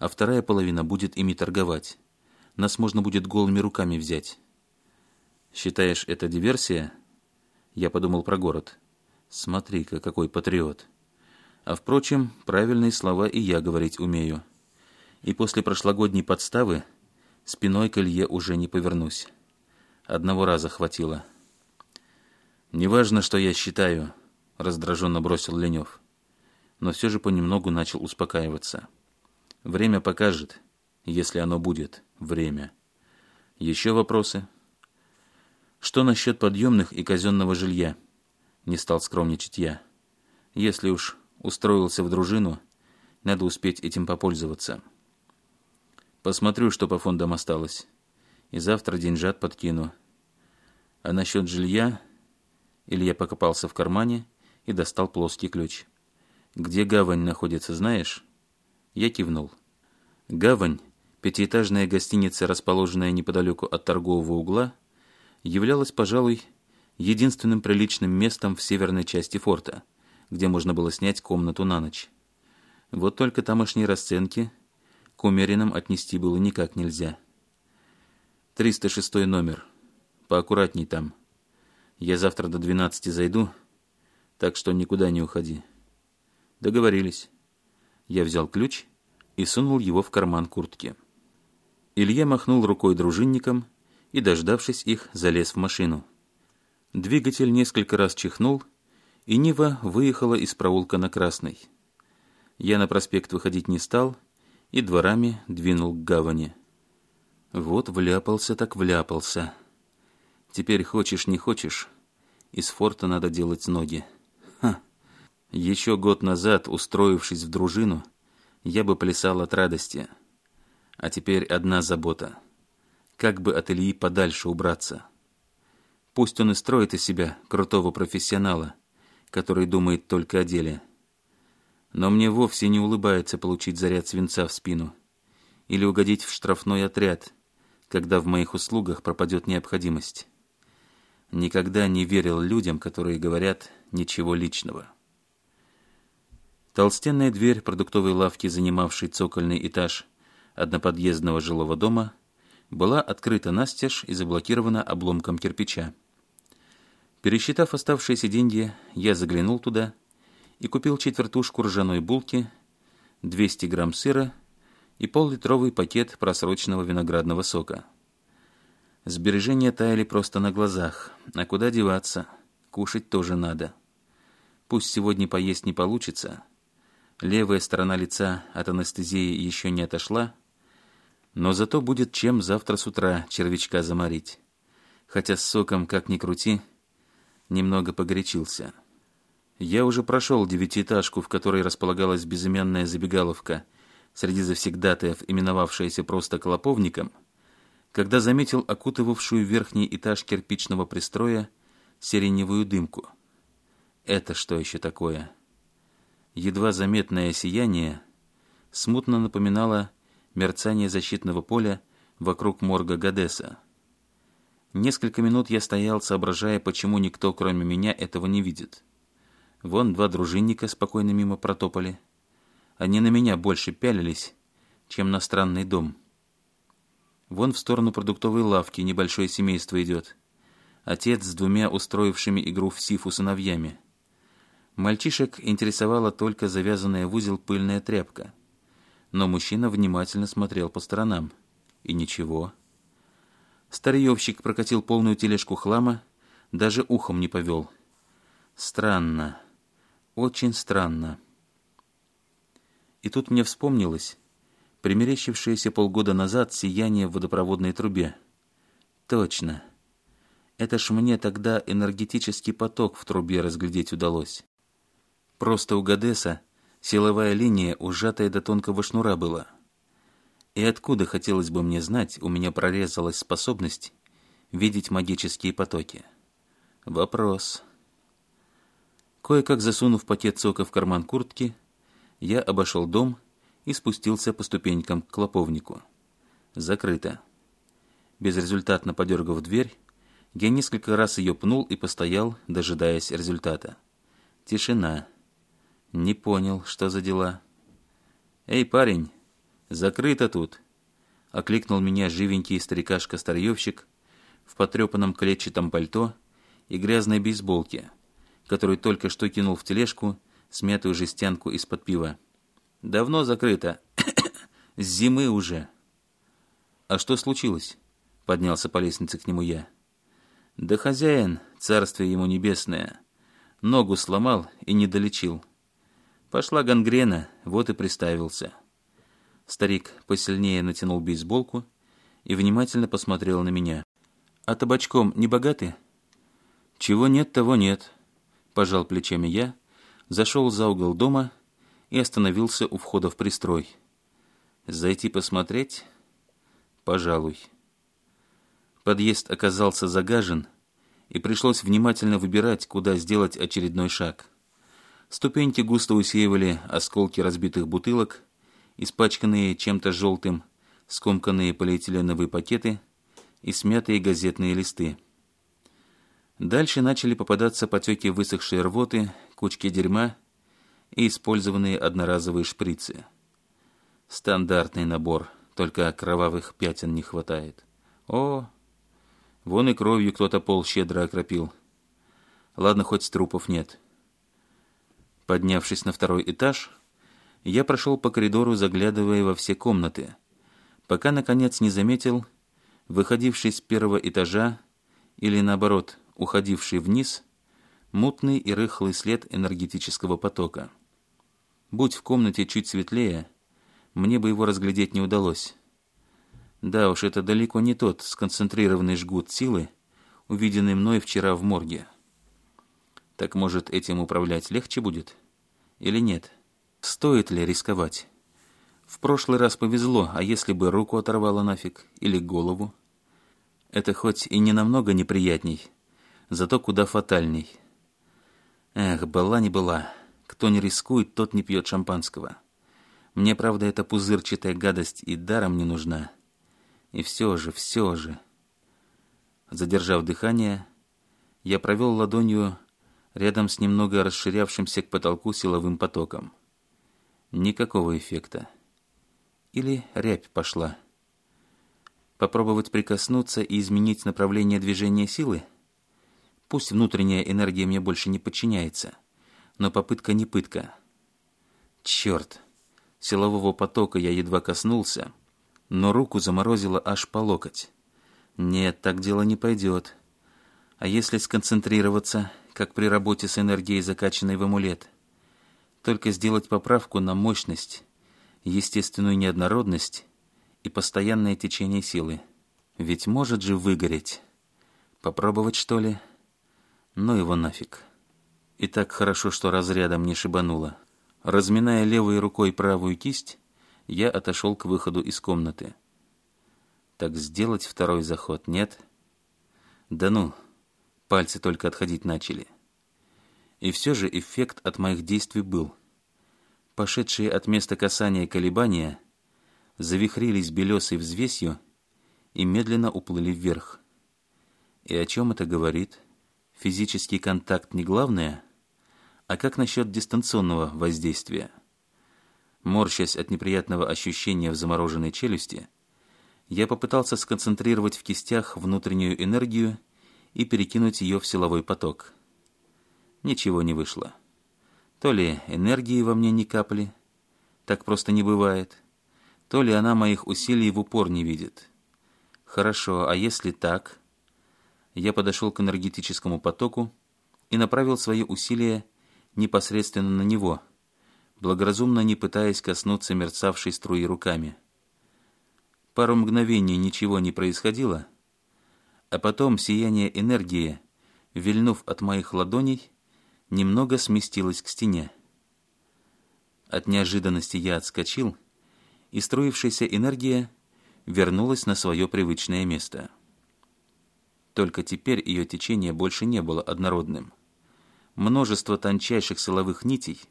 а вторая половина будет ими торговать. Нас можно будет голыми руками взять. Считаешь, это диверсия? Я подумал про город. Смотри-ка, какой патриот. А впрочем, правильные слова и я говорить умею. И после прошлогодней подставы спиной к Илье уже не повернусь. Одного раза хватило. «Неважно, что я считаю», — раздраженно бросил Ленев. Но все же понемногу начал успокаиваться. «Время покажет» если оно будет, время. Еще вопросы? Что насчет подъемных и казенного жилья? Не стал скромничать я. Если уж устроился в дружину, надо успеть этим попользоваться. Посмотрю, что по фондам осталось. И завтра деньжат подкину. А насчет жилья... Илья покопался в кармане и достал плоский ключ. «Где гавань находится, знаешь?» Я кивнул. «Гавань Пятиэтажная гостиница, расположенная неподалеку от торгового угла, являлась, пожалуй, единственным приличным местом в северной части форта, где можно было снять комнату на ночь. Вот только тамошние расценки к умеренным отнести было никак нельзя. 306 номер. Поаккуратней там. Я завтра до 12 зайду, так что никуда не уходи. Договорились. Я взял ключ и сунул его в карман куртки. Илья махнул рукой дружинникам и, дождавшись их, залез в машину. Двигатель несколько раз чихнул, и Нива выехала из проулка на Красный. Я на проспект выходить не стал и дворами двинул к гавани. Вот вляпался так вляпался. Теперь хочешь не хочешь, из форта надо делать ноги. Ха! Еще год назад, устроившись в дружину, я бы плясал от радости — а теперь одна забота. Как бы от Ильи подальше убраться? Пусть он и строит из себя крутого профессионала, который думает только о деле. Но мне вовсе не улыбается получить заряд свинца в спину или угодить в штрафной отряд, когда в моих услугах пропадет необходимость. Никогда не верил людям, которые говорят ничего личного. Толстенная дверь продуктовой лавки, занимавшей цокольный этаж, одноподъездного жилого дома была открыта настежь и заблокирована обломком кирпича. Пересчитав оставшиеся деньги, я заглянул туда и купил четвертушку ржаной булки, 200 грамм сыра и поллитровый пакет просроченного виноградного сока. Сбережения таяли просто на глазах, а куда деваться, кушать тоже надо. Пусть сегодня поесть не получится, левая сторона лица от анестезии еще не отошла, но зато будет чем завтра с утра червячка заморить. Хотя с соком, как ни крути, немного погорячился. Я уже прошел девятиэтажку, в которой располагалась безымянная забегаловка, среди завсегдатаев, именовавшаяся просто клоповником, когда заметил окутывавшую верхний этаж кирпичного пристроя сиреневую дымку. Это что еще такое? Едва заметное сияние смутно напоминало мерцание защитного поля вокруг морга Гадеса. Несколько минут я стоял, соображая, почему никто, кроме меня, этого не видит. Вон два дружинника спокойно мимо протопали. Они на меня больше пялились, чем на странный дом. Вон в сторону продуктовой лавки небольшое семейство идет. Отец с двумя устроившими игру в сифу сыновьями. Мальчишек интересовала только завязанная в узел пыльная тряпка — но мужчина внимательно смотрел по сторонам. И ничего. Старьевщик прокатил полную тележку хлама, даже ухом не повел. Странно. Очень странно. И тут мне вспомнилось примерещившееся полгода назад сияние в водопроводной трубе. Точно. Это ж мне тогда энергетический поток в трубе разглядеть удалось. Просто у Гадеса Силовая линия, ужатая до тонкого шнура была. И откуда, хотелось бы мне знать, у меня прорезалась способность видеть магические потоки? Вопрос. Кое-как засунув пакет сока в карман куртки, я обошел дом и спустился по ступенькам к клоповнику. Закрыто. Безрезультатно подергав дверь, я несколько раз ее пнул и постоял, дожидаясь результата. Тишина. Не понял, что за дела. «Эй, парень, закрыто тут!» Окликнул меня живенький старикашка-старьевщик в потрепанном клетчатом пальто и грязной бейсболке, который только что кинул в тележку смятую жестянку из-под пива. «Давно закрыто. С зимы уже». «А что случилось?» — поднялся по лестнице к нему я. «Да хозяин, царствие ему небесное, ногу сломал и не долечил». Пошла гангрена, вот и приставился. Старик посильнее натянул бейсболку и внимательно посмотрел на меня. «А табачком не богаты?» «Чего нет, того нет», – пожал плечами я, зашел за угол дома и остановился у входа в пристрой. «Зайти посмотреть?» «Пожалуй». Подъезд оказался загажен, и пришлось внимательно выбирать, куда сделать очередной шаг – Ступеньки густо усеивали осколки разбитых бутылок, испачканные чем-то желтым, скомканные полиэтиленовые пакеты и смятые газетные листы. Дальше начали попадаться потеки высохшей рвоты, кучки дерьма и использованные одноразовые шприцы. Стандартный набор, только кровавых пятен не хватает. О, вон и кровью кто-то пол щедро окропил. Ладно, хоть трупов нет. — Поднявшись на второй этаж, я прошел по коридору, заглядывая во все комнаты, пока, наконец, не заметил, выходивший с первого этажа, или наоборот, уходивший вниз, мутный и рыхлый след энергетического потока. Будь в комнате чуть светлее, мне бы его разглядеть не удалось. Да уж, это далеко не тот сконцентрированный жгут силы, увиденный мной вчера в морге. Так может, этим управлять легче будет? Или нет? Стоит ли рисковать? В прошлый раз повезло, а если бы руку оторвало нафиг? Или голову? Это хоть и не намного неприятней, зато куда фатальней. Эх, была не была. Кто не рискует, тот не пьет шампанского. Мне, правда, эта пузырчатая гадость и даром не нужна. И все же, все же... Задержав дыхание, я провел ладонью Рядом с немного расширявшимся к потолку силовым потоком. Никакого эффекта. Или рябь пошла. Попробовать прикоснуться и изменить направление движения силы? Пусть внутренняя энергия мне больше не подчиняется, но попытка не пытка. Черт! Силового потока я едва коснулся, но руку заморозило аж по локоть. Нет, так дело не пойдет. А если сконцентрироваться как при работе с энергией, закачанной в амулет. Только сделать поправку на мощность, естественную неоднородность и постоянное течение силы. Ведь может же выгореть. Попробовать, что ли? Ну его нафиг. И так хорошо, что разрядом не шибануло. Разминая левой рукой правую кисть, я отошел к выходу из комнаты. Так сделать второй заход, нет? Да ну, Пальцы только отходить начали. И все же эффект от моих действий был. Пошедшие от места касания колебания завихрились белесой взвесью и медленно уплыли вверх. И о чем это говорит? Физический контакт не главное, а как насчет дистанционного воздействия? Морщась от неприятного ощущения в замороженной челюсти, я попытался сконцентрировать в кистях внутреннюю энергию и перекинуть ее в силовой поток. Ничего не вышло. То ли энергии во мне ни капли, так просто не бывает, то ли она моих усилий в упор не видит. Хорошо, а если так? Я подошел к энергетическому потоку и направил свои усилия непосредственно на него, благоразумно не пытаясь коснуться мерцавшей струи руками. Пару мгновений ничего не происходило — а потом сияние энергии, вильнув от моих ладоней, немного сместилось к стене. От неожиданности я отскочил, и струившаяся энергия вернулась на свое привычное место. Только теперь ее течение больше не было однородным. Множество тончайших силовых нитей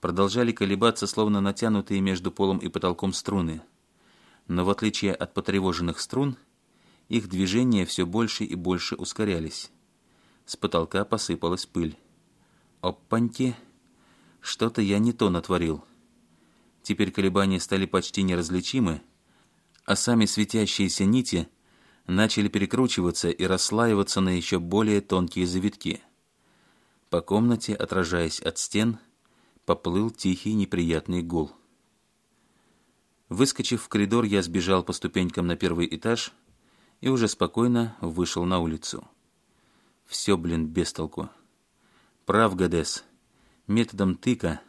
продолжали колебаться, словно натянутые между полом и потолком струны. Но в отличие от потревоженных струн – их движения все больше и больше ускорялись. С потолка посыпалась пыль. «Опаньки! Что-то я не то натворил!» Теперь колебания стали почти неразличимы, а сами светящиеся нити начали перекручиваться и расслаиваться на еще более тонкие завитки. По комнате, отражаясь от стен, поплыл тихий неприятный гул. Выскочив в коридор, я сбежал по ступенькам на первый этаж и уже спокойно вышел на улицу. Все, блин, без толку. Прав Гадес. Методом тыка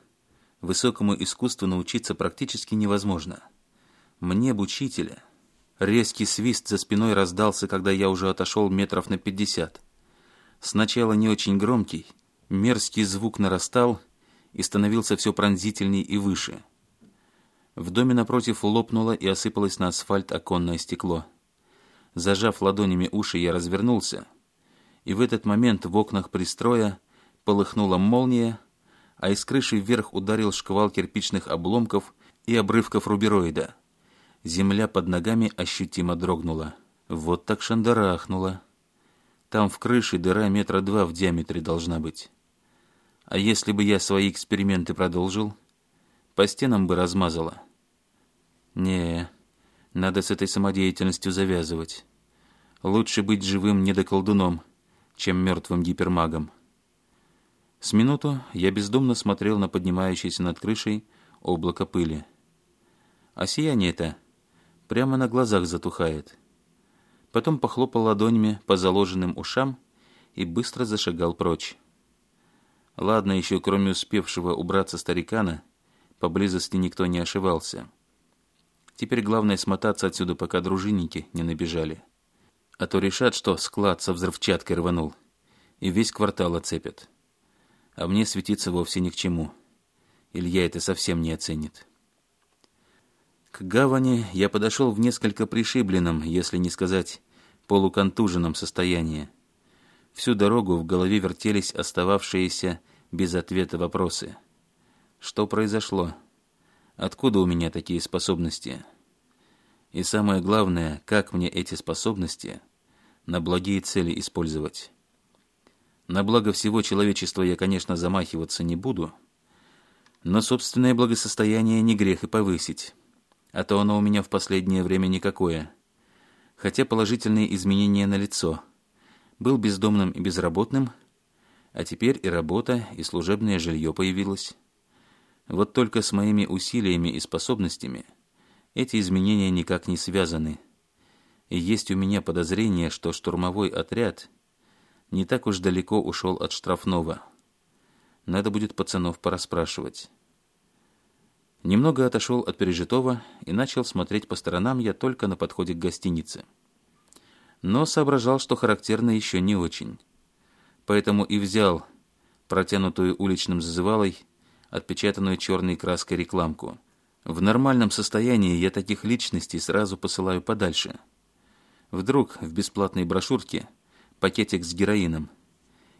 высокому искусству научиться практически невозможно. Мне б учителя. Резкий свист за спиной раздался, когда я уже отошел метров на пятьдесят. Сначала не очень громкий, мерзкий звук нарастал и становился все пронзительней и выше. В доме напротив лопнуло и осыпалось на асфальт оконное стекло. Зажав ладонями уши, я развернулся. И в этот момент в окнах пристроя полыхнула молния, а из крыши вверх ударил шквал кирпичных обломков и обрывков рубероида. Земля под ногами ощутимо дрогнула. Вот так шандарахнула. Там в крыше дыра метра два в диаметре должна быть. А если бы я свои эксперименты продолжил, по стенам бы размазала. Не, надо с этой самодеятельностью завязывать. Лучше быть живым недоколдуном, чем мертвым гипермагом. С минуту я бездумно смотрел на поднимающееся над крышей облако пыли. А сияние-то прямо на глазах затухает. Потом похлопал ладонями по заложенным ушам и быстро зашагал прочь. Ладно, еще кроме успевшего убраться старикана, поблизости никто не ошивался. Теперь главное смотаться отсюда, пока дружинники не набежали. А то решат, что склад со взрывчаткой рванул. И весь квартал оцепят. А мне светиться вовсе ни к чему. Илья это совсем не оценит. К гавани я подошел в несколько пришибленном, если не сказать, полуконтуженном состоянии. Всю дорогу в голове вертелись остававшиеся без ответа вопросы. Что произошло? Откуда у меня такие способности? И самое главное, как мне эти способности на благие цели использовать? На благо всего человечества я, конечно, замахиваться не буду, но собственное благосостояние не грех и повысить, а то оно у меня в последнее время никакое. Хотя положительные изменения налицо. Был бездомным и безработным, а теперь и работа, и служебное жилье появилось. Вот только с моими усилиями и способностями эти изменения никак не связаны. И есть у меня подозрение, что штурмовой отряд не так уж далеко ушел от штрафного. Надо будет пацанов порасспрашивать. Немного отошел от пережитого и начал смотреть по сторонам я только на подходе к гостинице. Но соображал, что характерно еще не очень. Поэтому и взял протянутую уличным зазывалой отпечатанную черной краской рекламку. В нормальном состоянии я таких личностей сразу посылаю подальше. Вдруг в бесплатной брошюрке пакетик с героином.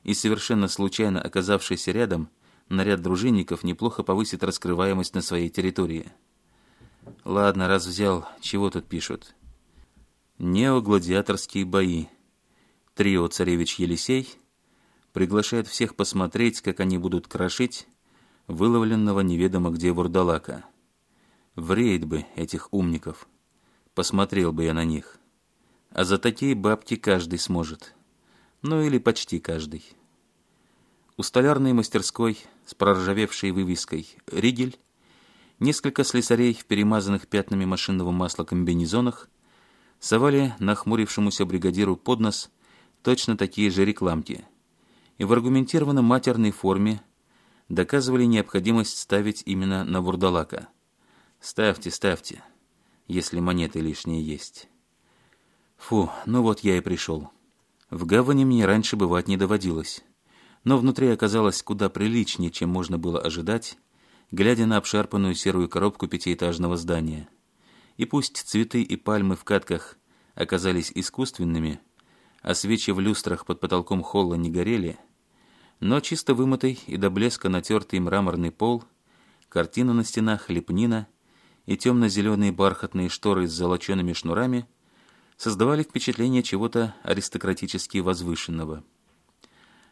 И совершенно случайно оказавшийся рядом, наряд дружинников неплохо повысит раскрываемость на своей территории. Ладно, раз взял, чего тут пишут? Неогладиаторские бои. Трио «Царевич Елисей» приглашает всех посмотреть, как они будут крошить выловленного неведомо где вурдалака. В рейд бы этих умников. Посмотрел бы я на них. А за такие бабки каждый сможет. Ну или почти каждый. У столярной мастерской с проржавевшей вывеской «Ригель» несколько слесарей в перемазанных пятнами машинного масла комбинезонах совали нахмурившемуся бригадиру под нос точно такие же рекламки. И в аргументированно матерной форме – доказывали необходимость ставить именно на бурдалака. «Ставьте, ставьте, если монеты лишние есть». Фу, ну вот я и пришел. В гавани мне раньше бывать не доводилось. Но внутри оказалось куда приличнее, чем можно было ожидать, глядя на обшарпанную серую коробку пятиэтажного здания. И пусть цветы и пальмы в катках оказались искусственными, а свечи в люстрах под потолком холла не горели – но чисто вымытый и до блеска натертый мраморный пол, картина на стенах, лепнина и темно-зеленые бархатные шторы с золочеными шнурами создавали впечатление чего-то аристократически возвышенного.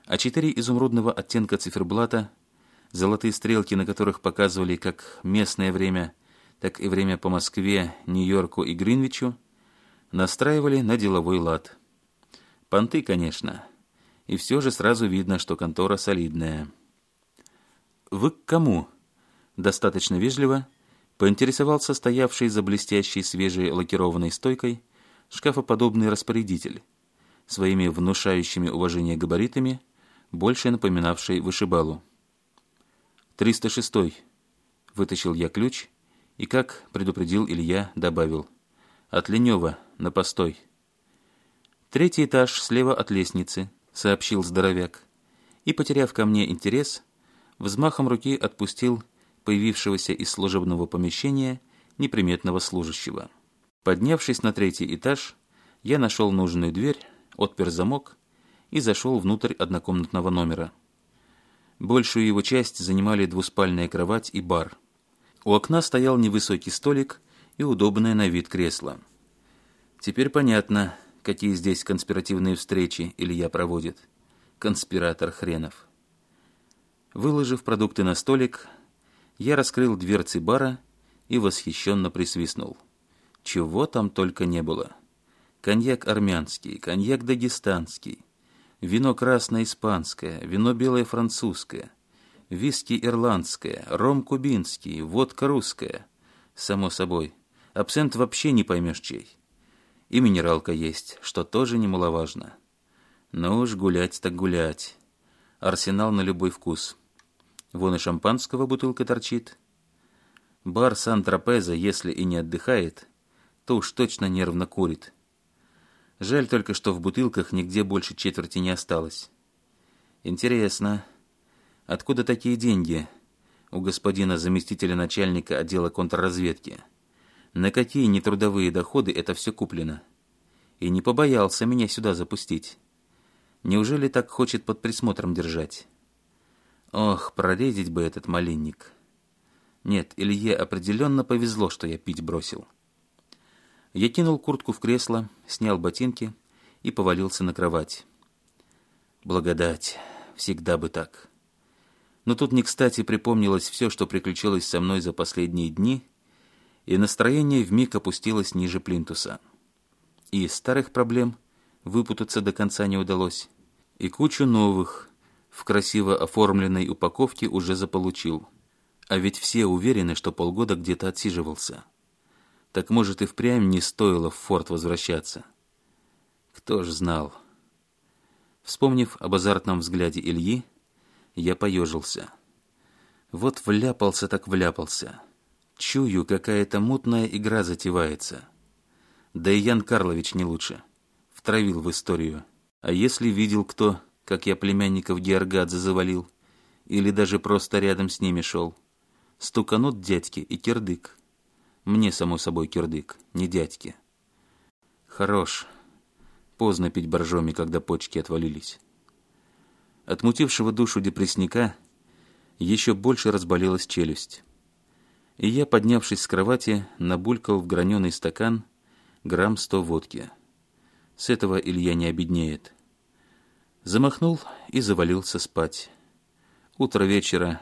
А четыре изумрудного оттенка циферблата, золотые стрелки на которых показывали как местное время, так и время по Москве, Нью-Йорку и Гринвичу, настраивали на деловой лад. Понты, конечно, и все же сразу видно, что контора солидная. «Вы к кому?» Достаточно вежливо поинтересовался стоявший за блестящей свежей лакированной стойкой шкафоподобный распорядитель, своими внушающими уважение габаритами, больше напоминавший вышибалу. «Триста шестой», — вытащил я ключ и, как предупредил Илья, добавил. «От Ленева на постой». Третий этаж слева от лестницы —— сообщил здоровяк. И, потеряв ко мне интерес, взмахом руки отпустил появившегося из служебного помещения неприметного служащего. Поднявшись на третий этаж, я нашел нужную дверь, отпер замок и зашел внутрь однокомнатного номера. Большую его часть занимали двуспальная кровать и бар. У окна стоял невысокий столик и удобное на вид кресло. Теперь понятно — какие здесь конспиративные встречи Илья проводит. Конспиратор хренов. Выложив продукты на столик, я раскрыл дверцы бара и восхищенно присвистнул. Чего там только не было. Коньяк армянский, коньяк дагестанский, вино красное испанское, вино белое французское, виски ирландское, ром кубинский, водка русская. Само собой, абсент вообще не поймешь чей. И минералка есть, что тоже немаловажно. Ну уж гулять так гулять. Арсенал на любой вкус. Вон и шампанского бутылка торчит. Бар Сан-Тропеза, если и не отдыхает, то уж точно нервно курит. Жаль только, что в бутылках нигде больше четверти не осталось. Интересно, откуда такие деньги у господина заместителя начальника отдела контрразведки? На какие нетрудовые доходы это все куплено? И не побоялся меня сюда запустить. Неужели так хочет под присмотром держать? Ох, прорезить бы этот малинник. Нет, Илье определенно повезло, что я пить бросил. Я кинул куртку в кресло, снял ботинки и повалился на кровать. Благодать, всегда бы так. Но тут не кстати припомнилось все, что приключилось со мной за последние дни — и настроение вмиг опустилось ниже плинтуса. И из старых проблем выпутаться до конца не удалось, и кучу новых в красиво оформленной упаковке уже заполучил. А ведь все уверены, что полгода где-то отсиживался. Так может и впрямь не стоило в форт возвращаться. Кто ж знал? Вспомнив об азартном взгляде Ильи, я поежился. Вот вляпался так вляпался. Чую, какая-то мутная игра затевается. Да и Ян Карлович не лучше. Втравил в историю. А если видел кто, как я племянников Георгадзе завалил? Или даже просто рядом с ними шел? Стуканут дядьки и кирдык. Мне, само собой, кирдык, не дядьки. Хорош. Поздно пить боржоми, когда почки отвалились. Отмутившего душу депрессника еще больше разболелась челюсть и я, поднявшись с кровати, набулькал в граненый стакан грамм сто водки. С этого Илья не обеднеет. Замахнул и завалился спать. Утро вечера